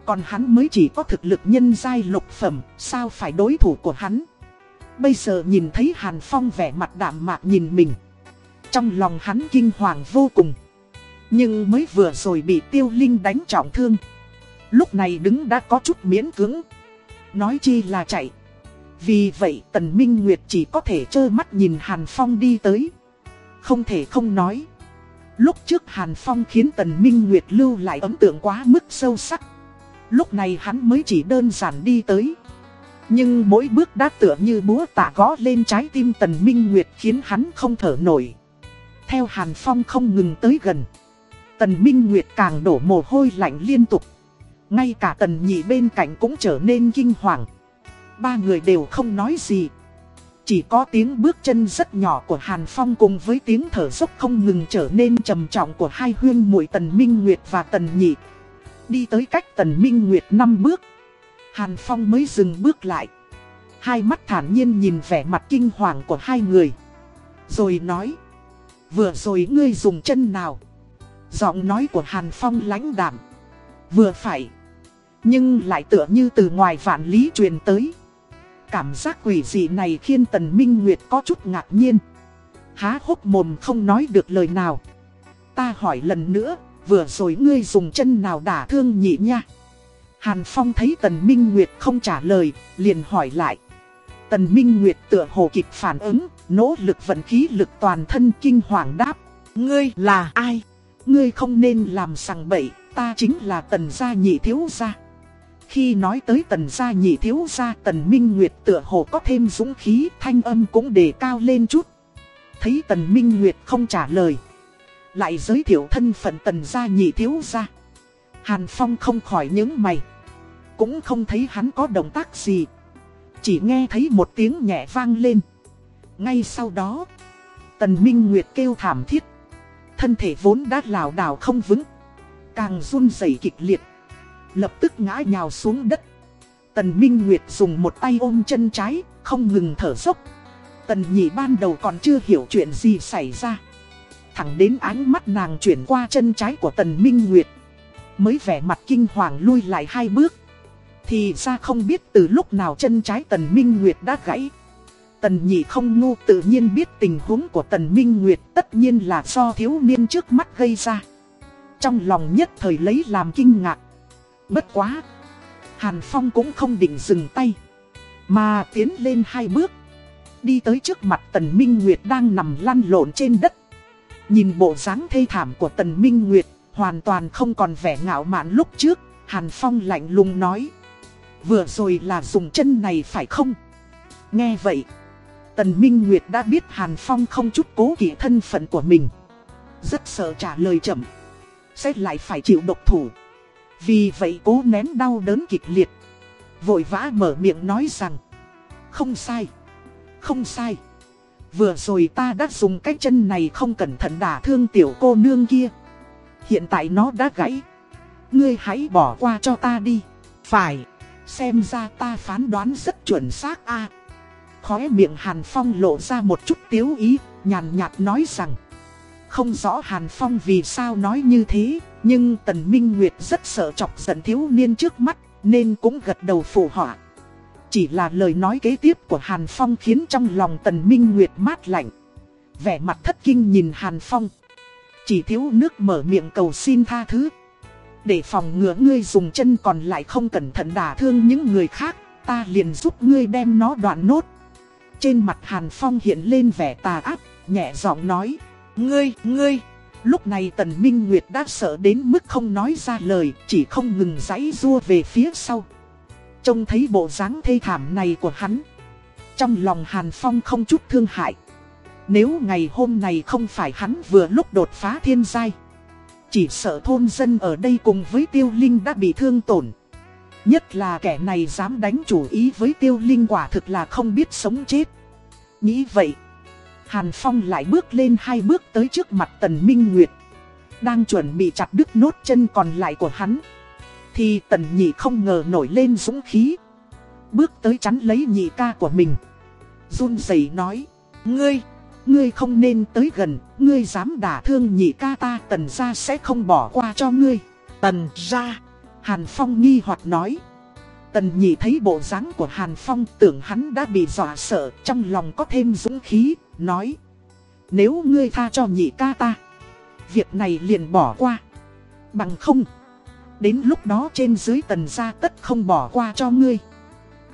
Còn hắn mới chỉ có thực lực nhân giai lục phẩm, sao phải đối thủ của hắn. Bây giờ nhìn thấy Hàn Phong vẻ mặt đạm mạc nhìn mình. Trong lòng hắn kinh hoàng vô cùng. Nhưng mới vừa rồi bị tiêu linh đánh trọng thương. Lúc này đứng đã có chút miễn cứng. Nói chi là chạy. Vì vậy Tần Minh Nguyệt chỉ có thể trơ mắt nhìn Hàn Phong đi tới. Không thể không nói. Lúc trước Hàn Phong khiến Tần Minh Nguyệt lưu lại ấn tượng quá mức sâu sắc. Lúc này hắn mới chỉ đơn giản đi tới. Nhưng mỗi bước đã tựa như búa tạ gõ lên trái tim Tần Minh Nguyệt khiến hắn không thở nổi. Theo Hàn Phong không ngừng tới gần. Tần Minh Nguyệt càng đổ mồ hôi lạnh liên tục. Ngay cả tần nhị bên cạnh cũng trở nên kinh hoàng. Ba người đều không nói gì. Chỉ có tiếng bước chân rất nhỏ của Hàn Phong cùng với tiếng thở dốc không ngừng trở nên trầm trọng của hai huyên muội Tần Minh Nguyệt và Tần Nhị. Đi tới cách Tần Minh Nguyệt năm bước. Hàn Phong mới dừng bước lại. Hai mắt thản nhiên nhìn vẻ mặt kinh hoàng của hai người. Rồi nói. Vừa rồi ngươi dùng chân nào? Giọng nói của Hàn Phong lãnh đạm. Vừa phải. Nhưng lại tựa như từ ngoài vạn lý truyền tới. Cảm giác quỷ dị này khiến Tần Minh Nguyệt có chút ngạc nhiên. Há hốc mồm không nói được lời nào. Ta hỏi lần nữa, vừa rồi ngươi dùng chân nào đả thương nhị nha? Hàn Phong thấy Tần Minh Nguyệt không trả lời, liền hỏi lại. Tần Minh Nguyệt tựa hồ kịp phản ứng, nỗ lực vận khí lực toàn thân kinh hoàng đáp. Ngươi là ai? Ngươi không nên làm sằng bậy, ta chính là Tần gia nhị thiếu gia. Khi nói tới tần gia nhị thiếu gia tần minh nguyệt tựa hồ có thêm dũng khí thanh âm cũng đề cao lên chút. Thấy tần minh nguyệt không trả lời. Lại giới thiệu thân phận tần gia nhị thiếu gia. Hàn Phong không khỏi những mày. Cũng không thấy hắn có động tác gì. Chỉ nghe thấy một tiếng nhẹ vang lên. Ngay sau đó, tần minh nguyệt kêu thảm thiết. Thân thể vốn đã lảo đảo không vững. Càng run rẩy kịch liệt. Lập tức ngã nhào xuống đất. Tần Minh Nguyệt dùng một tay ôm chân trái, Không ngừng thở dốc. Tần nhị ban đầu còn chưa hiểu chuyện gì xảy ra. Thẳng đến ánh mắt nàng chuyển qua chân trái của Tần Minh Nguyệt, Mới vẻ mặt kinh hoàng lui lại hai bước. Thì ra không biết từ lúc nào chân trái Tần Minh Nguyệt đã gãy. Tần nhị không ngu tự nhiên biết tình huống của Tần Minh Nguyệt tất nhiên là do thiếu niên trước mắt gây ra. Trong lòng nhất thời lấy làm kinh ngạc. Bất quá. Hàn Phong cũng không định dừng tay. Mà tiến lên hai bước. Đi tới trước mặt Tần Minh Nguyệt đang nằm lăn lộn trên đất. Nhìn bộ dáng thê thảm của Tần Minh Nguyệt, hoàn toàn không còn vẻ ngạo mạn lúc trước. Hàn Phong lạnh lùng nói. Vừa rồi là dùng chân này phải không? Nghe vậy. Tần Minh Nguyệt đã biết Hàn Phong không chút cố kỵ thân phận của mình. Rất sợ trả lời chậm. Sẽ lại phải chịu độc thủ. Vì vậy cố nén đau đớn kịch liệt. Vội vã mở miệng nói rằng. Không sai. Không sai. Vừa rồi ta đã dùng cái chân này không cẩn thận đả thương tiểu cô nương kia. Hiện tại nó đã gãy. Ngươi hãy bỏ qua cho ta đi. Phải. Xem ra ta phán đoán rất chuẩn xác a. Khóe miệng Hàn Phong lộ ra một chút tiếu ý, nhàn nhạt nói rằng. Không rõ Hàn Phong vì sao nói như thế, nhưng Tần Minh Nguyệt rất sợ chọc giận thiếu niên trước mắt, nên cũng gật đầu phụ họa. Chỉ là lời nói kế tiếp của Hàn Phong khiến trong lòng Tần Minh Nguyệt mát lạnh. Vẻ mặt thất kinh nhìn Hàn Phong. Chỉ thiếu nước mở miệng cầu xin tha thứ. Để phòng ngừa ngươi dùng chân còn lại không cẩn thận đả thương những người khác, ta liền giúp ngươi đem nó đoạn nốt. Trên mặt Hàn Phong hiện lên vẻ tà ác, nhẹ giọng nói. Ngươi, ngươi. Lúc này Tần Minh Nguyệt đã sợ đến mức không nói ra lời, chỉ không ngừng giãy rua về phía sau. Trông thấy bộ dáng thê thảm này của hắn. Trong lòng Hàn Phong không chút thương hại. Nếu ngày hôm này không phải hắn vừa lúc đột phá thiên giai. Chỉ sợ thôn dân ở đây cùng với tiêu linh đã bị thương tổn. Nhất là kẻ này dám đánh chủ ý với tiêu linh quả thực là không biết sống chết. Nghĩ vậy. Hàn Phong lại bước lên hai bước tới trước mặt Tần Minh Nguyệt. Đang chuẩn bị chặt đứt nốt chân còn lại của hắn. Thì Tần Nhị không ngờ nổi lên dũng khí. Bước tới chắn lấy nhị ca của mình. run rẩy nói. Ngươi, ngươi không nên tới gần. Ngươi dám đả thương nhị ca ta tần ra sẽ không bỏ qua cho ngươi. Tần ra. Hàn Phong nghi hoặc nói. Tần nhị thấy bộ dáng của Hàn Phong tưởng hắn đã bị dọa sợ trong lòng có thêm dũng khí, nói Nếu ngươi tha cho nhị ca ta, Việc này liền bỏ qua Bằng không, Đến lúc đó trên dưới tần gia tất không bỏ qua cho ngươi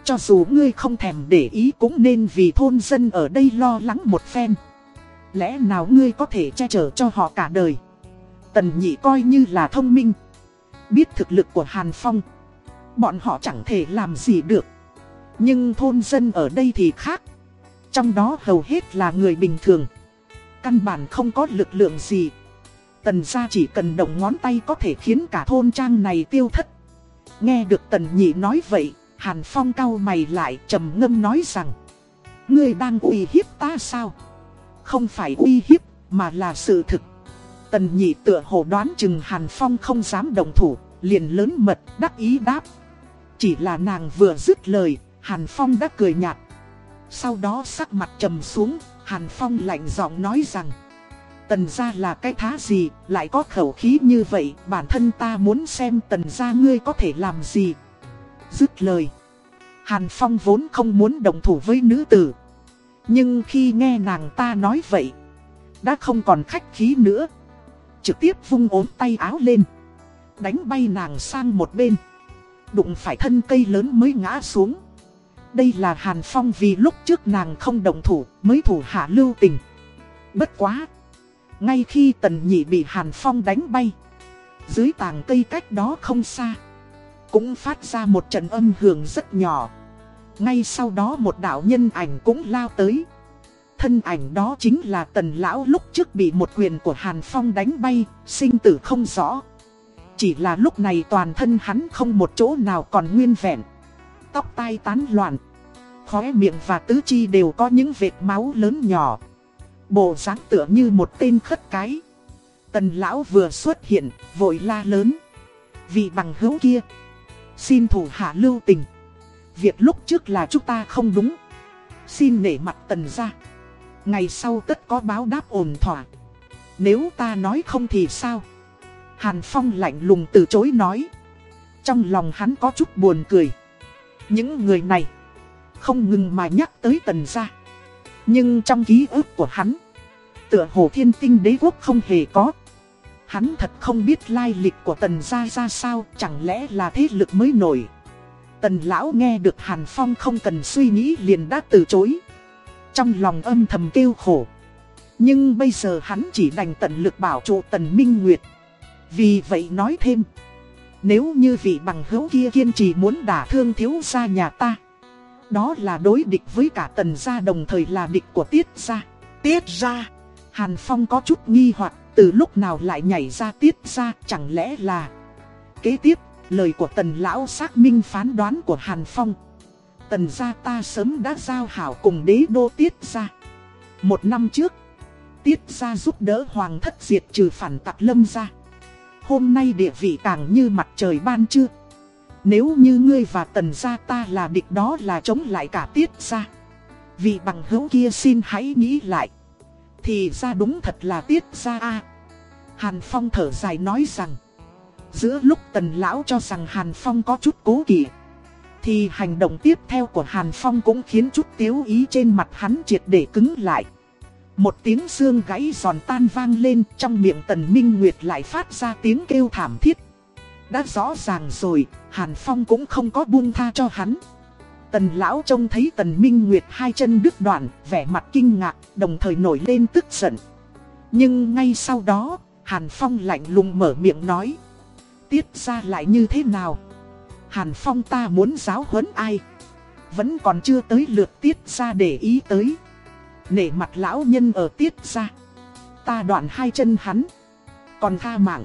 Cho dù ngươi không thèm để ý cũng nên vì thôn dân ở đây lo lắng một phen Lẽ nào ngươi có thể che chở cho họ cả đời Tần nhị coi như là thông minh. Biết thực lực của Hàn Phong. Bọn họ chẳng thể làm gì được. Nhưng thôn dân ở đây thì khác. Trong đó hầu hết là người bình thường. Căn bản không có lực lượng gì. Tần gia chỉ cần động ngón tay có thể khiến cả thôn trang này tiêu thất. Nghe được tần nhị nói vậy, Hàn Phong cau mày lại trầm ngâm nói rằng Ngươi đang uy hiếp ta sao? Không phải uy hiếp, mà là sự thực Tần nhị tựa hồ đoán chừng Hàn Phong không dám đồng thủ, liền lớn mật, đắc ý đáp Chỉ là nàng vừa dứt lời, Hàn Phong đã cười nhạt sau đó sắc mặt trầm xuống, Hàn Phong lạnh giọng nói rằng Tần gia là cái thá gì, lại có khẩu khí như vậy, bản thân ta muốn xem tần gia ngươi có thể làm gì. Dứt lời. Hàn Phong vốn không muốn đồng thủ với nữ tử. Nhưng khi nghe nàng ta nói vậy, đã không còn khách khí nữa. Trực tiếp vung ốm tay áo lên. Đánh bay nàng sang một bên. Đụng phải thân cây lớn mới ngã xuống. Đây là Hàn Phong vì lúc trước nàng không đồng thủ mới thủ hạ lưu tình. Bất quá. Ngay khi tần nhị bị Hàn Phong đánh bay. Dưới tàng cây cách đó không xa. Cũng phát ra một trận âm hưởng rất nhỏ. Ngay sau đó một đạo nhân ảnh cũng lao tới. Thân ảnh đó chính là tần lão lúc trước bị một quyền của Hàn Phong đánh bay, sinh tử không rõ. Chỉ là lúc này toàn thân hắn không một chỗ nào còn nguyên vẹn. Tóc tai tán loạn. Khóe miệng và tứ chi đều có những vệt máu lớn nhỏ. Bộ dáng tựa như một tên khất cái. Tần lão vừa xuất hiện, vội la lớn. Vị bằng hữu kia. Xin thủ hạ lưu tình. Việc lúc trước là chúng ta không đúng. Xin nể mặt tần ra. Ngày sau tất có báo đáp ổn thỏa. Nếu ta nói không thì sao? Hàn Phong lạnh lùng từ chối nói. Trong lòng hắn có chút buồn cười. Những người này không ngừng mà nhắc tới tần gia. Nhưng trong ký ức của hắn, tựa hồ thiên tinh đế quốc không hề có. Hắn thật không biết lai lịch của tần gia ra sao, chẳng lẽ là thế lực mới nổi. Tần lão nghe được Hàn Phong không cần suy nghĩ liền đã từ chối. Trong lòng âm thầm kêu khổ. Nhưng bây giờ hắn chỉ đành tận lực bảo trụ tần minh nguyệt. Vì vậy nói thêm. Nếu như vị bằng hữu kia kiên trì muốn đả thương thiếu gia nhà ta. Đó là đối địch với cả tần gia đồng thời là địch của tiết gia. Tiết gia. Hàn Phong có chút nghi hoặc từ lúc nào lại nhảy ra tiết gia chẳng lẽ là. Kế tiếp, lời của tần lão xác minh phán đoán của Hàn Phong. Tần gia ta sớm đã giao hảo cùng đế đô tiết gia. Một năm trước, tiết gia giúp đỡ hoàng thất diệt trừ phản tặc lâm gia. Hôm nay địa vị càng như mặt trời ban trưa. Nếu như ngươi và tần gia ta là địch đó là chống lại cả tiết gia. Vì bằng hữu kia xin hãy nghĩ lại. Thì ra đúng thật là tiết gia a Hàn Phong thở dài nói rằng. Giữa lúc tần lão cho rằng Hàn Phong có chút cố kỵ. Thì hành động tiếp theo của Hàn Phong cũng khiến chút tiếu ý trên mặt hắn triệt để cứng lại. Một tiếng xương gãy giòn tan vang lên trong miệng tần minh nguyệt lại phát ra tiếng kêu thảm thiết. Đã rõ ràng rồi, Hàn Phong cũng không có buông tha cho hắn. Tần lão trông thấy tần minh nguyệt hai chân đứt đoạn, vẻ mặt kinh ngạc, đồng thời nổi lên tức giận. Nhưng ngay sau đó, Hàn Phong lạnh lùng mở miệng nói. Tiết ra lại như thế nào? Hàn Phong ta muốn giáo huấn ai? Vẫn còn chưa tới lượt tiết ra để ý tới. Nể mặt lão nhân ở tiết ra. Ta đoạn hai chân hắn. Còn tha mạng.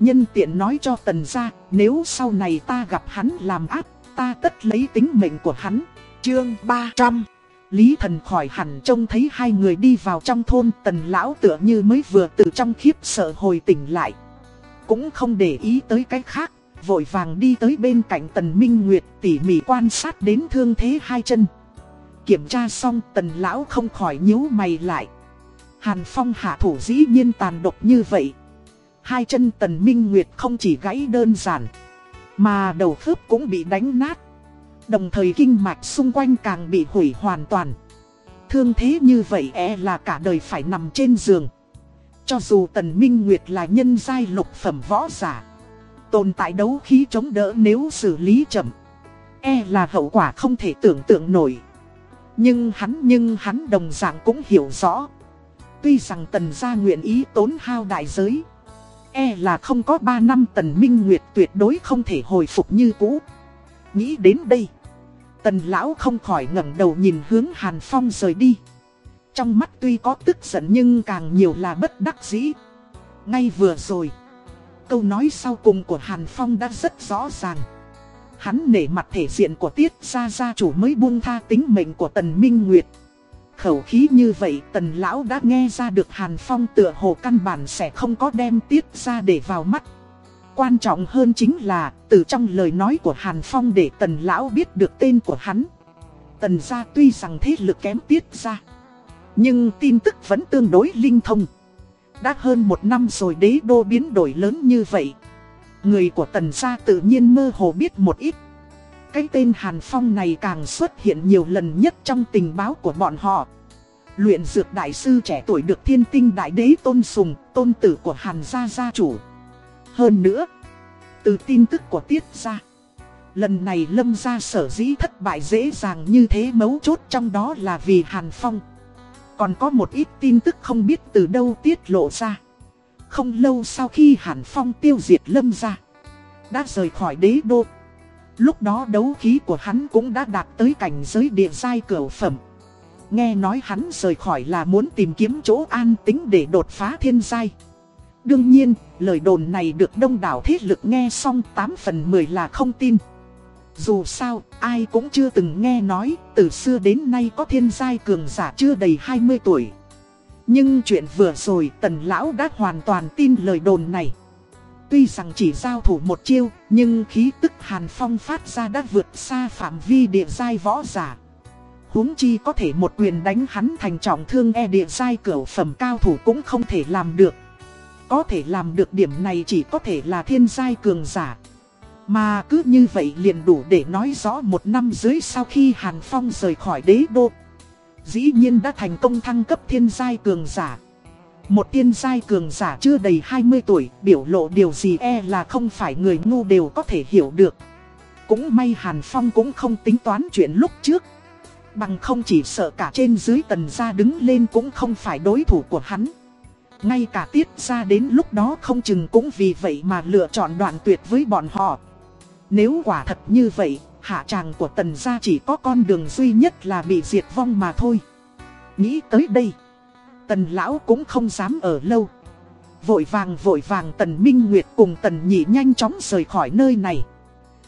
Nhân tiện nói cho tần gia, nếu sau này ta gặp hắn làm ác, ta tất lấy tính mệnh của hắn. Chương 300 Lý thần khỏi hẳn trông thấy hai người đi vào trong thôn tần lão tựa như mới vừa từ trong khiếp sợ hồi tỉnh lại. Cũng không để ý tới cái khác, vội vàng đi tới bên cạnh tần minh nguyệt tỉ mỉ quan sát đến thương thế hai chân. Kiểm tra xong tần lão không khỏi nhíu mày lại. Hàn Phong hạ thủ dĩ nhiên tàn độc như vậy. Hai chân tần minh nguyệt không chỉ gãy đơn giản, mà đầu khớp cũng bị đánh nát. Đồng thời kinh mạch xung quanh càng bị hủy hoàn toàn. Thương thế như vậy e là cả đời phải nằm trên giường. Cho dù tần minh nguyệt là nhân giai lục phẩm võ giả. Tồn tại đấu khí chống đỡ nếu xử lý chậm. E là hậu quả không thể tưởng tượng nổi. Nhưng hắn nhưng hắn đồng dạng cũng hiểu rõ. Tuy rằng tần gia nguyện ý tốn hao đại giới. E là không có 3 năm Tần Minh Nguyệt tuyệt đối không thể hồi phục như cũ. Nghĩ đến đây. Tần lão không khỏi ngẩng đầu nhìn hướng Hàn Phong rời đi. Trong mắt tuy có tức giận nhưng càng nhiều là bất đắc dĩ. Ngay vừa rồi. Câu nói sau cùng của Hàn Phong đã rất rõ ràng. Hắn nể mặt thể diện của tiết gia gia chủ mới buông tha tính mệnh của Tần Minh Nguyệt. Khẩu khí như vậy, tần lão đã nghe ra được Hàn Phong tựa hồ căn bản sẽ không có đem tiết gia để vào mắt. Quan trọng hơn chính là, từ trong lời nói của Hàn Phong để tần lão biết được tên của hắn. Tần gia tuy rằng thế lực kém tiết gia, Nhưng tin tức vẫn tương đối linh thông. Đã hơn một năm rồi đế đô biến đổi lớn như vậy. Người của tần gia tự nhiên mơ hồ biết một ít. Cái tên Hàn Phong này càng xuất hiện nhiều lần nhất trong tình báo của bọn họ. Luyện dược đại sư trẻ tuổi được thiên tinh đại đế tôn sùng, tôn tử của Hàn gia gia chủ. Hơn nữa, từ tin tức của Tiết gia, lần này lâm gia sở dĩ thất bại dễ dàng như thế mấu chốt trong đó là vì Hàn Phong. Còn có một ít tin tức không biết từ đâu tiết lộ ra. Không lâu sau khi Hàn Phong tiêu diệt lâm gia, đã rời khỏi đế đô. Lúc đó đấu khí của hắn cũng đã đạt tới cảnh giới địa giai cửu phẩm. Nghe nói hắn rời khỏi là muốn tìm kiếm chỗ an tính để đột phá thiên giai. Đương nhiên, lời đồn này được đông đảo thế lực nghe xong 8 phần 10 là không tin. Dù sao, ai cũng chưa từng nghe nói, từ xưa đến nay có thiên giai cường giả chưa đầy 20 tuổi. Nhưng chuyện vừa rồi tần lão đã hoàn toàn tin lời đồn này. Tuy rằng chỉ giao thủ một chiêu, nhưng khí tức Hàn Phong phát ra đã vượt xa phạm vi địa giai võ giả. huống chi có thể một quyền đánh hắn thành trọng thương e địa giai cửa phẩm cao thủ cũng không thể làm được. Có thể làm được điểm này chỉ có thể là thiên giai cường giả. Mà cứ như vậy liền đủ để nói rõ một năm dưới sau khi Hàn Phong rời khỏi đế đô. Dĩ nhiên đã thành công thăng cấp thiên giai cường giả. Một thiên giai cường giả chưa đầy 20 tuổi, biểu lộ điều gì e là không phải người ngu đều có thể hiểu được. Cũng may Hàn Phong cũng không tính toán chuyện lúc trước. Bằng không chỉ sợ cả trên dưới tần gia đứng lên cũng không phải đối thủ của hắn. Ngay cả tiết ra đến lúc đó không chừng cũng vì vậy mà lựa chọn đoạn tuyệt với bọn họ. Nếu quả thật như vậy, hạ tràng của tần gia chỉ có con đường duy nhất là bị diệt vong mà thôi. Nghĩ tới đây. Tần lão cũng không dám ở lâu. Vội vàng vội vàng tần minh nguyệt cùng tần nhị nhanh chóng rời khỏi nơi này.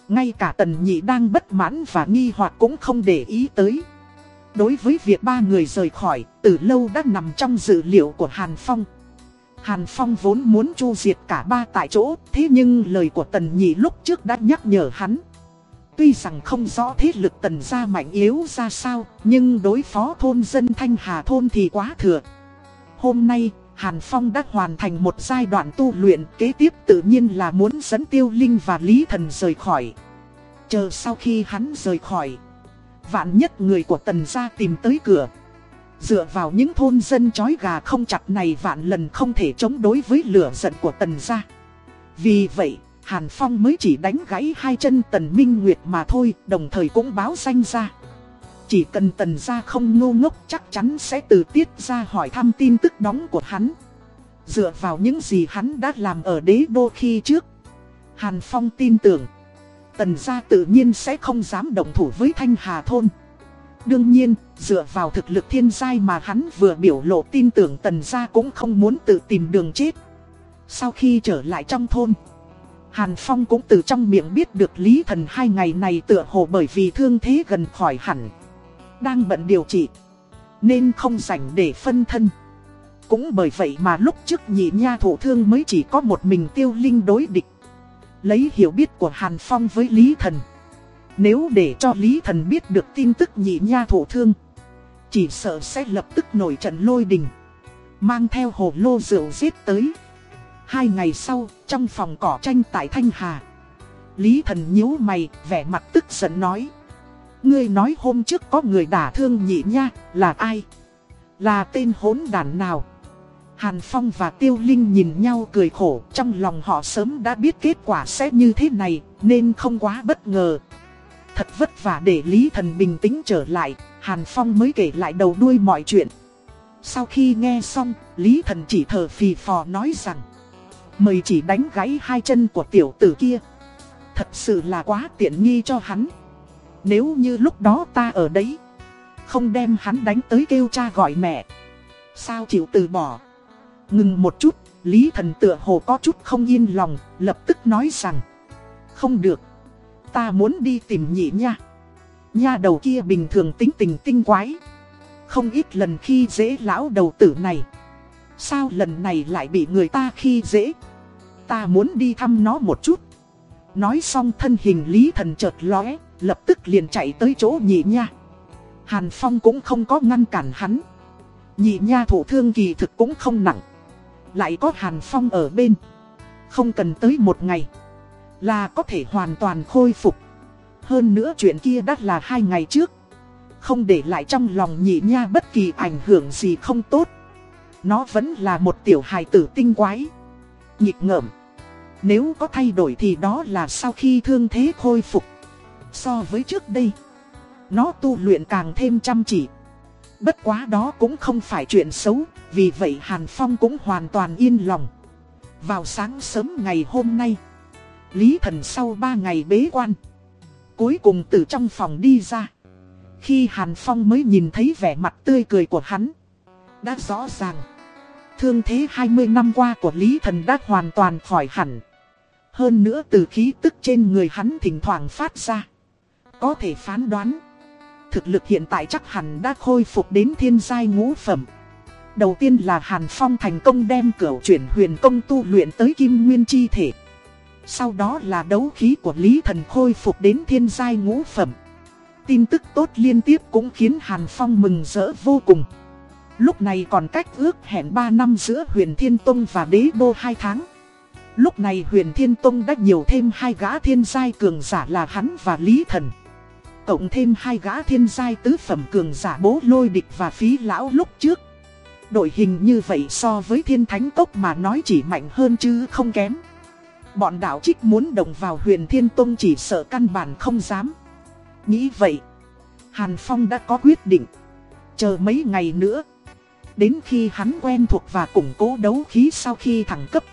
Ngay cả tần nhị đang bất mãn và nghi hoặc cũng không để ý tới. Đối với việc ba người rời khỏi, từ lâu đã nằm trong dự liệu của Hàn Phong. Hàn Phong vốn muốn chu diệt cả ba tại chỗ, thế nhưng lời của tần nhị lúc trước đã nhắc nhở hắn. Tuy rằng không rõ thế lực tần gia mạnh yếu ra sao, nhưng đối phó thôn dân Thanh Hà thôn thì quá thừa. Hôm nay, Hàn Phong đã hoàn thành một giai đoạn tu luyện kế tiếp tự nhiên là muốn dẫn Tiêu Linh và Lý Thần rời khỏi. Chờ sau khi hắn rời khỏi, vạn nhất người của Tần gia tìm tới cửa. Dựa vào những thôn dân chói gà không chặt này vạn lần không thể chống đối với lửa giận của Tần gia. Vì vậy, Hàn Phong mới chỉ đánh gãy hai chân Tần Minh Nguyệt mà thôi, đồng thời cũng báo danh ra. Chỉ cần tần gia không ngu ngốc chắc chắn sẽ từ tiết ra hỏi thăm tin tức đóng của hắn. Dựa vào những gì hắn đã làm ở đế đô khi trước. Hàn Phong tin tưởng. Tần gia tự nhiên sẽ không dám động thủ với Thanh Hà Thôn. Đương nhiên, dựa vào thực lực thiên giai mà hắn vừa biểu lộ tin tưởng tần gia cũng không muốn tự tìm đường chết. Sau khi trở lại trong thôn, Hàn Phong cũng từ trong miệng biết được Lý Thần hai ngày này tựa hồ bởi vì thương thế gần khỏi hẳn đang bận điều trị, nên không rảnh để phân thân. Cũng bởi vậy mà lúc trước nhị nha thủ thương mới chỉ có một mình tiêu linh đối địch. Lấy hiểu biết của Hàn Phong với Lý Thần. Nếu để cho Lý Thần biết được tin tức nhị nha thủ thương, chỉ sợ sẽ lập tức nổi trận lôi đình. Mang theo hồ lô rượu giết tới. Hai ngày sau, trong phòng cỏ tranh tại Thanh Hà. Lý Thần nhíu mày, vẻ mặt tức giận nói. Ngươi nói hôm trước có người đả thương nhị nha, là ai? Là tên hỗn đàn nào? Hàn Phong và Tiêu Linh nhìn nhau cười khổ, trong lòng họ sớm đã biết kết quả sẽ như thế này, nên không quá bất ngờ. Thật vất vả để Lý Thần bình tĩnh trở lại, Hàn Phong mới kể lại đầu đuôi mọi chuyện. Sau khi nghe xong, Lý Thần chỉ thở phì phò nói rằng Mời chỉ đánh gãy hai chân của tiểu tử kia. Thật sự là quá tiện nghi cho hắn. Nếu như lúc đó ta ở đấy, Không đem hắn đánh tới kêu cha gọi mẹ. Sao chịu từ bỏ? Ngừng một chút, Lý thần tựa hồ có chút không yên lòng, Lập tức nói rằng, Không được, Ta muốn đi tìm nhị nha. Nha đầu kia bình thường tính tình tinh quái. Không ít lần khi dễ lão đầu tử này, Sao lần này lại bị người ta khi dễ? Ta muốn đi thăm nó một chút. Nói xong thân hình Lý Thần chợt lóe, Lập tức liền chạy tới chỗ nhị nha. Hàn Phong cũng không có ngăn cản hắn. Nhị nha thủ thương kỳ thực cũng không nặng. Lại có Hàn Phong ở bên. Không cần tới một ngày. Là có thể hoàn toàn khôi phục. Hơn nữa chuyện kia đã là hai ngày trước. Không để lại trong lòng nhị nha bất kỳ ảnh hưởng gì không tốt. Nó vẫn là một tiểu hài tử tinh quái. Nhịp ngợm. Nếu có thay đổi thì đó là sau khi thương thế khôi phục. So với trước đây, Nó tu luyện càng thêm chăm chỉ. Bất quá đó cũng không phải chuyện xấu, Vì vậy Hàn Phong cũng hoàn toàn yên lòng. Vào sáng sớm ngày hôm nay, Lý thần sau 3 ngày bế quan, Cuối cùng từ trong phòng đi ra. Khi Hàn Phong mới nhìn thấy vẻ mặt tươi cười của hắn, Đã rõ ràng, Thương thế 20 năm qua của Lý Thần đã hoàn toàn khỏi hẳn. Hơn nữa từ khí tức trên người hắn thỉnh thoảng phát ra. Có thể phán đoán. Thực lực hiện tại chắc hẳn đã khôi phục đến thiên giai ngũ phẩm. Đầu tiên là Hàn Phong thành công đem cửa chuyển huyền công tu luyện tới kim nguyên chi thể. Sau đó là đấu khí của Lý Thần khôi phục đến thiên giai ngũ phẩm. Tin tức tốt liên tiếp cũng khiến Hàn Phong mừng rỡ vô cùng. Lúc này còn cách ước hẹn 3 năm giữa huyền Thiên Tông và đế đô 2 tháng. Lúc này huyền Thiên Tông đã nhiều thêm hai gã thiên giai cường giả là hắn và Lý Thần. Cộng thêm hai gã thiên giai tứ phẩm cường giả bố lôi địch và phí lão lúc trước. Đội hình như vậy so với thiên thánh tốc mà nói chỉ mạnh hơn chứ không kém. Bọn đạo trích muốn đồng vào huyền Thiên Tông chỉ sợ căn bản không dám. Nghĩ vậy, Hàn Phong đã có quyết định. Chờ mấy ngày nữa Đến khi hắn quen thuộc và củng cố đấu khí sau khi thăng cấp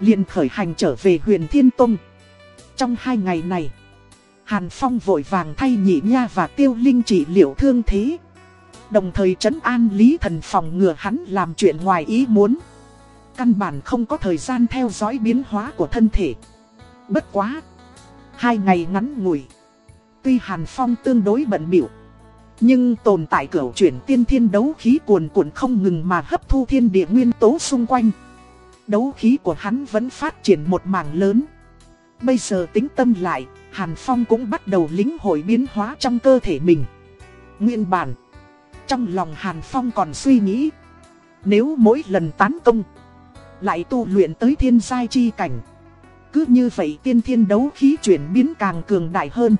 liền khởi hành trở về huyền Thiên Tông. Trong hai ngày này, Hàn Phong vội vàng thay nhị nha và tiêu linh trị liệu thương thế. Đồng thời trấn an lý thần phòng ngừa hắn làm chuyện ngoài ý muốn. Căn bản không có thời gian theo dõi biến hóa của thân thể. Bất quá, Hai ngày ngắn ngủi, Tuy Hàn Phong tương đối bận biểu nhưng tồn tại cửa chuyển tiên thiên đấu khí cuồn cuộn không ngừng mà hấp thu thiên địa nguyên tố xung quanh. Đấu khí của hắn vẫn phát triển một mảng lớn. Bây giờ tính tâm lại, Hàn Phong cũng bắt đầu lính hội biến hóa trong cơ thể mình. Nguyên bản, trong lòng Hàn Phong còn suy nghĩ, nếu mỗi lần tán công, lại tu luyện tới thiên giai chi cảnh. Cứ như vậy tiên thiên đấu khí chuyển biến càng cường đại hơn.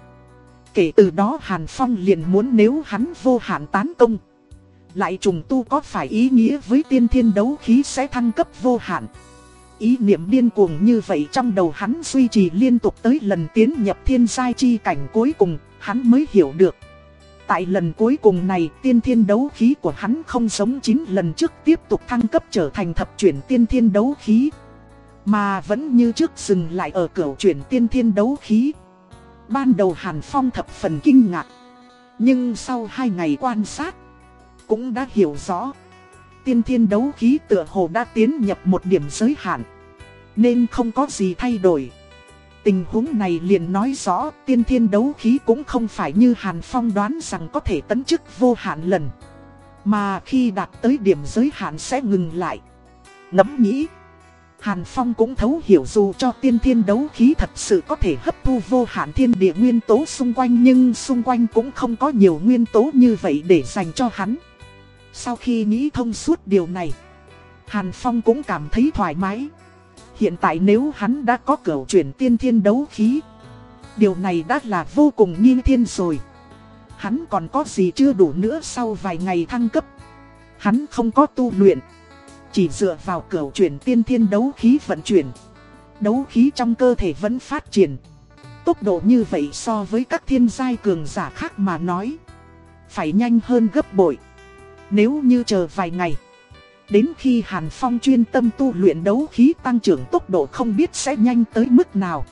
Kể từ đó Hàn Phong liền muốn nếu hắn vô hạn tán công lại trùng tu có phải ý nghĩa với tiên thiên đấu khí sẽ thăng cấp vô hạn Ý niệm điên cuồng như vậy trong đầu hắn duy trì liên tục tới lần tiến nhập thiên giai chi cảnh cuối cùng Hắn mới hiểu được Tại lần cuối cùng này tiên thiên đấu khí của hắn không giống 9 lần trước tiếp tục thăng cấp trở thành thập chuyển tiên thiên đấu khí Mà vẫn như trước dừng lại ở cửa chuyển tiên thiên đấu khí Ban đầu Hàn Phong thập phần kinh ngạc. Nhưng sau hai ngày quan sát, cũng đã hiểu rõ. Tiên thiên đấu khí tựa hồ đã tiến nhập một điểm giới hạn. Nên không có gì thay đổi. Tình huống này liền nói rõ, tiên thiên đấu khí cũng không phải như Hàn Phong đoán rằng có thể tấn chức vô hạn lần. Mà khi đạt tới điểm giới hạn sẽ ngừng lại. Ngẫm nghĩ. Hàn Phong cũng thấu hiểu dù cho tiên thiên đấu khí thật sự có thể hấp thu vô hạn thiên địa nguyên tố xung quanh nhưng xung quanh cũng không có nhiều nguyên tố như vậy để dành cho hắn. Sau khi nghĩ thông suốt điều này, Hàn Phong cũng cảm thấy thoải mái. Hiện tại nếu hắn đã có cửu chuyển tiên thiên đấu khí, điều này đã là vô cùng nghi thiên rồi. Hắn còn có gì chưa đủ nữa sau vài ngày thăng cấp. Hắn không có tu luyện. Chỉ dựa vào cửu chuyển tiên thiên đấu khí vận chuyển Đấu khí trong cơ thể vẫn phát triển Tốc độ như vậy so với các thiên giai cường giả khác mà nói Phải nhanh hơn gấp bội nếu như chờ vài ngày, Đến khi Hàn Phong chuyên tâm tu luyện đấu khí tăng trưởng tốc độ không biết sẽ nhanh tới mức nào.